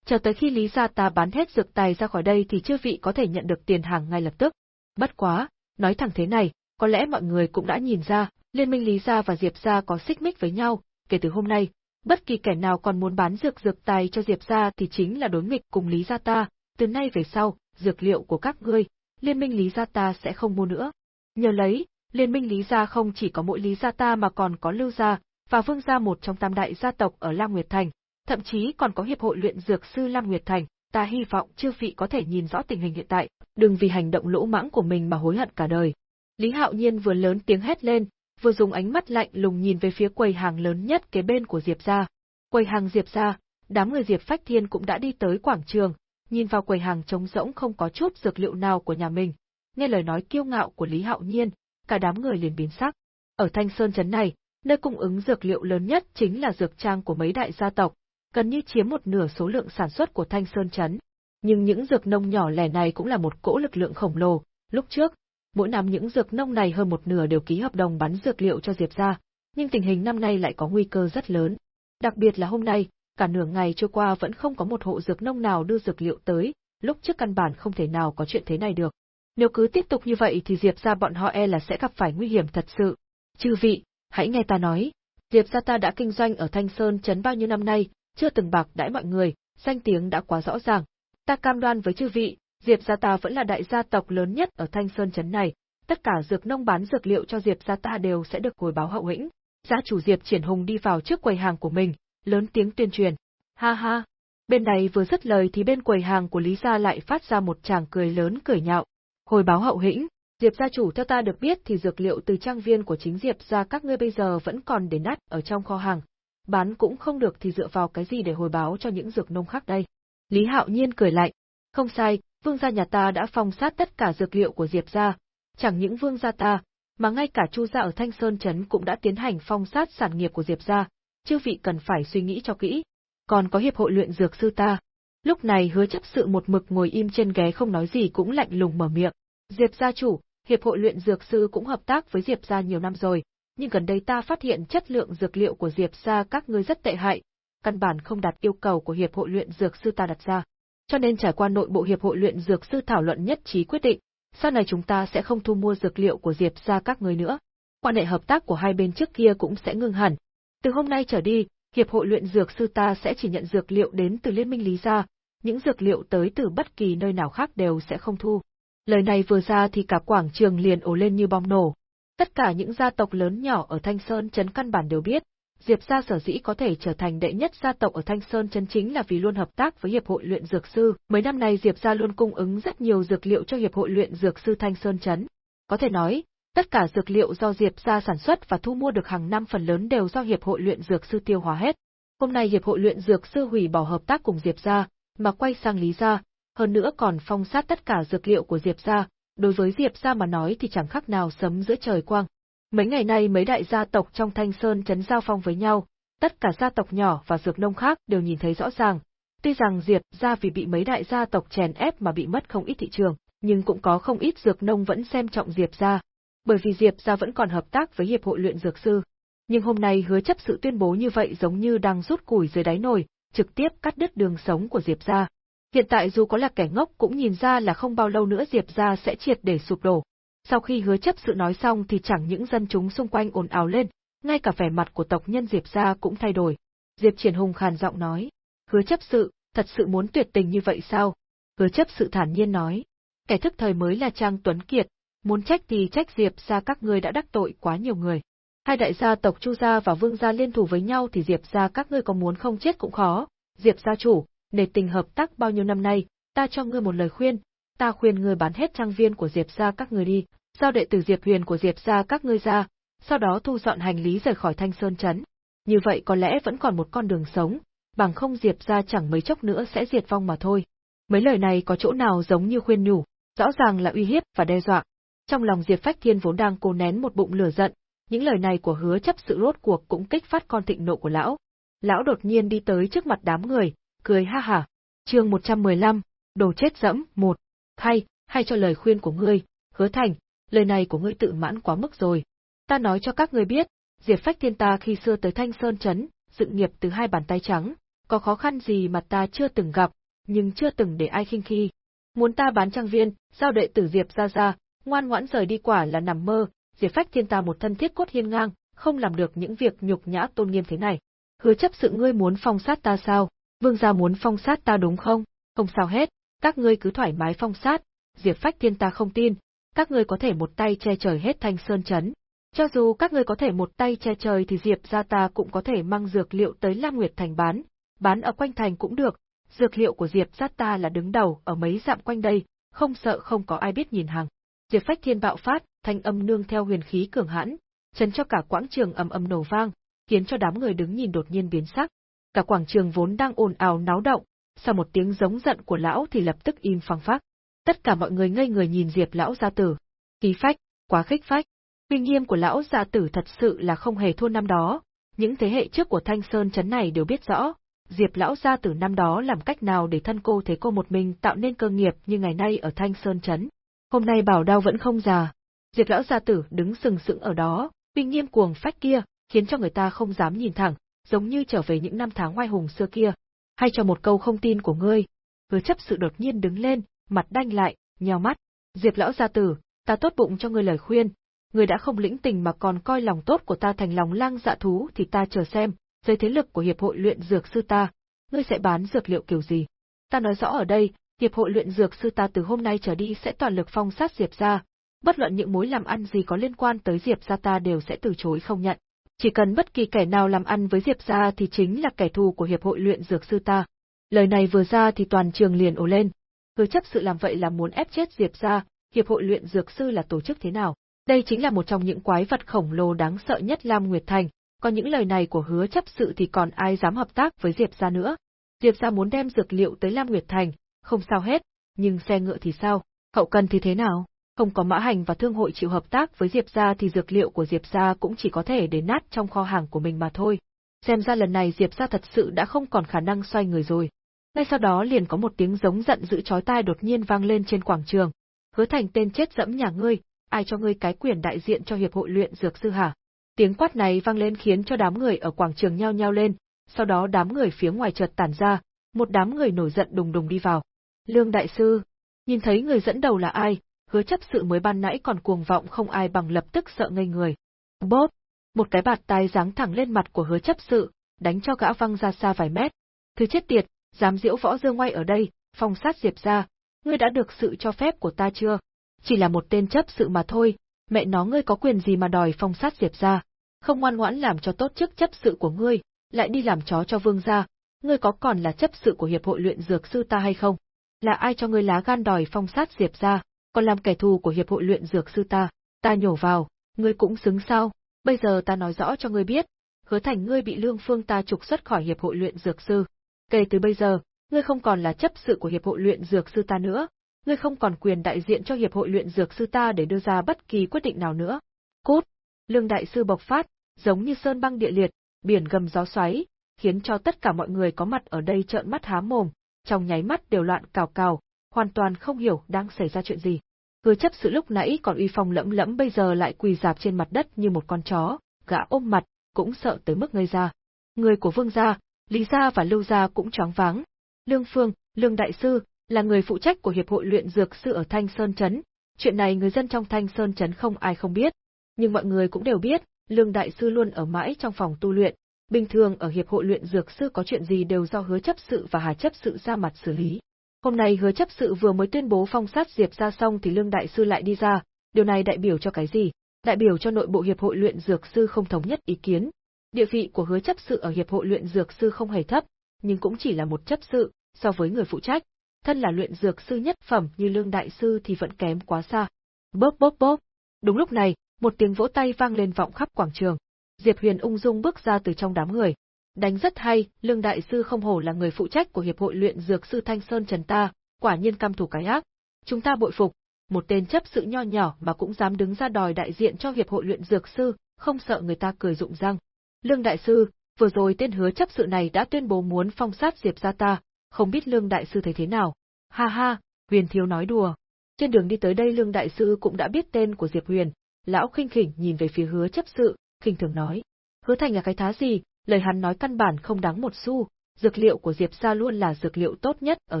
Speaker 1: Chờ tới khi Lý gia ta bán hết dược tài ra khỏi đây thì chư vị có thể nhận được tiền hàng ngay lập tức. Bất quá, nói thẳng thế này, có lẽ mọi người cũng đã nhìn ra, liên minh Lý gia và Diệp gia có xích mích với nhau, kể từ hôm nay, bất kỳ kẻ nào còn muốn bán dược dược tài cho Diệp gia thì chính là đối nghịch cùng Lý gia ta, từ nay về sau, dược liệu của các ngươi, liên minh Lý gia ta sẽ không mua nữa. Nhờ lấy, liên minh Lý gia không chỉ có mỗi Lý gia ta mà còn có Lưu gia và Vương gia một trong tam đại gia tộc ở Lam Nguyệt Thành, thậm chí còn có hiệp hội luyện dược sư Lam Nguyệt Thành. Ta hy vọng chư vị có thể nhìn rõ tình hình hiện tại, đừng vì hành động lỗ mãng của mình mà hối hận cả đời. Lý Hạo Nhiên vừa lớn tiếng hét lên, vừa dùng ánh mắt lạnh lùng nhìn về phía quầy hàng lớn nhất kế bên của Diệp gia. Quầy hàng Diệp gia, đám người Diệp Phách Thiên cũng đã đi tới quảng trường, nhìn vào quầy hàng trống rỗng không có chút dược liệu nào của nhà mình. Nghe lời nói kiêu ngạo của Lý Hạo Nhiên, cả đám người liền biến sắc. Ở Thanh Sơn trấn này, nơi cung ứng dược liệu lớn nhất chính là dược trang của mấy đại gia tộc, gần như chiếm một nửa số lượng sản xuất của Thanh Sơn trấn. Nhưng những dược nông nhỏ lẻ này cũng là một cỗ lực lượng khổng lồ, lúc trước, mỗi năm những dược nông này hơn một nửa đều ký hợp đồng bán dược liệu cho Diệp gia, nhưng tình hình năm nay lại có nguy cơ rất lớn. Đặc biệt là hôm nay, cả nửa ngày trôi qua vẫn không có một hộ dược nông nào đưa dược liệu tới, lúc trước căn bản không thể nào có chuyện thế này được. Nếu cứ tiếp tục như vậy thì Diệp gia bọn họ e là sẽ gặp phải nguy hiểm thật sự. Chư vị, hãy nghe ta nói, Diệp gia ta đã kinh doanh ở Thanh Sơn trấn bao nhiêu năm nay, chưa từng bạc đãi mọi người, danh tiếng đã quá rõ ràng. Ta cam đoan với chư vị, Diệp gia ta vẫn là đại gia tộc lớn nhất ở Thanh Sơn trấn này, tất cả dược nông bán dược liệu cho Diệp gia ta đều sẽ được hồi báo hậu hĩnh. Gia chủ Diệp Triển Hùng đi vào trước quầy hàng của mình, lớn tiếng tuyên truyền. Ha ha! Bên này vừa dứt lời thì bên quầy hàng của Lý gia lại phát ra một tràng cười lớn cười nhạo. Hồi báo hậu hĩnh, Diệp gia chủ theo ta được biết thì dược liệu từ trang viên của chính Diệp gia các ngươi bây giờ vẫn còn để nát ở trong kho hàng. Bán cũng không được thì dựa vào cái gì để hồi báo cho những dược nông khác đây. Lý Hạo Nhiên cười lạnh. Không sai, vương gia nhà ta đã phong sát tất cả dược liệu của Diệp gia. Chẳng những vương gia ta, mà ngay cả Chu gia ở Thanh Sơn Trấn cũng đã tiến hành phong sát sản nghiệp của Diệp gia, chư vị cần phải suy nghĩ cho kỹ. Còn có hiệp hội luyện dược sư ta. Lúc này hứa chấp sự một mực ngồi im trên ghế không nói gì cũng lạnh lùng mở miệng. Diệp gia chủ, hiệp hội luyện dược sư cũng hợp tác với Diệp gia nhiều năm rồi, nhưng gần đây ta phát hiện chất lượng dược liệu của Diệp gia các ngươi rất tệ hại, căn bản không đạt yêu cầu của hiệp hội luyện dược sư ta đặt ra. Cho nên trải qua nội bộ hiệp hội luyện dược sư thảo luận nhất trí quyết định, sau này chúng ta sẽ không thu mua dược liệu của Diệp gia các ngươi nữa. Quan hệ hợp tác của hai bên trước kia cũng sẽ ngưng hẳn. Từ hôm nay trở đi, hiệp hội luyện dược sư ta sẽ chỉ nhận dược liệu đến từ liên minh Lý gia, những dược liệu tới từ bất kỳ nơi nào khác đều sẽ không thu. Lời này vừa ra thì cả quảng trường liền ồ lên như bom nổ. Tất cả những gia tộc lớn nhỏ ở Thanh Sơn Trấn căn bản đều biết, Diệp gia sở dĩ có thể trở thành đệ nhất gia tộc ở Thanh Sơn Trấn chính là vì luôn hợp tác với Hiệp hội luyện dược sư. Mấy năm nay Diệp gia luôn cung ứng rất nhiều dược liệu cho Hiệp hội luyện dược sư Thanh Sơn Trấn. Có thể nói, Tất cả dược liệu do Diệp gia sản xuất và thu mua được hàng năm phần lớn đều do hiệp hội luyện dược sư tiêu hóa hết. Hôm nay hiệp hội luyện dược sư hủy bỏ hợp tác cùng Diệp gia, mà quay sang Lý gia, hơn nữa còn phong sát tất cả dược liệu của Diệp gia, đối với Diệp gia mà nói thì chẳng khác nào sấm giữa trời quang. Mấy ngày nay mấy đại gia tộc trong Thanh Sơn trấn giao phong với nhau, tất cả gia tộc nhỏ và dược nông khác đều nhìn thấy rõ ràng. Tuy rằng Diệp gia vì bị mấy đại gia tộc chèn ép mà bị mất không ít thị trường, nhưng cũng có không ít dược nông vẫn xem trọng Diệp gia, bởi vì Diệp gia vẫn còn hợp tác với hiệp hội luyện dược sư. Nhưng hôm nay hứa chấp sự tuyên bố như vậy giống như đang rút củi dưới đáy nồi, trực tiếp cắt đứt đường sống của Diệp gia. Hiện tại dù có là kẻ ngốc cũng nhìn ra là không bao lâu nữa Diệp gia sẽ triệt để sụp đổ. Sau khi hứa chấp sự nói xong thì chẳng những dân chúng xung quanh ồn ào lên, ngay cả vẻ mặt của tộc nhân Diệp gia cũng thay đổi. Diệp Triển Hùng khàn giọng nói, hứa chấp sự, thật sự muốn tuyệt tình như vậy sao? Hứa chấp sự thản nhiên nói, kẻ thức thời mới là Trang Tuấn Kiệt, muốn trách thì trách Diệp gia các ngươi đã đắc tội quá nhiều người. Hai đại gia tộc Chu gia và Vương gia liên thủ với nhau thì Diệp gia các ngươi có muốn không chết cũng khó. Diệp gia chủ, để tình hợp tác bao nhiêu năm nay, ta cho ngươi một lời khuyên, ta khuyên ngươi bán hết trang viên của Diệp gia các ngươi đi, giao đệ tử Diệp Huyền của Diệp gia các ngươi ra, sau đó thu dọn hành lý rời khỏi Thanh Sơn trấn. Như vậy có lẽ vẫn còn một con đường sống, bằng không Diệp gia chẳng mấy chốc nữa sẽ diệt vong mà thôi. Mấy lời này có chỗ nào giống như khuyên nhủ, rõ ràng là uy hiếp và đe dọa. Trong lòng Diệp Phách Thiên vốn đang cố nén một bụng lửa giận, những lời này của hứa chấp sự rốt cuộc cũng kích phát con thịnh nộ của lão. Lão đột nhiên đi tới trước mặt đám người, cười ha hả. Chương 115, đồ chết dẫm, một. Hay, hay cho lời khuyên của ngươi, hứa thành, lời này của ngươi tự mãn quá mức rồi. Ta nói cho các ngươi biết, Diệp Phách Thiên ta khi xưa tới Thanh Sơn Trấn, sự nghiệp từ hai bàn tay trắng, có khó khăn gì mà ta chưa từng gặp, nhưng chưa từng để ai khinh khi. Muốn ta bán trang viên, giao đệ tử Diệp ra ra, ngoan ngoãn rời đi quả là nằm mơ, Diệp Phách Thiên ta một thân thiết cốt hiên ngang, không làm được những việc nhục nhã tôn nghiêm thế này. Hứa chấp sự ngươi muốn phong sát ta sao? Vương gia muốn phong sát ta đúng không? Không sao hết, các ngươi cứ thoải mái phong sát, Diệp Phách Thiên ta không tin, các ngươi có thể một tay che trời hết thanh sơn chấn. Cho dù các ngươi có thể một tay che trời thì Diệp gia ta cũng có thể mang dược liệu tới Lam Nguyệt thành bán, bán ở quanh thành cũng được. Dược liệu của Diệp gia ta là đứng đầu ở mấy dặm quanh đây, không sợ không có ai biết nhìn hàng. Diệp Phách Thiên bạo phát, thanh âm nương theo huyền khí cường hãn, chấn cho cả quãng trường ầm ầm nổ vang, khiến cho đám người đứng nhìn đột nhiên biến sắc. Cả quảng trường vốn đang ồn ào náo động, sau một tiếng giống giận của lão thì lập tức im phăng phắc. Tất cả mọi người ngây người nhìn Diệp lão gia tử. Khí phách, quá khích phách. Uy nghiêm của lão gia tử thật sự là không hề thua năm đó, những thế hệ trước của Thanh Sơn chấn này đều biết rõ, Diệp lão gia tử năm đó làm cách nào để thân cô thế cô một mình tạo nên cơ nghiệp như ngày nay ở Thanh Sơn chấn. Hôm nay bảo đao vẫn không già. Diệp lão gia tử đứng sừng sững ở đó, uy nghiêm cuồng phách kia, khiến cho người ta không dám nhìn thẳng, giống như trở về những năm tháng oai hùng xưa kia. Hay cho một câu không tin của ngươi. Hứa chấp sự đột nhiên đứng lên, mặt đanh lại, nheo mắt. Diệp lão gia tử, ta tốt bụng cho ngươi lời khuyên. Ngươi đã không lĩnh tình mà còn coi lòng tốt của ta thành lòng lang dạ thú thì ta chờ xem, dưới thế lực của hiệp hội luyện dược sư ta, ngươi sẽ bán dược liệu kiểu gì. Ta nói rõ ở đây, hiệp hội luyện dược sư ta từ hôm nay trở đi sẽ toàn lực phong sát Diệp gia, bất luận những mối làm ăn gì có liên quan tới Diệp gia ta đều sẽ từ chối không nhận. Chỉ cần bất kỳ kẻ nào làm ăn với Diệp gia thì chính là kẻ thù của hiệp hội luyện dược sư ta. Lời này vừa ra thì toàn trường liền ồ lên. Hứa chấp sự làm vậy là muốn ép chết Diệp gia, hiệp hội luyện dược sư là tổ chức thế nào? Đây chính là một trong những quái vật khổng lồ đáng sợ nhất Lam Nguyệt Thành, còn những lời này của hứa chấp sự thì còn ai dám hợp tác với Diệp gia nữa. Diệp gia muốn đem dược liệu tới Lam Nguyệt Thành, không sao hết, nhưng xe ngựa thì sao? Hậu cần thì thế nào? Không có mã hành và thương hội chịu hợp tác với Diệp gia thì dược liệu của Diệp gia cũng chỉ có thể để nát trong kho hàng của mình mà thôi. Xem ra lần này Diệp gia thật sự đã không còn khả năng xoay người rồi. Ngay sau đó liền có một tiếng giống giận dữ chói tai đột nhiên vang lên trên quảng trường. Hứa thành tên chết dẫm nhà ngươi, ai cho ngươi cái quyền đại diện cho hiệp hội luyện dược sư hả? Tiếng quát này vang lên khiến cho đám người ở quảng trường nhao nhao lên, sau đó đám người phía ngoài chợt tản ra, một đám người nổi giận đùng đùng đi vào. Lương đại sư, nhìn thấy người dẫn đầu là ai, hứa chấp sự mới ban nãy còn cuồng vọng không ai bằng lập tức sợ ngây người. Bốp! Một cái bạt tai giáng thẳng lên mặt của hứa chấp sự, đánh cho gã văng ra xa vài mét. Thứ chết tiệt, dám diễu võ dương ngoay ở đây, phong sát diệp ra, ngươi đã được sự cho phép của ta chưa? Chỉ là một tên chấp sự mà thôi, mẹ nó ngươi có quyền gì mà đòi phong sát diệp ra? Không ngoan ngoãn làm cho tốt chức chấp sự của ngươi, lại đi làm chó cho vương gia, ngươi có còn là chấp sự của hiệp hội luyện dược sư ta hay không? Là ai cho ngươi lá gan đòi phong sát diệp ra? còn làm kẻ thù của hiệp hội luyện dược sư ta. Ta nhổ vào, ngươi cũng xứng sao? Bây giờ ta nói rõ cho ngươi biết, hứa thành ngươi bị lương phương ta trục xuất khỏi hiệp hội luyện dược sư. Kể từ bây giờ, ngươi không còn là chấp sự của hiệp hội luyện dược sư ta nữa, ngươi không còn quyền đại diện cho hiệp hội luyện dược sư ta để đưa ra bất kỳ quyết định nào nữa. Cút! Lương đại sư bộc phát, giống như sơn băng địa liệt, biển gầm gió xoáy, khiến cho tất cả mọi người có mặt ở đây trợn mắt há mồm, trong nháy mắt đều loạn cào cào, hoàn toàn không hiểu đang xảy ra chuyện gì. Hứa chấp sự lúc nãy còn uy phong lẫm lẫm bây giờ lại quỳ dạp trên mặt đất như một con chó, gã ôm mặt, cũng sợ tới mức ngây ra. Người của Vương gia, Lý gia và Lưu gia cũng choáng váng. Lương Phương, Lương đại sư, là người phụ trách của hiệp hội luyện dược sư ở Thanh Sơn trấn, chuyện này người dân trong Thanh Sơn trấn không ai không biết, nhưng mọi người cũng đều biết, Lương đại sư luôn ở mãi trong phòng tu luyện, bình thường ở hiệp hội luyện dược sư có chuyện gì đều do Hứa chấp sự và Hà chấp sự ra mặt xử lý. Hôm nay Hứa chấp sự vừa mới tuyên bố phong sát Diệp ra xong thì Lương đại sư lại đi ra, điều này đại biểu cho cái gì? Đại biểu cho nội bộ hiệp hội luyện dược sư không thống nhất ý kiến. Địa vị của Hứa chấp sự ở hiệp hội luyện dược sư không hề thấp, nhưng cũng chỉ là một chấp sự, so với người phụ trách, thân là luyện dược sư nhất phẩm như Lương đại sư thì vẫn kém quá xa. Bốp bốp bốp. Đúng lúc này, một tiếng vỗ tay vang lên vọng khắp quảng trường. Diệp Huyền ung dung bước ra từ trong đám người. Đánh rất hay, Lương đại sư không hổ là người phụ trách của hiệp hội luyện dược sư Thanh Sơn Trần ta, quả nhiên cam thủ cái ác. Chúng ta bội phục, một tên chấp sự nho nhỏ mà cũng dám đứng ra đòi đại diện cho hiệp hội luyện dược sư, không sợ người ta cười rụng răng. Lương đại sư, vừa rồi tên hứa chấp sự này đã tuyên bố muốn phong sát Diệp gia ta, không biết Lương đại sư thấy thế nào. Ha ha, Huyền thiếu nói đùa. Trên đường đi tới đây Lương đại sư cũng đã biết tên của Diệp Huyền, lão khinh khỉnh nhìn về phía hứa chấp sự, khinh thường nói. Hứa thành là cái thá gì, lời hắn nói căn bản không đáng một xu, dược liệu của Diệp gia luôn là dược liệu tốt nhất ở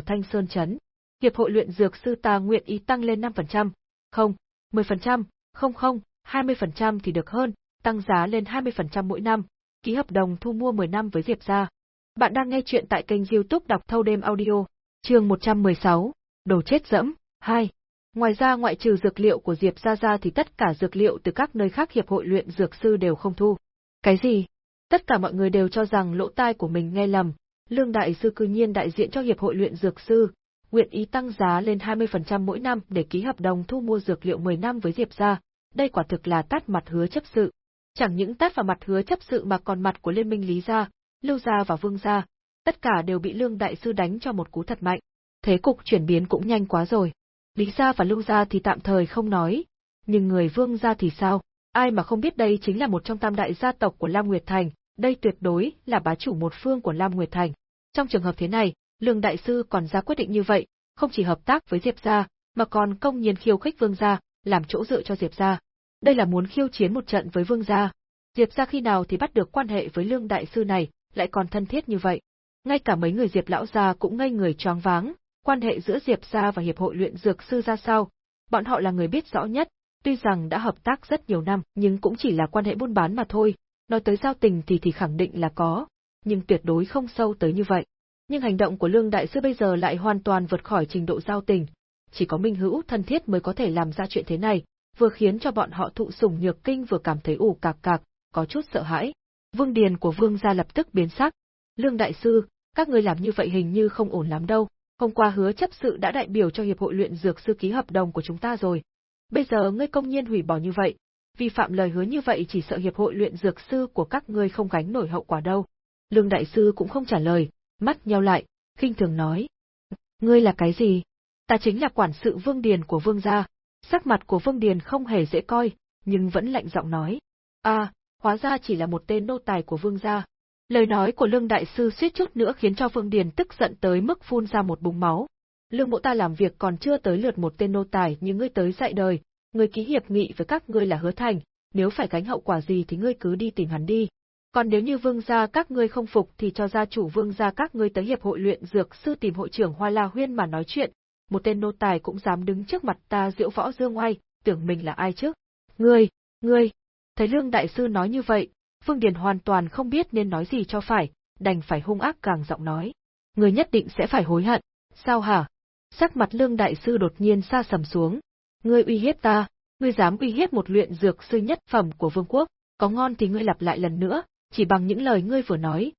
Speaker 1: Thanh Sơn Trấn. Hiệp hội luyện dược sư ta nguyện ý tăng lên 5%, không, 10%, không không, 20% thì được hơn, tăng giá lên 20% mỗi năm, ký hợp đồng thu mua 10 năm với Diệp gia. Bạn đang nghe chuyện tại kênh youtube đọc thâu đêm audio, chương 116, đồ chết dẫm, 2. Ngoài ra ngoại trừ dược liệu của Diệp Gia Gia thì tất cả dược liệu từ các nơi khác hiệp hội luyện dược sư đều không thu. Cái gì? Tất cả mọi người đều cho rằng lỗ tai của mình nghe lầm, Lương Đại Sư cư nhiên đại diện cho hiệp hội luyện dược sư, nguyện ý tăng giá lên 20% mỗi năm để ký hợp đồng thu mua dược liệu 10 năm với Diệp Gia, đây quả thực là tát mặt hứa chấp sự. Chẳng những tát vào mặt hứa chấp sự mà còn mặt của Liên minh Lý Gia, Lưu Gia và Vương Gia, tất cả đều bị Lương Đại Sư đánh cho một cú thật mạnh. Thế cục chuyển biến cũng nhanh quá rồi. Lý gia và Lưu gia thì tạm thời không nói, nhưng người Vương gia thì sao? Ai mà không biết đây chính là một trong tam đại gia tộc của Lam Nguyệt Thành, đây tuyệt đối là bá chủ một phương của Lam Nguyệt Thành. Trong trường hợp thế này, Lương đại sư còn ra quyết định như vậy, không chỉ hợp tác với Diệp gia, mà còn công nhiên khiêu khích Vương gia, làm chỗ dựa cho Diệp gia. Đây là muốn khiêu chiến một trận với Vương gia. Diệp gia khi nào thì bắt được quan hệ với Lương đại sư này, lại còn thân thiết như vậy. Ngay cả mấy người Diệp lão gia cũng ngây người choáng váng, quan hệ giữa Diệp gia và hiệp hội luyện dược sư ra sao, bọn họ là người biết rõ nhất, tuy rằng đã hợp tác rất nhiều năm, nhưng cũng chỉ là quan hệ buôn bán mà thôi, nói tới giao tình thì thì khẳng định là có, nhưng tuyệt đối không sâu tới như vậy. Nhưng hành động của Lương đại sư bây giờ lại hoàn toàn vượt khỏi trình độ giao tình, chỉ có minh hữu thân thiết mới có thể làm ra chuyện thế này, vừa khiến cho bọn họ thụ sủng nhược kinh vừa cảm thấy ủ cạc cạc, có chút sợ hãi. Vương Điền của Vương gia lập tức biến sắc. Lương đại sư, các ngươi làm như vậy hình như không ổn lắm đâu. Hôm qua hứa chấp sự đã đại biểu cho hiệp hội luyện dược sư ký hợp đồng của chúng ta rồi. Bây giờ ngươi công nhiên hủy bỏ như vậy, vi phạm lời hứa như vậy chỉ sợ hiệp hội luyện dược sư của các ngươi không gánh nổi hậu quả đâu. Lương đại sư cũng không trả lời, mắt nheo lại, khinh thường nói. Ngươi là cái gì? Ta chính là quản sự Vương Điền của Vương gia. Sắc mặt của Vương Điền không hề dễ coi, nhưng vẫn lạnh giọng nói. À, hóa ra chỉ là một tên nô tài của Vương gia. Lời nói của Lương Đại Sư suýt chút nữa khiến cho Vương Điền tức giận tới mức phun ra một búng máu. Lương mộ ta làm việc còn chưa tới lượt một tên nô tài như ngươi tới dạy đời, ngươi ký hiệp nghị với các ngươi là hứa thành, nếu phải gánh hậu quả gì thì ngươi cứ đi tìm hắn đi. Còn nếu như vương gia các ngươi không phục thì cho gia chủ vương gia các ngươi tới hiệp hội luyện dược sư tìm hội trưởng Hoa La Huyên mà nói chuyện, một tên nô tài cũng dám đứng trước mặt ta diễu võ dương oai, tưởng mình là ai chứ? Ngươi, ngươi. Thấy Lương đại sư nói như vậy, Phương Điền hoàn toàn không biết nên nói gì cho phải, đành phải hung ác càng giọng nói. Người nhất định sẽ phải hối hận. Sao hả? Sắc mặt lương đại sư đột nhiên xa sầm xuống. Ngươi uy hiếp ta, ngươi dám uy hiếp một luyện dược sư nhất phẩm của vương quốc, có ngon thì ngươi lặp lại lần nữa, chỉ bằng những lời ngươi vừa nói.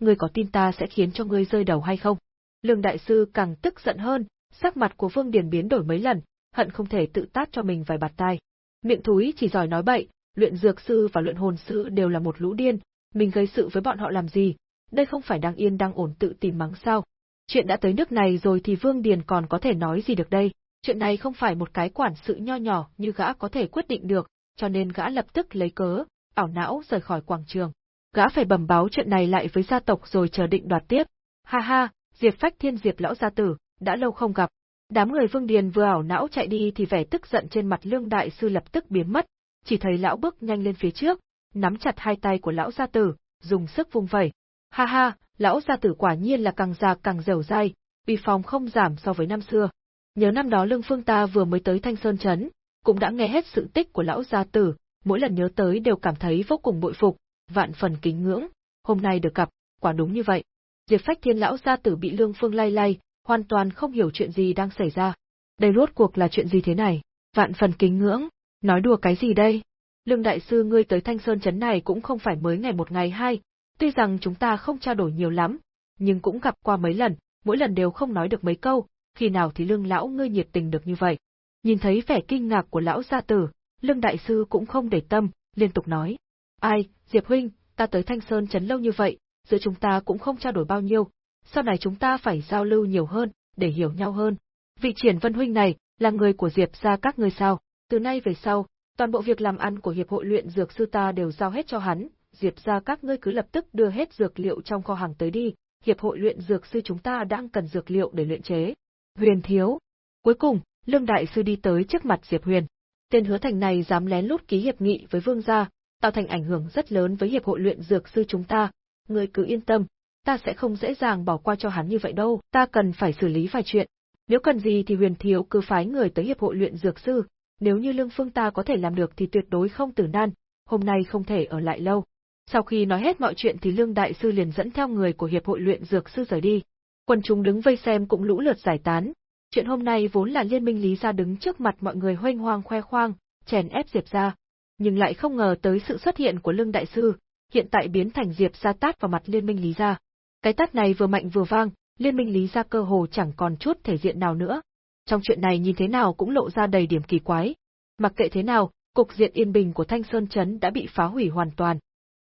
Speaker 1: Ngươi có tin ta sẽ khiến cho ngươi rơi đầu hay không? Lương đại sư càng tức giận hơn, sắc mặt của Vương Điền biến đổi mấy lần, hận không thể tự tát cho mình vài bạt tai. Miệng thúi chỉ giỏi nói bậy, luyện dược sư và luyện hồn sư đều là một lũ điên, mình gây sự với bọn họ làm gì? Đây không phải đang yên đang ổn tự tìm mắng sao? Chuyện đã tới nước này rồi thì Vương Điền còn có thể nói gì được đây? Chuyện này không phải một cái quản sự nho nhỏ như gã có thể quyết định được, cho nên gã lập tức lấy cớ, ảo não rời khỏi quảng trường. Gã phải bẩm báo chuyện này lại với gia tộc rồi chờ định đoạt tiếp. Ha ha, Diệp Phách Thiên Diệp lão gia tử, đã lâu không gặp. Đám người Vương Điền vừa ảo não chạy đi thì vẻ tức giận trên mặt Lương đại sư lập tức biến mất, chỉ thấy lão bước nhanh lên phía trước, nắm chặt hai tay của lão gia tử, dùng sức vung vẩy. Ha ha, lão gia tử quả nhiên là càng già càng dẻo dai, uy phong không giảm so với năm xưa. Nhớ năm đó Lương Phương ta vừa mới tới Thanh Sơn Trấn, cũng đã nghe hết sự tích của lão gia tử, mỗi lần nhớ tới đều cảm thấy vô cùng bội phục, vạn phần kính ngưỡng, hôm nay được gặp, quả đúng như vậy. Diệp Phách Thiên lão gia tử bị Lương Phương lay lay, hoàn toàn không hiểu chuyện gì đang xảy ra. Đây rốt cuộc là chuyện gì thế này? Vạn phần kính ngưỡng, nói đùa cái gì đây? Lương đại sư ngươi tới Thanh Sơn trấn này cũng không phải mới ngày một ngày hai, tuy rằng chúng ta không trao đổi nhiều lắm, nhưng cũng gặp qua mấy lần, mỗi lần đều không nói được mấy câu, khi nào thì Lương lão ngươi nhiệt tình được như vậy. Nhìn thấy vẻ kinh ngạc của lão gia tử, Lương đại sư cũng không để tâm, liên tục nói: "Ai, Diệp huynh, ta tới Thanh Sơn trấn lâu như vậy, giữa chúng ta cũng không trao đổi bao nhiêu, sau này chúng ta phải giao lưu nhiều hơn, để hiểu nhau hơn. Vị Triển Vân huynh này là người của Diệp gia các ngươi sao? Từ nay về sau, toàn bộ việc làm ăn của hiệp hội luyện dược sư ta đều giao hết cho hắn, Diệp gia các ngươi cứ lập tức đưa hết dược liệu trong kho hàng tới đi, hiệp hội luyện dược sư chúng ta đang cần dược liệu để luyện chế. Huyền thiếu. Cuối cùng, Lương đại sư đi tới trước mặt Diệp Huyền. Tên Hứa Thành này dám lén lút ký hiệp nghị với Vương gia, tạo thành ảnh hưởng rất lớn với hiệp hội luyện dược sư chúng ta, ngươi cứ yên tâm, ta sẽ không dễ dàng bỏ qua cho hắn như vậy đâu, ta cần phải xử lý vài chuyện. Nếu cần gì thì huyền thiếu cứ phái người tới hiệp hội luyện dược sư, nếu như lương phương ta có thể làm được thì tuyệt đối không tử nan, hôm nay không thể ở lại lâu. Sau khi nói hết mọi chuyện thì lương đại sư liền dẫn theo người của hiệp hội luyện dược sư rời đi. Quần chúng đứng vây xem cũng lũ lượt giải tán. Chuyện hôm nay vốn là liên minh lý gia đứng trước mặt mọi người hoanh hoang khoe khoang, chèn ép Diệp gia, nhưng lại không ngờ tới sự xuất hiện của lương đại sư, hiện tại biến thành Diệp gia tát vào mặt liên minh lý gia. Cái tát này vừa mạnh vừa vang, liên minh lý gia cơ hồ chẳng còn chút thể diện nào nữa. Trong chuyện này nhìn thế nào cũng lộ ra đầy điểm kỳ quái. Mặc kệ thế nào, cục diện yên bình của Thanh Sơn Trấn đã bị phá hủy hoàn toàn.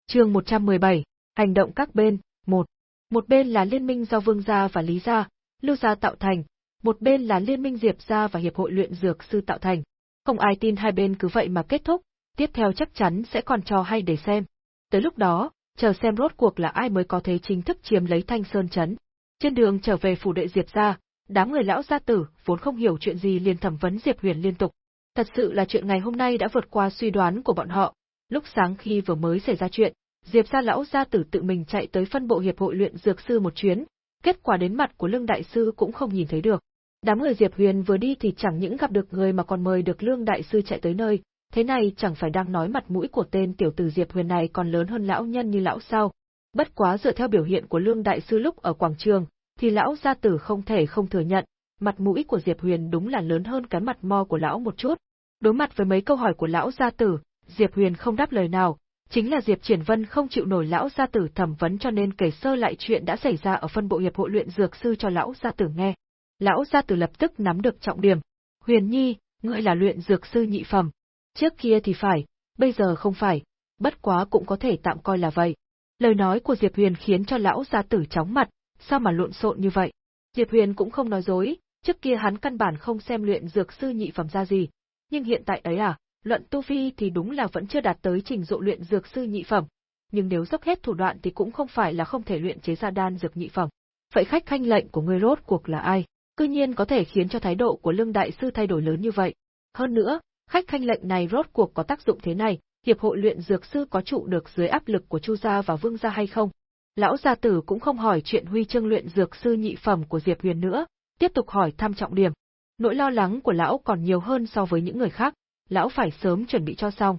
Speaker 1: chương 117, Hành động các bên, một. Một bên là liên minh do Vương Gia và Lý Gia, Lưu Gia tạo thành, một bên là liên minh Diệp Gia và Hiệp hội luyện dược sư tạo thành. Không ai tin hai bên cứ vậy mà kết thúc, tiếp theo chắc chắn sẽ còn cho hay để xem. Tới lúc đó, chờ xem rốt cuộc là ai mới có thể chính thức chiếm lấy Thanh Sơn Trấn. Trên đường trở về phủ đệ Diệp gia, đám người lão gia tử vốn không hiểu chuyện gì liền thẩm vấn Diệp Huyền liên tục. Thật sự là chuyện ngày hôm nay đã vượt qua suy đoán của bọn họ. Lúc sáng khi vừa mới xảy ra chuyện, Diệp gia lão gia tử tự mình chạy tới phân bộ hiệp hội luyện dược sư một chuyến, kết quả đến mặt của Lương đại sư cũng không nhìn thấy được. Đám người Diệp Huyền vừa đi thì chẳng những gặp được người mà còn mời được Lương đại sư chạy tới nơi, thế này chẳng phải đang nói mặt mũi của tên tiểu tử Diệp Huyền này còn lớn hơn lão nhân như lão sao. Bất quá dựa theo biểu hiện của Lương Đại Sư lúc ở quảng trường, thì lão gia tử không thể không thừa nhận, mặt mũi của Diệp Huyền đúng là lớn hơn cái mặt mo của lão một chút. Đối mặt với mấy câu hỏi của lão gia tử, Diệp Huyền không đáp lời nào, chính là Diệp Triển Vân không chịu nổi lão gia tử thẩm vấn cho nên kể sơ lại chuyện đã xảy ra ở phân bộ hiệp hội luyện dược sư cho lão gia tử nghe. Lão gia tử lập tức nắm được trọng điểm. Huyền Nhi, ngươi là luyện dược sư nhị phẩm, Trước kia thì phải, bây giờ không phải, bất quá cũng có thể tạm coi là vậy. Lời nói của Diệp Huyền khiến cho lão gia tử chóng mặt, sao mà lộn xộn như vậy? Diệp Huyền cũng không nói dối, trước kia hắn căn bản không xem luyện dược sư nhị phẩm ra gì, nhưng hiện tại ấy à, luận tu vi thì đúng là vẫn chưa đạt tới trình độ luyện dược sư nhị phẩm, nhưng nếu dốc hết thủ đoạn thì cũng không phải là không thể luyện chế ra đan dược nhị phẩm. Vậy khách khanh lệnh của ngươi rốt cuộc là ai? Cư nhiên có thể khiến cho thái độ của Lương đại sư thay đổi lớn như vậy. Hơn nữa, khách khanh lệnh này rốt cuộc có tác dụng thế này, hiệp hội luyện dược sư có trụ được dưới áp lực của Chu gia và Vương gia hay không? Lão gia tử cũng không hỏi chuyện huy chương luyện dược sư nhị phẩm của Diệp Huyền nữa, tiếp tục hỏi thăm trọng điểm. Nỗi lo lắng của lão còn nhiều hơn so với những người khác, lão phải sớm chuẩn bị cho xong.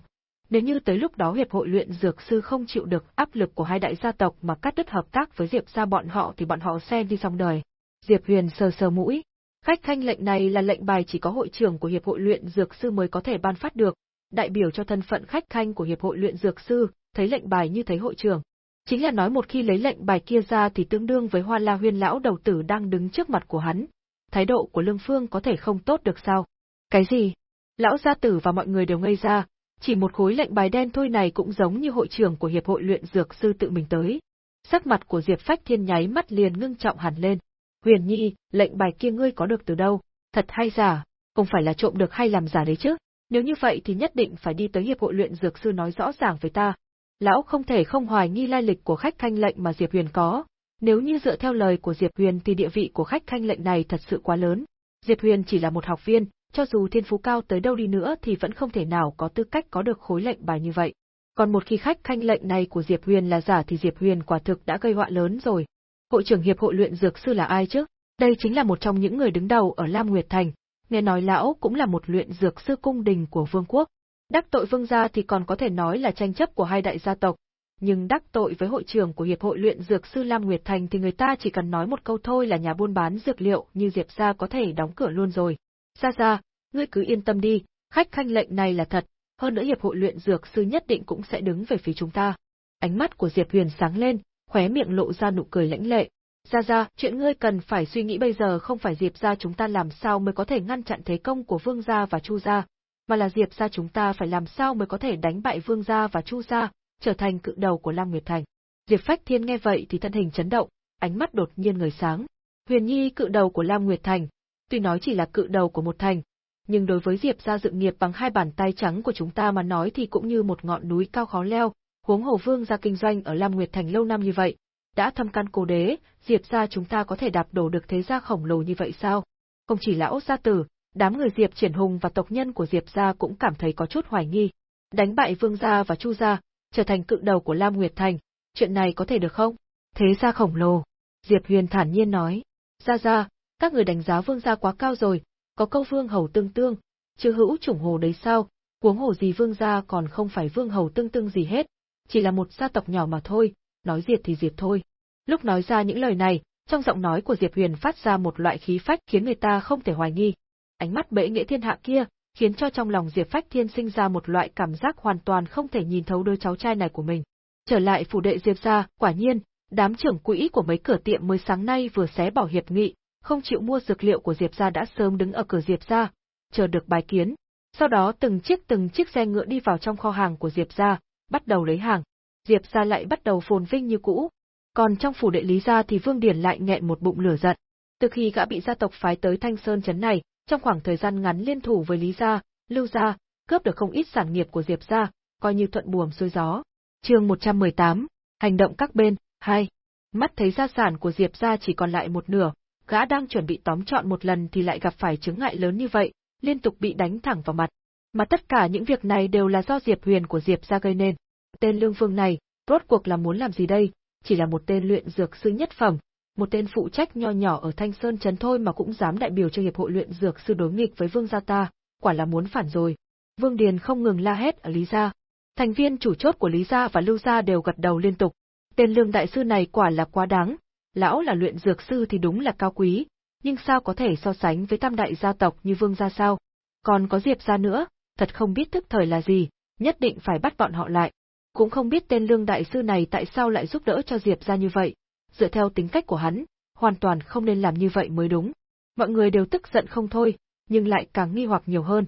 Speaker 1: Nếu như tới lúc đó hiệp hội luyện dược sư không chịu được áp lực của hai đại gia tộc mà cắt đứt hợp tác với Diệp gia bọn họ thì bọn họ xem đi xong đời. Diệp Huyền sờ sờ mũi, Khách khanh lệnh này là lệnh bài chỉ có hội trưởng của Hiệp hội luyện dược sư mới có thể ban phát được, đại biểu cho thân phận khách khanh của Hiệp hội luyện dược sư, thấy lệnh bài như thấy hội trưởng. Chính là nói một khi lấy lệnh bài kia ra thì tương đương với Hoa La Huyên lão đầu tử đang đứng trước mặt của hắn. Thái độ của Lương Phương có thể không tốt được sao? Cái gì? Lão gia tử và mọi người đều ngây ra, chỉ một khối lệnh bài đen thôi này cũng giống như hội trưởng của hiệp hội luyện dược sư tự mình tới. Sắc mặt của Diệp Phách Thiên nháy mắt liền ngưng trọng hẳn lên. Huyền Nhi, lệnh bài kia ngươi có được từ đâu? Thật hay giả? Không phải là trộm được hay làm giả đấy chứ? Nếu như vậy thì nhất định phải đi tới hiệp hội luyện dược sư nói rõ ràng với ta. Lão không thể không hoài nghi lai lịch của khách khanh lệnh mà Diệp Huyền có. Nếu như dựa theo lời của Diệp Huyền thì địa vị của khách khanh lệnh này thật sự quá lớn. Diệp Huyền chỉ là một học viên, cho dù thiên phú cao tới đâu đi nữa thì vẫn không thể nào có tư cách có được khối lệnh bài như vậy. Còn một khi khách khanh lệnh này của Diệp Huyền là giả thì Diệp Huyền quả thực đã gây họa lớn rồi. Hội trưởng hiệp hội luyện dược sư là ai chứ? Đây chính là một trong những người đứng đầu ở Lam Nguyệt Thành, nghe nói lão cũng là một luyện dược sư cung đình của vương quốc. Đắc tội vương gia thì còn có thể nói là tranh chấp của hai đại gia tộc, nhưng đắc tội với hội trưởng của hiệp hội luyện dược sư Lam Nguyệt Thành thì người ta chỉ cần nói một câu thôi là nhà buôn bán dược liệu như Diệp gia có thể đóng cửa luôn rồi. gia gia ngươi cứ yên tâm đi, khách khanh lệnh này là thật, hơn nữa hiệp hội luyện dược sư nhất định cũng sẽ đứng về phía chúng ta. Ánh mắt của Diệp Huyền sáng lên, khóe miệng lộ ra nụ cười lãnh lệ. gia gia chuyện ngươi cần phải suy nghĩ bây giờ không phải Diệp gia chúng ta làm sao mới có thể ngăn chặn thế công của Vương gia và Chu gia, mà là Diệp gia chúng ta phải làm sao mới có thể đánh bại Vương gia và Chu gia, trở thành cự đầu của Lam Nguyệt Thành. Diệp Phách Thiên nghe vậy thì thân hình chấn động, ánh mắt đột nhiên người sáng. Huyền Nhi cự đầu của Lam Nguyệt Thành, tuy nói chỉ là cự đầu của một thành, nhưng đối với Diệp gia dựng nghiệp bằng hai bàn tay trắng của chúng ta mà nói thì cũng như một ngọn núi cao khó leo, huống hồ vương gia kinh doanh ở Lam Nguyệt Thành lâu năm như vậy, đã thâm căn cố đế, Diệp gia chúng ta có thể đạp đổ được thế gia khổng lồ như vậy sao? Không chỉ lão gia tử, đám người Diệp Triển Hùng và tộc nhân của Diệp gia cũng cảm thấy có chút hoài nghi. Đánh bại Vương gia và Chu gia, trở thành cự đầu của Lam Nguyệt Thành, chuyện này có thể được không? Thế gia khổng lồ. Diệp Huyền thản nhiên nói. Gia gia, các người đánh giá Vương gia quá cao rồi, có câu Vương hầu tương tương, chưa hữu chủng hồ đấy sao? Cuống hồ gì Vương gia còn không phải Vương hầu tương tương gì hết, chỉ là một gia tộc nhỏ mà thôi, nói diệt thì diệt thôi. Lúc nói ra những lời này, trong giọng nói của Diệp Huyền phát ra một loại khí phách khiến người ta không thể hoài nghi. Ánh mắt bệ nghệ thiên hạ kia, khiến cho trong lòng Diệp Phách Thiên sinh ra một loại cảm giác hoàn toàn không thể nhìn thấu đôi cháu trai này của mình. Trở lại phủ đệ Diệp gia, quả nhiên, đám trưởng quỹ của mấy cửa tiệm mới sáng nay vừa xé bỏ hiệp nghị, không chịu mua dược liệu của Diệp gia đã sớm đứng ở cửa Diệp gia, chờ được bài kiến. Sau đó từng chiếc từng chiếc xe ngựa đi vào trong kho hàng của Diệp gia, bắt đầu lấy hàng. Diệp gia lại bắt đầu phồn vinh như cũ. Còn trong phủ đệ Lý gia thì Vương Điển lại nghẹn một bụng lửa giận. Từ khi gã bị gia tộc phái tới Thanh Sơn trấn này, trong khoảng thời gian ngắn liên thủ với Lý gia, Lưu gia, cướp được không ít sản nghiệp của Diệp gia, coi như thuận buồm xuôi gió. Chương 118, hành động các bên, 2. Mắt thấy gia sản của Diệp gia chỉ còn lại một nửa, gã đang chuẩn bị tóm chọn một lần thì lại gặp phải chứng ngại lớn như vậy, liên tục bị đánh thẳng vào mặt. Mà tất cả những việc này đều là do Diệp Huyền của Diệp gia gây nên. Tên Lương Vương này, rốt cuộc là muốn làm gì đây? Chỉ là một tên luyện dược sư nhất phẩm, một tên phụ trách nho nhỏ ở Thanh Sơn Trấn thôi mà cũng dám đại biểu cho hiệp hội luyện dược sư đối nghịch với Vương gia ta, quả là muốn phản rồi. Vương Điền không ngừng la hét ở Lý gia. Thành viên chủ chốt của Lý gia và Lưu gia đều gật đầu liên tục. Tên lương đại sư này quả là quá đáng, lão là luyện dược sư thì đúng là cao quý, nhưng sao có thể so sánh với tam đại gia tộc như Vương gia sao? Còn có Diệp gia nữa, thật không biết thức thời là gì, nhất định phải bắt bọn họ lại. Cũng không biết tên lương đại sư này tại sao lại giúp đỡ cho Diệp gia như vậy, dựa theo tính cách của hắn, hoàn toàn không nên làm như vậy mới đúng. Mọi người đều tức giận không thôi, nhưng lại càng nghi hoặc nhiều hơn.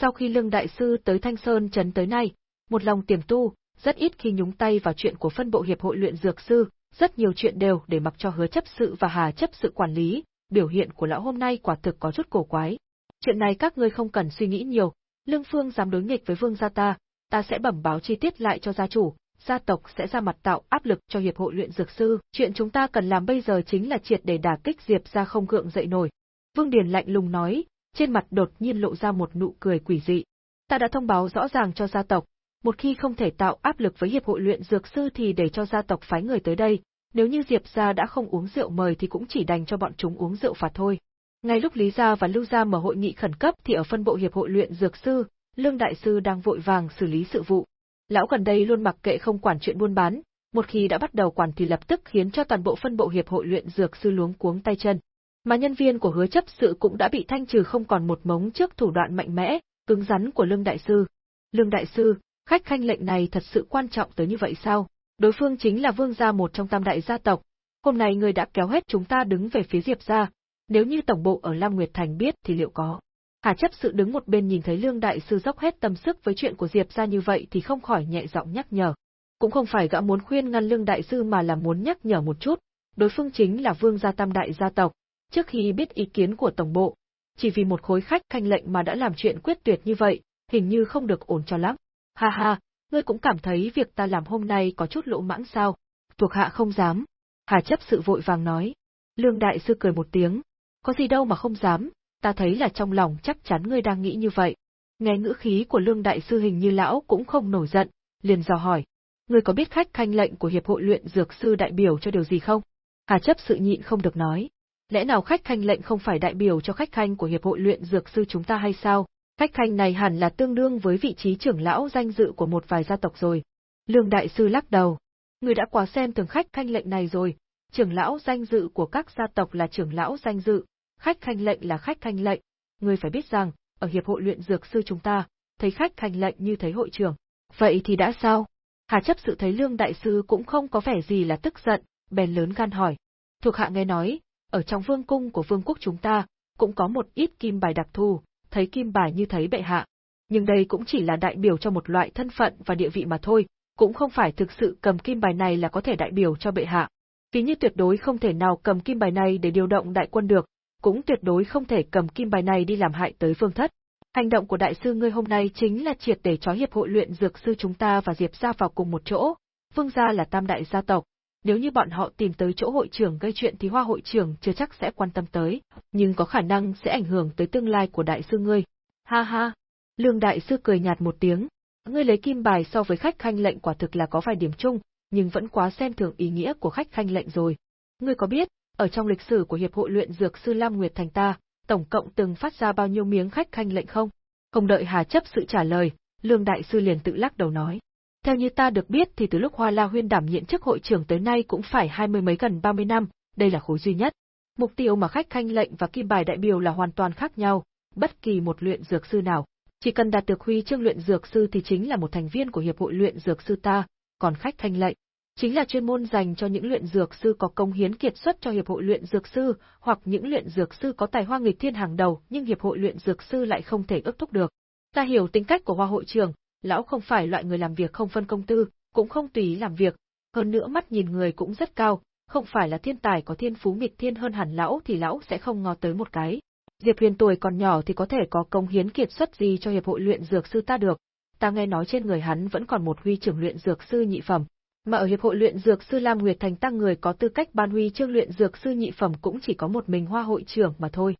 Speaker 1: Sau khi Lương Đại Sư tới Thanh Sơn trấn tới nay, một lòng tiềm tu, rất ít khi nhúng tay vào chuyện của phân bộ hiệp hội luyện dược sư, rất nhiều chuyện đều để mặc cho hứa chấp sự và hà chấp sự quản lý, biểu hiện của lão hôm nay quả thực có chút cổ quái. Chuyện này các ngươi không cần suy nghĩ nhiều, Lương Phương dám đối nghịch với Vương gia ta, ta sẽ bẩm báo chi tiết lại cho gia chủ, gia tộc sẽ ra mặt tạo áp lực cho hiệp hội luyện dược sư, chuyện chúng ta cần làm bây giờ chính là triệt để đả kích Diệp gia không gượng dậy nổi. Vương Điền lạnh lùng nói, trên mặt đột nhiên lộ ra một nụ cười quỷ dị. Ta đã thông báo rõ ràng cho gia tộc, một khi không thể tạo áp lực với hiệp hội luyện dược sư thì để cho gia tộc phái người tới đây, nếu như Diệp gia đã không uống rượu mời thì cũng chỉ đành cho bọn chúng uống rượu phạt thôi. Ngay lúc Lý gia và Lưu gia mở hội nghị khẩn cấp thì ở phân bộ hiệp hội luyện dược sư, Lương đại sư đang vội vàng xử lý sự vụ. Lão gần đây luôn mặc kệ không quản chuyện buôn bán, một khi đã bắt đầu quản thì lập tức khiến cho toàn bộ phân bộ hiệp hội luyện dược sư luống cuống tay chân. Mà nhân viên của hứa chấp sự cũng đã bị thanh trừ không còn một mống trước thủ đoạn mạnh mẽ, cứng rắn của Lương Đại Sư. Lương Đại Sư, khách khanh lệnh này thật sự quan trọng tới như vậy sao? Đối phương chính là vương gia một trong tam đại gia tộc. Hôm nay người đã kéo hết chúng ta đứng về phía Diệp gia, nếu như tổng bộ ở Lam Nguyệt Thành biết thì liệu có. Hà chấp sự đứng một bên nhìn thấy Lương Đại Sư dốc hết tâm sức với chuyện của Diệp ra như vậy thì không khỏi nhẹ giọng nhắc nhở. Cũng không phải gã muốn khuyên ngăn Lương Đại Sư mà là muốn nhắc nhở một chút, đối phương chính là Vương gia tam đại gia tộc, trước khi biết ý kiến của Tổng bộ, chỉ vì một khối khách canh lệnh mà đã làm chuyện quyết tuyệt như vậy, hình như không được ổn cho lắm. Ha ha, ngươi cũng cảm thấy việc ta làm hôm nay có chút lỗ mãng sao? Thuộc hạ không dám. Hà chấp sự vội vàng nói. Lương đại sư cười một tiếng. Có gì đâu mà không dám, ta thấy là trong lòng chắc chắn ngươi đang nghĩ như vậy. Nghe ngữ khí của lương đại sư hình như lão cũng không nổi giận, liền dò hỏi. Ngươi có biết khách khanh lệnh của Hiệp hội luyện dược sư đại biểu cho điều gì không? Hà chấp sự nhịn không được nói. Lẽ nào khách khanh lệnh không phải đại biểu cho khách khanh của Hiệp hội luyện dược sư chúng ta hay sao? Khách khanh này hẳn là tương đương với vị trí trưởng lão danh dự của một vài gia tộc rồi. Lương đại sư lắc đầu. Người đã quá xem thường khách khanh lệnh này rồi, trưởng lão danh dự của các gia tộc là trưởng lão danh dự, khách khanh lệnh là khách khanh lệnh. Người phải biết rằng, ở hiệp hội luyện dược sư chúng ta, thấy khách khanh lệnh như thấy hội trưởng. Vậy thì đã sao? Hà chấp sự thấy lương đại sư cũng không có vẻ gì là tức giận, bèn lớn gan hỏi. Thuộc hạ nghe nói, ở trong vương cung của vương quốc chúng ta, cũng có một ít kim bài đặc thù, thấy kim bài như thấy bệ hạ. Nhưng đây cũng chỉ là đại biểu cho một loại thân phận và địa vị mà thôi, cũng không phải thực sự cầm kim bài này là có thể đại biểu cho bệ hạ. Vì như tuyệt đối không thể nào cầm kim bài này để điều động đại quân được, cũng tuyệt đối không thể cầm kim bài này đi làm hại tới vương thất. Hành động của đại sư ngươi hôm nay chính là triệt để trói hiệp hội luyện dược sư chúng ta và Diệp gia vào cùng một chỗ. Vương gia là tam đại gia tộc, nếu như bọn họ tìm tới chỗ hội trưởng gây chuyện thì hoa hội trưởng chưa chắc sẽ quan tâm tới, nhưng có khả năng sẽ ảnh hưởng tới tương lai của đại sư ngươi. Ha ha! Lương đại sư cười nhạt một tiếng. Ngươi lấy kim bài so với khách khanh lệnh quả thực là có vài điểm chung, nhưng vẫn quá xem thường ý nghĩa của khách khanh lệnh rồi. Ngươi có biết, ở trong lịch sử của Hiệp hội luyện dược sư Lam Nguyệt Thành ta, tổng cộng từng phát ra bao nhiêu miếng khách khanh lệnh không? Không đợi Hà chấp sự trả lời, Lương Đại Sư liền tự lắc đầu nói. Theo như ta được biết thì từ lúc Hoa La Huyên đảm nhiệm chức hội trưởng tới nay cũng phải hai mươi mấy gần ba mươi năm, đây là khối duy nhất. Mục tiêu mà khách khanh lệnh và kim bài đại biểu là hoàn toàn khác nhau, bất kỳ một luyện dược sư nào, chỉ cần đạt được huy chương luyện dược sư thì chính là một thành viên của hiệp hội luyện dược sư ta, còn khách khanh lệnh chính là chuyên môn dành cho những luyện dược sư có công hiến kiệt xuất cho hiệp hội luyện dược sư, hoặc những luyện dược sư có tài hoa nghịch thiên hàng đầu, nhưng hiệp hội luyện dược sư lại không thể ước thúc được. Ta hiểu tính cách của Hoa hội trưởng, lão không phải loại người làm việc không phân công tư, cũng không tùy ý làm việc, hơn nữa mắt nhìn người cũng rất cao, không phải là thiên tài có thiên phú nghịch thiên hơn hẳn lão thì lão sẽ không ngó tới một cái. Diệp Huyền tuổi còn nhỏ thì có thể có công hiến kiệt xuất gì cho hiệp hội luyện dược sư ta được. Ta nghe nói trên người hắn vẫn còn một huy trưởng luyện dược sư nhị phẩm, mà ở hiệp hội luyện dược sư Lam Nguyệt Thành tăng người có tư cách ban huy chương luyện dược sư nhị phẩm cũng chỉ có một mình Hoa hội trưởng mà thôi.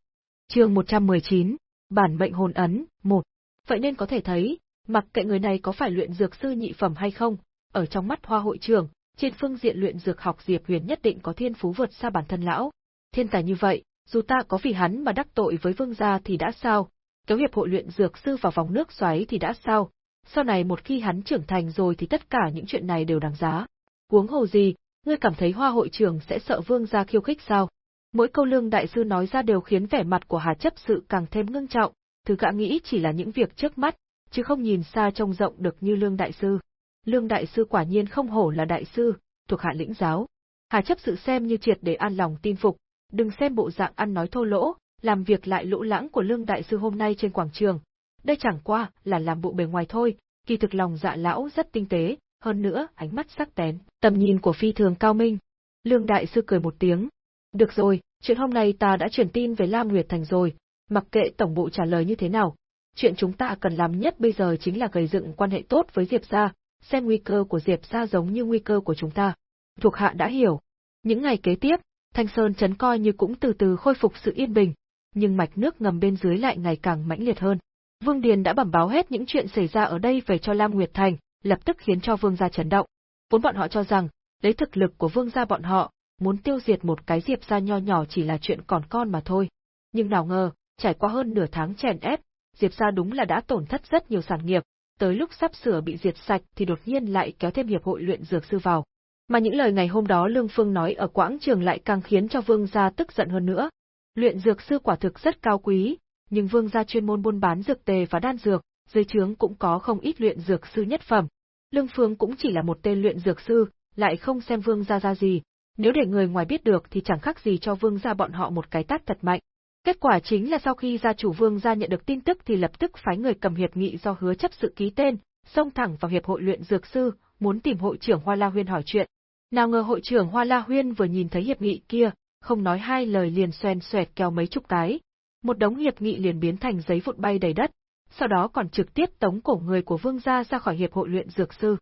Speaker 1: Chương 119, bản mệnh hồn ấn, 1. Vậy nên có thể thấy, mặc kệ người này có phải luyện dược sư nhị phẩm hay không, ở trong mắt Hoa hội trưởng, trên phương diện luyện dược học Diệp Huyền nhất định có thiên phú vượt xa bản thân lão. Thiên tài như vậy, dù ta có vì hắn mà đắc tội với vương gia thì đã sao, kéo hiệp hội luyện dược sư vào vòng nước xoáy thì đã sao, sau này một khi hắn trưởng thành rồi thì tất cả những chuyện này đều đáng giá. Huống hồ gì, ngươi cảm thấy hoa hội trưởng sẽ sợ vương gia khiêu khích sao? Mỗi câu lương đại sư nói ra đều khiến vẻ mặt của Hà chấp sự càng thêm ngưng trọng, thứ gã nghĩ chỉ là những việc trước mắt, chứ không nhìn xa trông rộng được như lương đại sư. Lương đại sư quả nhiên không hổ là đại sư, thuộc hạ lĩnh giáo. Hà chấp sự xem như triệt để an lòng tin phục, đừng xem bộ dạng ăn nói thô lỗ, làm việc lại lỗ lãng của lương đại sư hôm nay trên quảng trường, đây chẳng qua là làm bộ bề ngoài thôi, kỳ thực lòng dạ lão rất tinh tế, hơn nữa ánh mắt sắc bén, tầm nhìn của phi thường cao minh. Lương đại sư cười một tiếng. Được rồi, chuyện hôm nay ta đã truyền tin về Lam Nguyệt Thành rồi, mặc kệ tổng bộ trả lời như thế nào. Chuyện chúng ta cần làm nhất bây giờ chính là gây dựng quan hệ tốt với Diệp gia, xem nguy cơ của Diệp gia giống như nguy cơ của chúng ta. Thuộc hạ đã hiểu. Những ngày kế tiếp, Thanh Sơn chấn coi như cũng từ từ khôi phục sự yên bình, nhưng mạch nước ngầm bên dưới lại ngày càng mãnh liệt hơn. Vương Điền đã bẩm báo hết những chuyện xảy ra ở đây về cho Lam Nguyệt Thành, lập tức khiến cho Vương gia chấn động. Vốn bọn họ cho rằng, lấy thực lực của Vương gia bọn họ, muốn tiêu diệt một cái diệp gia nho nhỏ chỉ là chuyện còn con mà thôi. Nhưng nào ngờ, trải qua hơn nửa tháng chèn ép, diệp gia đúng là đã tổn thất rất nhiều sản nghiệp, tới lúc sắp sửa bị diệt sạch thì đột nhiên lại kéo thêm hiệp hội luyện dược sư vào. Mà những lời ngày hôm đó Lương Phương nói ở quãng trường lại càng khiến cho Vương gia tức giận hơn nữa. Luyện dược sư quả thực rất cao quý, nhưng vương gia chuyên môn buôn bán dược tề và đan dược, dưới trướng cũng có không ít luyện dược sư nhất phẩm. Lương Phương cũng chỉ là một tên luyện dược sư, lại không xem vương gia ra gì, nếu để người ngoài biết được thì chẳng khác gì cho vương gia bọn họ một cái tát thật mạnh. Kết quả chính là sau khi gia chủ Vương gia nhận được tin tức thì lập tức phái người cầm hiệp nghị do hứa chấp sự ký tên, xông thẳng vào hiệp hội luyện dược sư, muốn tìm hội trưởng Hoa La Huyên hỏi chuyện. Nào ngờ hội trưởng Hoa La Huyên vừa nhìn thấy hiệp nghị kia, không nói hai lời liền xoèn xoẹt kéo mấy chục cái. Một đống hiệp nghị liền biến thành giấy vụn bay đầy đất, sau đó còn trực tiếp tống cổ người của Vương gia ra khỏi hiệp hội luyện dược sư.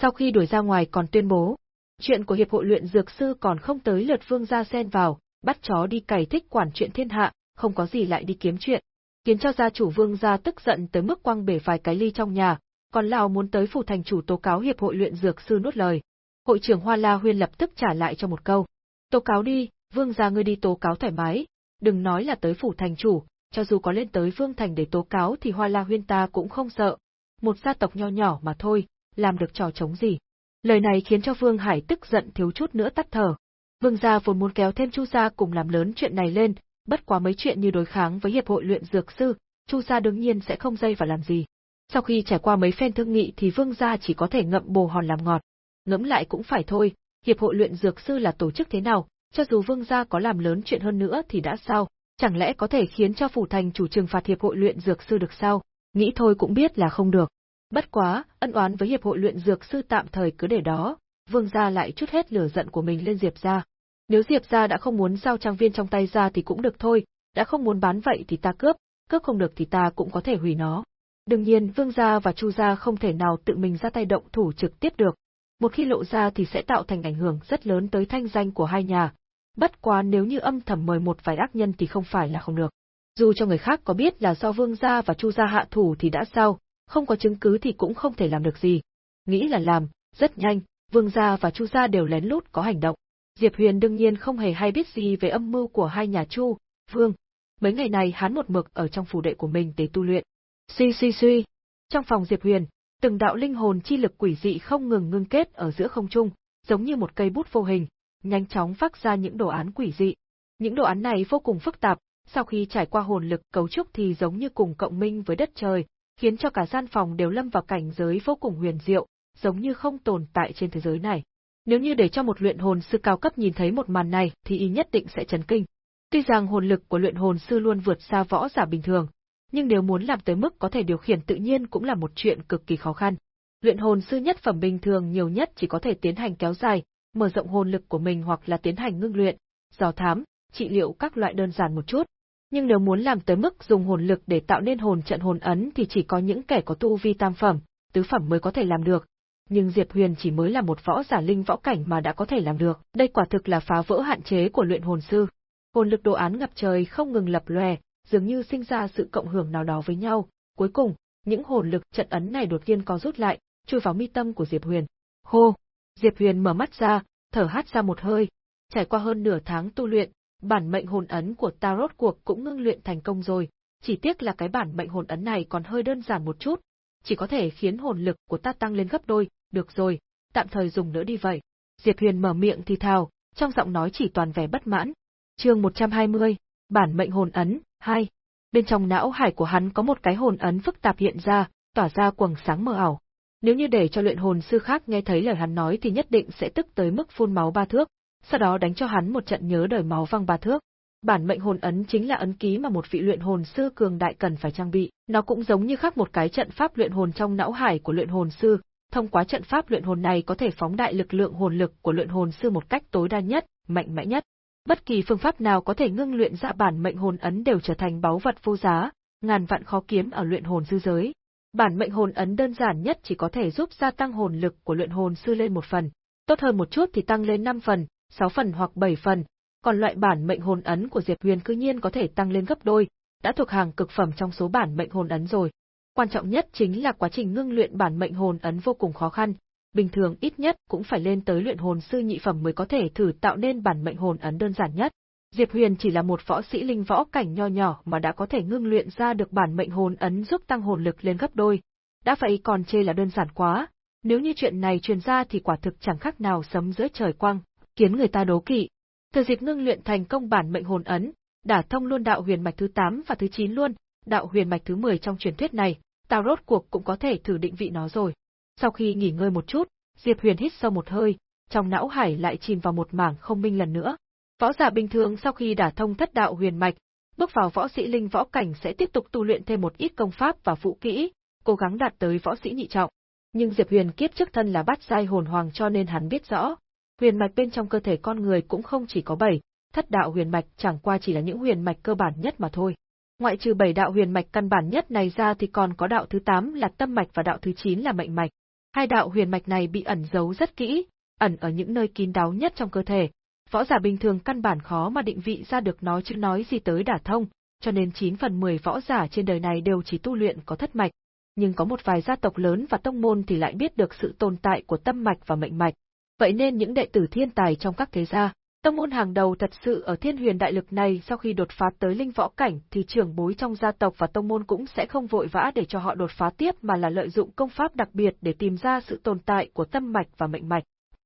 Speaker 1: Sau khi đuổi ra ngoài còn tuyên bố, chuyện của hiệp hội luyện dược sư còn không tới lượt Vương gia xen vào, bắt chó đi cày thích quản chuyện thiên hạ, không có gì lại đi kiếm chuyện, khiến cho gia chủ Vương gia tức giận tới mức quăng bể vài cái ly trong nhà, còn lão muốn tới phủ thành chủ tố cáo hiệp hội luyện dược sư nuốt lời. Hội trưởng Hoa La Huyên lập tức trả lại cho một câu. Tố cáo đi, Vương gia ngươi đi tố cáo thoải mái, đừng nói là tới phủ thành chủ, cho dù có lên tới Vương thành để tố cáo thì Hoa La Huyên ta cũng không sợ. Một gia tộc nho nhỏ mà thôi, làm được trò chống gì. Lời này khiến cho Vương Hải tức giận thiếu chút nữa tắt thở. Vương gia vốn muốn kéo thêm Chu gia cùng làm lớn chuyện này lên, bất quá mấy chuyện như đối kháng với hiệp hội luyện dược sư, Chu gia đương nhiên sẽ không dây vào làm gì. Sau khi trải qua mấy phen thương nghị thì Vương gia chỉ có thể ngậm bồ hòn làm ngọt. Ngẫm lại cũng phải thôi, hiệp hội luyện dược sư là tổ chức thế nào, cho dù Vương gia có làm lớn chuyện hơn nữa thì đã sao, chẳng lẽ có thể khiến cho phủ thành chủ trừng phạt hiệp hội luyện dược sư được sao? Nghĩ thôi cũng biết là không được. Bất quá, ân oán với hiệp hội luyện dược sư tạm thời cứ để đó, Vương gia lại chút hết lửa giận của mình lên Diệp gia. Nếu Diệp gia đã không muốn giao trang viên trong tay ra thì cũng được thôi, đã không muốn bán vậy thì ta cướp, cướp không được thì ta cũng có thể hủy nó. Đương nhiên Vương gia và Chu gia không thể nào tự mình ra tay động thủ trực tiếp được. Một khi lộ ra thì sẽ tạo thành ảnh hưởng rất lớn tới thanh danh của hai nhà. Bất quá nếu như âm thầm mời một vài ác nhân thì không phải là không được. Dù cho người khác có biết là do Vương gia và Chu gia hạ thủ thì đã sao, không có chứng cứ thì cũng không thể làm được gì. Nghĩ là làm, rất nhanh, Vương gia và Chu gia đều lén lút có hành động. Diệp Huyền đương nhiên không hề hay biết gì về âm mưu của hai nhà Chu, Vương. Mấy ngày này hắn một mực ở trong phủ đệ của mình để tu luyện. Suy suy suy. Trong phòng Diệp Huyền, từng đạo linh hồn chi lực quỷ dị không ngừng ngưng kết ở giữa không trung, giống như một cây bút vô hình, nhanh chóng phát ra những đồ án quỷ dị. Những đồ án này vô cùng phức tạp, sau khi trải qua hồn lực cấu trúc thì giống như cùng cộng minh với đất trời, khiến cho cả gian phòng đều lâm vào cảnh giới vô cùng huyền diệu, giống như không tồn tại trên thế giới này. Nếu như để cho một luyện hồn sư cao cấp nhìn thấy một màn này thì y nhất định sẽ chấn kinh. Tuy rằng hồn lực của luyện hồn sư luôn vượt xa võ giả bình thường, nhưng nếu muốn làm tới mức có thể điều khiển tự nhiên cũng là một chuyện cực kỳ khó khăn. Luyện hồn sư nhất phẩm bình thường nhiều nhất chỉ có thể tiến hành kéo dài, mở rộng hồn lực của mình hoặc là tiến hành ngưng luyện, dò thám, trị liệu các loại đơn giản một chút. Nhưng nếu muốn làm tới mức dùng hồn lực để tạo nên hồn trận hồn ấn thì chỉ có những kẻ có tu vi tam phẩm, tứ phẩm mới có thể làm được. Nhưng Diệp Huyền chỉ mới là một võ giả linh võ cảnh mà đã có thể làm được, đây quả thực là phá vỡ hạn chế của luyện hồn sư. Hồn lực đồ án ngập trời không ngừng lập lòe, dường như sinh ra sự cộng hưởng nào đó với nhau. Cuối cùng, những hồn lực trận ấn này đột nhiên có rút lại, chui vào mi tâm của Diệp Huyền. Hô! Diệp Huyền mở mắt ra, thở hắt ra một hơi. Trải qua hơn nửa tháng tu luyện, bản mệnh hồn ấn của ta rốt cuộc cũng ngưng luyện thành công rồi. Chỉ tiếc là cái bản mệnh hồn ấn này còn hơi đơn giản một chút, chỉ có thể khiến hồn lực của ta tăng lên gấp đôi, được rồi, tạm thời dùng nữa đi vậy. Diệp Huyền mở miệng thì thào, trong giọng nói chỉ toàn vẻ bất mãn. Chương 120, bản mệnh hồn ấn, 2. Bên trong não hải của hắn có một cái hồn ấn phức tạp hiện ra, tỏa ra quầng sáng mờ ảo. Nếu như để cho luyện hồn sư khác nghe thấy lời hắn nói thì nhất định sẽ tức tới mức phun máu ba thước, sau đó đánh cho hắn một trận nhớ đời máu văng ba thước. Bản mệnh hồn ấn chính là ấn ký mà một vị luyện hồn sư cường đại cần phải trang bị, nó cũng giống như khác một cái trận pháp luyện hồn trong não hải của luyện hồn sư, thông qua trận pháp luyện hồn này có thể phóng đại lực lượng hồn lực của luyện hồn sư một cách tối đa nhất, mạnh mẽ nhất. Bất kỳ phương pháp nào có thể ngưng luyện ra bản mệnh hồn ấn đều trở thành báu vật vô giá, ngàn vạn khó kiếm ở luyện hồn sư giới. Bản mệnh hồn ấn đơn giản nhất chỉ có thể giúp gia tăng hồn lực của luyện hồn sư lên một phần, tốt hơn một chút thì tăng lên 5 phần, 6 phần hoặc 7 phần, còn loại bản mệnh hồn ấn của Diệp Huyền cư nhiên có thể tăng lên gấp đôi, đã thuộc hàng cực phẩm trong số bản mệnh hồn ấn rồi. Quan trọng nhất chính là quá trình ngưng luyện bản mệnh hồn ấn vô cùng khó khăn, bình thường ít nhất cũng phải lên tới luyện hồn sư nhị phẩm mới có thể thử tạo nên bản mệnh hồn ấn đơn giản nhất. Diệp Huyền chỉ là một võ sĩ linh võ cảnh nho nhỏ mà đã có thể ngưng luyện ra được bản mệnh hồn ấn giúp tăng hồn lực lên gấp đôi. Đã vậy còn chê là đơn giản quá, nếu như chuyện này truyền ra thì quả thực chẳng khác nào sấm giữa trời quang, khiến người ta đố kỵ. Thừa dịp ngưng luyện thành công bản mệnh hồn ấn, đả thông luôn đạo huyền mạch thứ 8 và thứ 9 luôn, đạo huyền mạch thứ 10 trong truyền thuyết này, tao rốt cuộc cũng có thể thử định vị nó rồi. Sau khi nghỉ ngơi một chút, Diệp Huyền hít sâu một hơi, trong não hải lại chìm vào một mảng không minh lần nữa. Võ giả bình thường sau khi đả thông thất đạo huyền mạch, bước vào võ sĩ linh võ cảnh sẽ tiếp tục tu luyện thêm một ít công pháp và vũ kỹ, cố gắng đạt tới võ sĩ nhị trọng. Nhưng Diệp Huyền kiếp trước thân là bát giai hồn hoàng cho nên hắn biết rõ, huyền mạch bên trong cơ thể con người cũng không chỉ có bảy, thất đạo huyền mạch chẳng qua chỉ là những huyền mạch cơ bản nhất mà thôi. Ngoại trừ bảy đạo huyền mạch căn bản nhất này ra thì còn có đạo thứ 8 là tâm mạch và đạo thứ 9 là mệnh mạch. Hai đạo huyền mạch này bị ẩn giấu rất kỹ, ẩn ở những nơi kín đáo nhất trong cơ thể. Võ giả bình thường căn bản khó mà định vị ra được nó chứ nói gì tới đả thông, cho nên 9 phần 10 võ giả trên đời này đều chỉ tu luyện có thất mạch. Nhưng có một vài gia tộc lớn và tông môn thì lại biết được sự tồn tại của tâm mạch và mệnh mạch. Vậy nên những đệ tử thiên tài trong các thế gia, Tông môn hàng đầu thật sự ở thiên huyền đại lực này sau khi đột phá tới linh võ cảnh thì trưởng bối trong gia tộc và tông môn cũng sẽ không vội vã để cho họ đột phá tiếp mà là lợi dụng công pháp đặc biệt để tìm ra sự tồn tại của tâm mạch và mệnh mạch.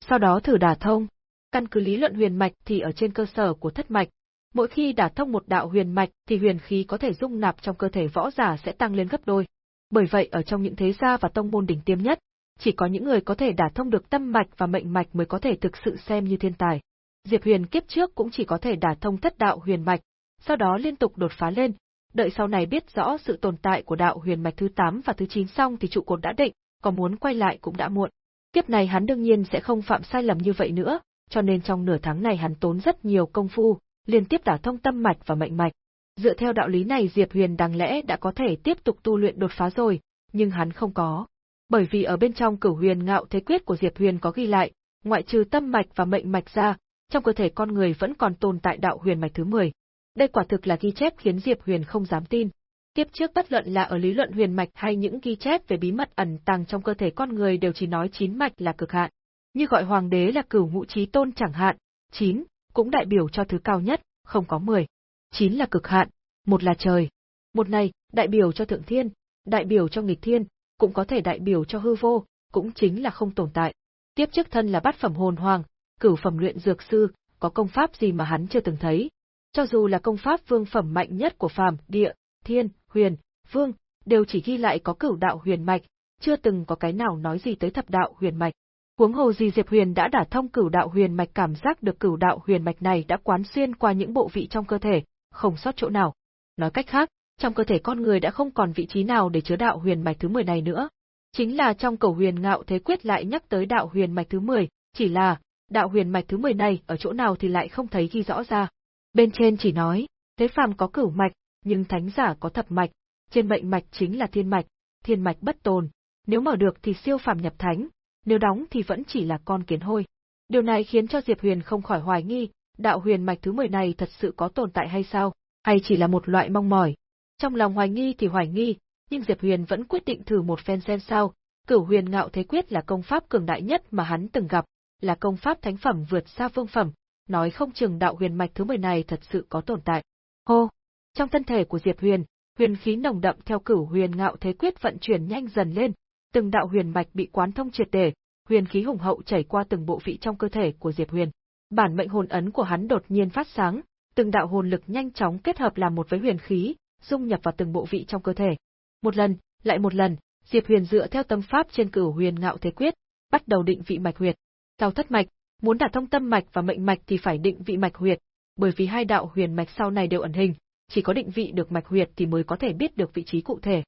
Speaker 1: Sau đó thử đả thông. Căn cứ lý luận huyền mạch thì ở trên cơ sở của thất mạch. Mỗi khi đả thông một đạo huyền mạch thì huyền khí có thể dung nạp trong cơ thể võ giả sẽ tăng lên gấp đôi. Bởi vậy ở trong những thế gia và tông môn đỉnh tiêm nhất, chỉ có những người có thể đả thông được tâm mạch và mệnh mạch mới có thể thực sự xem như thiên tài. Diệp Huyền kiếp trước cũng chỉ có thể đả thông thất đạo huyền mạch, sau đó liên tục đột phá lên, đợi sau này biết rõ sự tồn tại của đạo huyền mạch thứ 8 và thứ 9 xong thì trụ cột đã định, có muốn quay lại cũng đã muộn. Kiếp này hắn đương nhiên sẽ không phạm sai lầm như vậy nữa, cho nên trong nửa tháng này hắn tốn rất nhiều công phu, liên tiếp đả thông tâm mạch và mệnh mạch. Dựa theo đạo lý này Diệp Huyền đáng lẽ đã có thể tiếp tục tu luyện đột phá rồi, nhưng hắn không có. Bởi vì ở bên trong cửu huyền ngạo thế quyết của Diệp Huyền có ghi lại, ngoại trừ tâm mạch và mệnh mạch ra, trong cơ thể con người vẫn còn tồn tại đạo huyền mạch thứ 10. Đây quả thực là ghi chép khiến Diệp Huyền không dám tin. Tiếp trước bất luận là ở lý luận huyền mạch hay những ghi chép về bí mật ẩn tàng trong cơ thể con người đều chỉ nói chín mạch là cực hạn. Như gọi hoàng đế là cửu ngũ trí tôn chẳng hạn, chín cũng đại biểu cho thứ cao nhất, không có 10. Chín là cực hạn, một là trời. Một này, đại biểu cho thượng thiên, đại biểu cho nghịch thiên, cũng có thể đại biểu cho hư vô, cũng chính là không tồn tại. Tiếp trước thân là bát phẩm hồn hoàng, cửu phẩm luyện dược sư, có công pháp gì mà hắn chưa từng thấy. Cho dù là công pháp vương phẩm mạnh nhất của phàm, địa, thiên, huyền, vương, đều chỉ ghi lại có cửu đạo huyền mạch, chưa từng có cái nào nói gì tới thập đạo huyền mạch. Huống hồ gì Diệp Huyền đã đả thông cửu đạo huyền mạch cảm giác được cửu đạo huyền mạch này đã quán xuyên qua những bộ vị trong cơ thể, không sót chỗ nào. Nói cách khác, trong cơ thể con người đã không còn vị trí nào để chứa đạo huyền mạch thứ 10 này nữa. Chính là trong cầu huyền ngạo thế quyết lại nhắc tới đạo huyền mạch thứ 10, chỉ là, đạo huyền mạch thứ 10 này ở chỗ nào thì lại không thấy ghi rõ ra. Bên trên chỉ nói, thế phàm có cửu mạch, nhưng thánh giả có thập mạch, trên mệnh mạch chính là thiên mạch, thiên mạch bất tồn, nếu mở được thì siêu phàm nhập thánh, nếu đóng thì vẫn chỉ là con kiến hôi. Điều này khiến cho Diệp Huyền không khỏi hoài nghi, đạo huyền mạch thứ 10 này thật sự có tồn tại hay sao, hay chỉ là một loại mong mỏi. Trong lòng hoài nghi thì hoài nghi, nhưng Diệp Huyền vẫn quyết định thử một phen xem sao, cửu huyền ngạo thế quyết là công pháp cường đại nhất mà hắn từng gặp, là công pháp thánh phẩm vượt xa vương phẩm, nói không chừng đạo huyền mạch thứ 10 này thật sự có tồn tại. Hô! Trong thân thể của Diệp Huyền, huyền khí nồng đậm theo cửu huyền ngạo thế quyết vận chuyển nhanh dần lên, từng đạo huyền mạch bị quán thông triệt để, huyền khí hùng hậu chảy qua từng bộ vị trong cơ thể của Diệp Huyền. Bản mệnh hồn ấn của hắn đột nhiên phát sáng, từng đạo hồn lực nhanh chóng kết hợp làm một với huyền khí, dung nhập vào từng bộ vị trong cơ thể. Một lần, lại một lần, Diệp Huyền dựa theo tâm pháp trên cửu huyền ngạo thế quyết, bắt đầu định vị mạch huyệt. Cao thất mạch, muốn đả thông tâm mạch và mệnh mạch thì phải định vị mạch huyệt, bởi vì hai đạo huyền mạch sau này đều ẩn hình, chỉ có định vị được mạch huyệt thì mới có thể biết được vị trí cụ thể.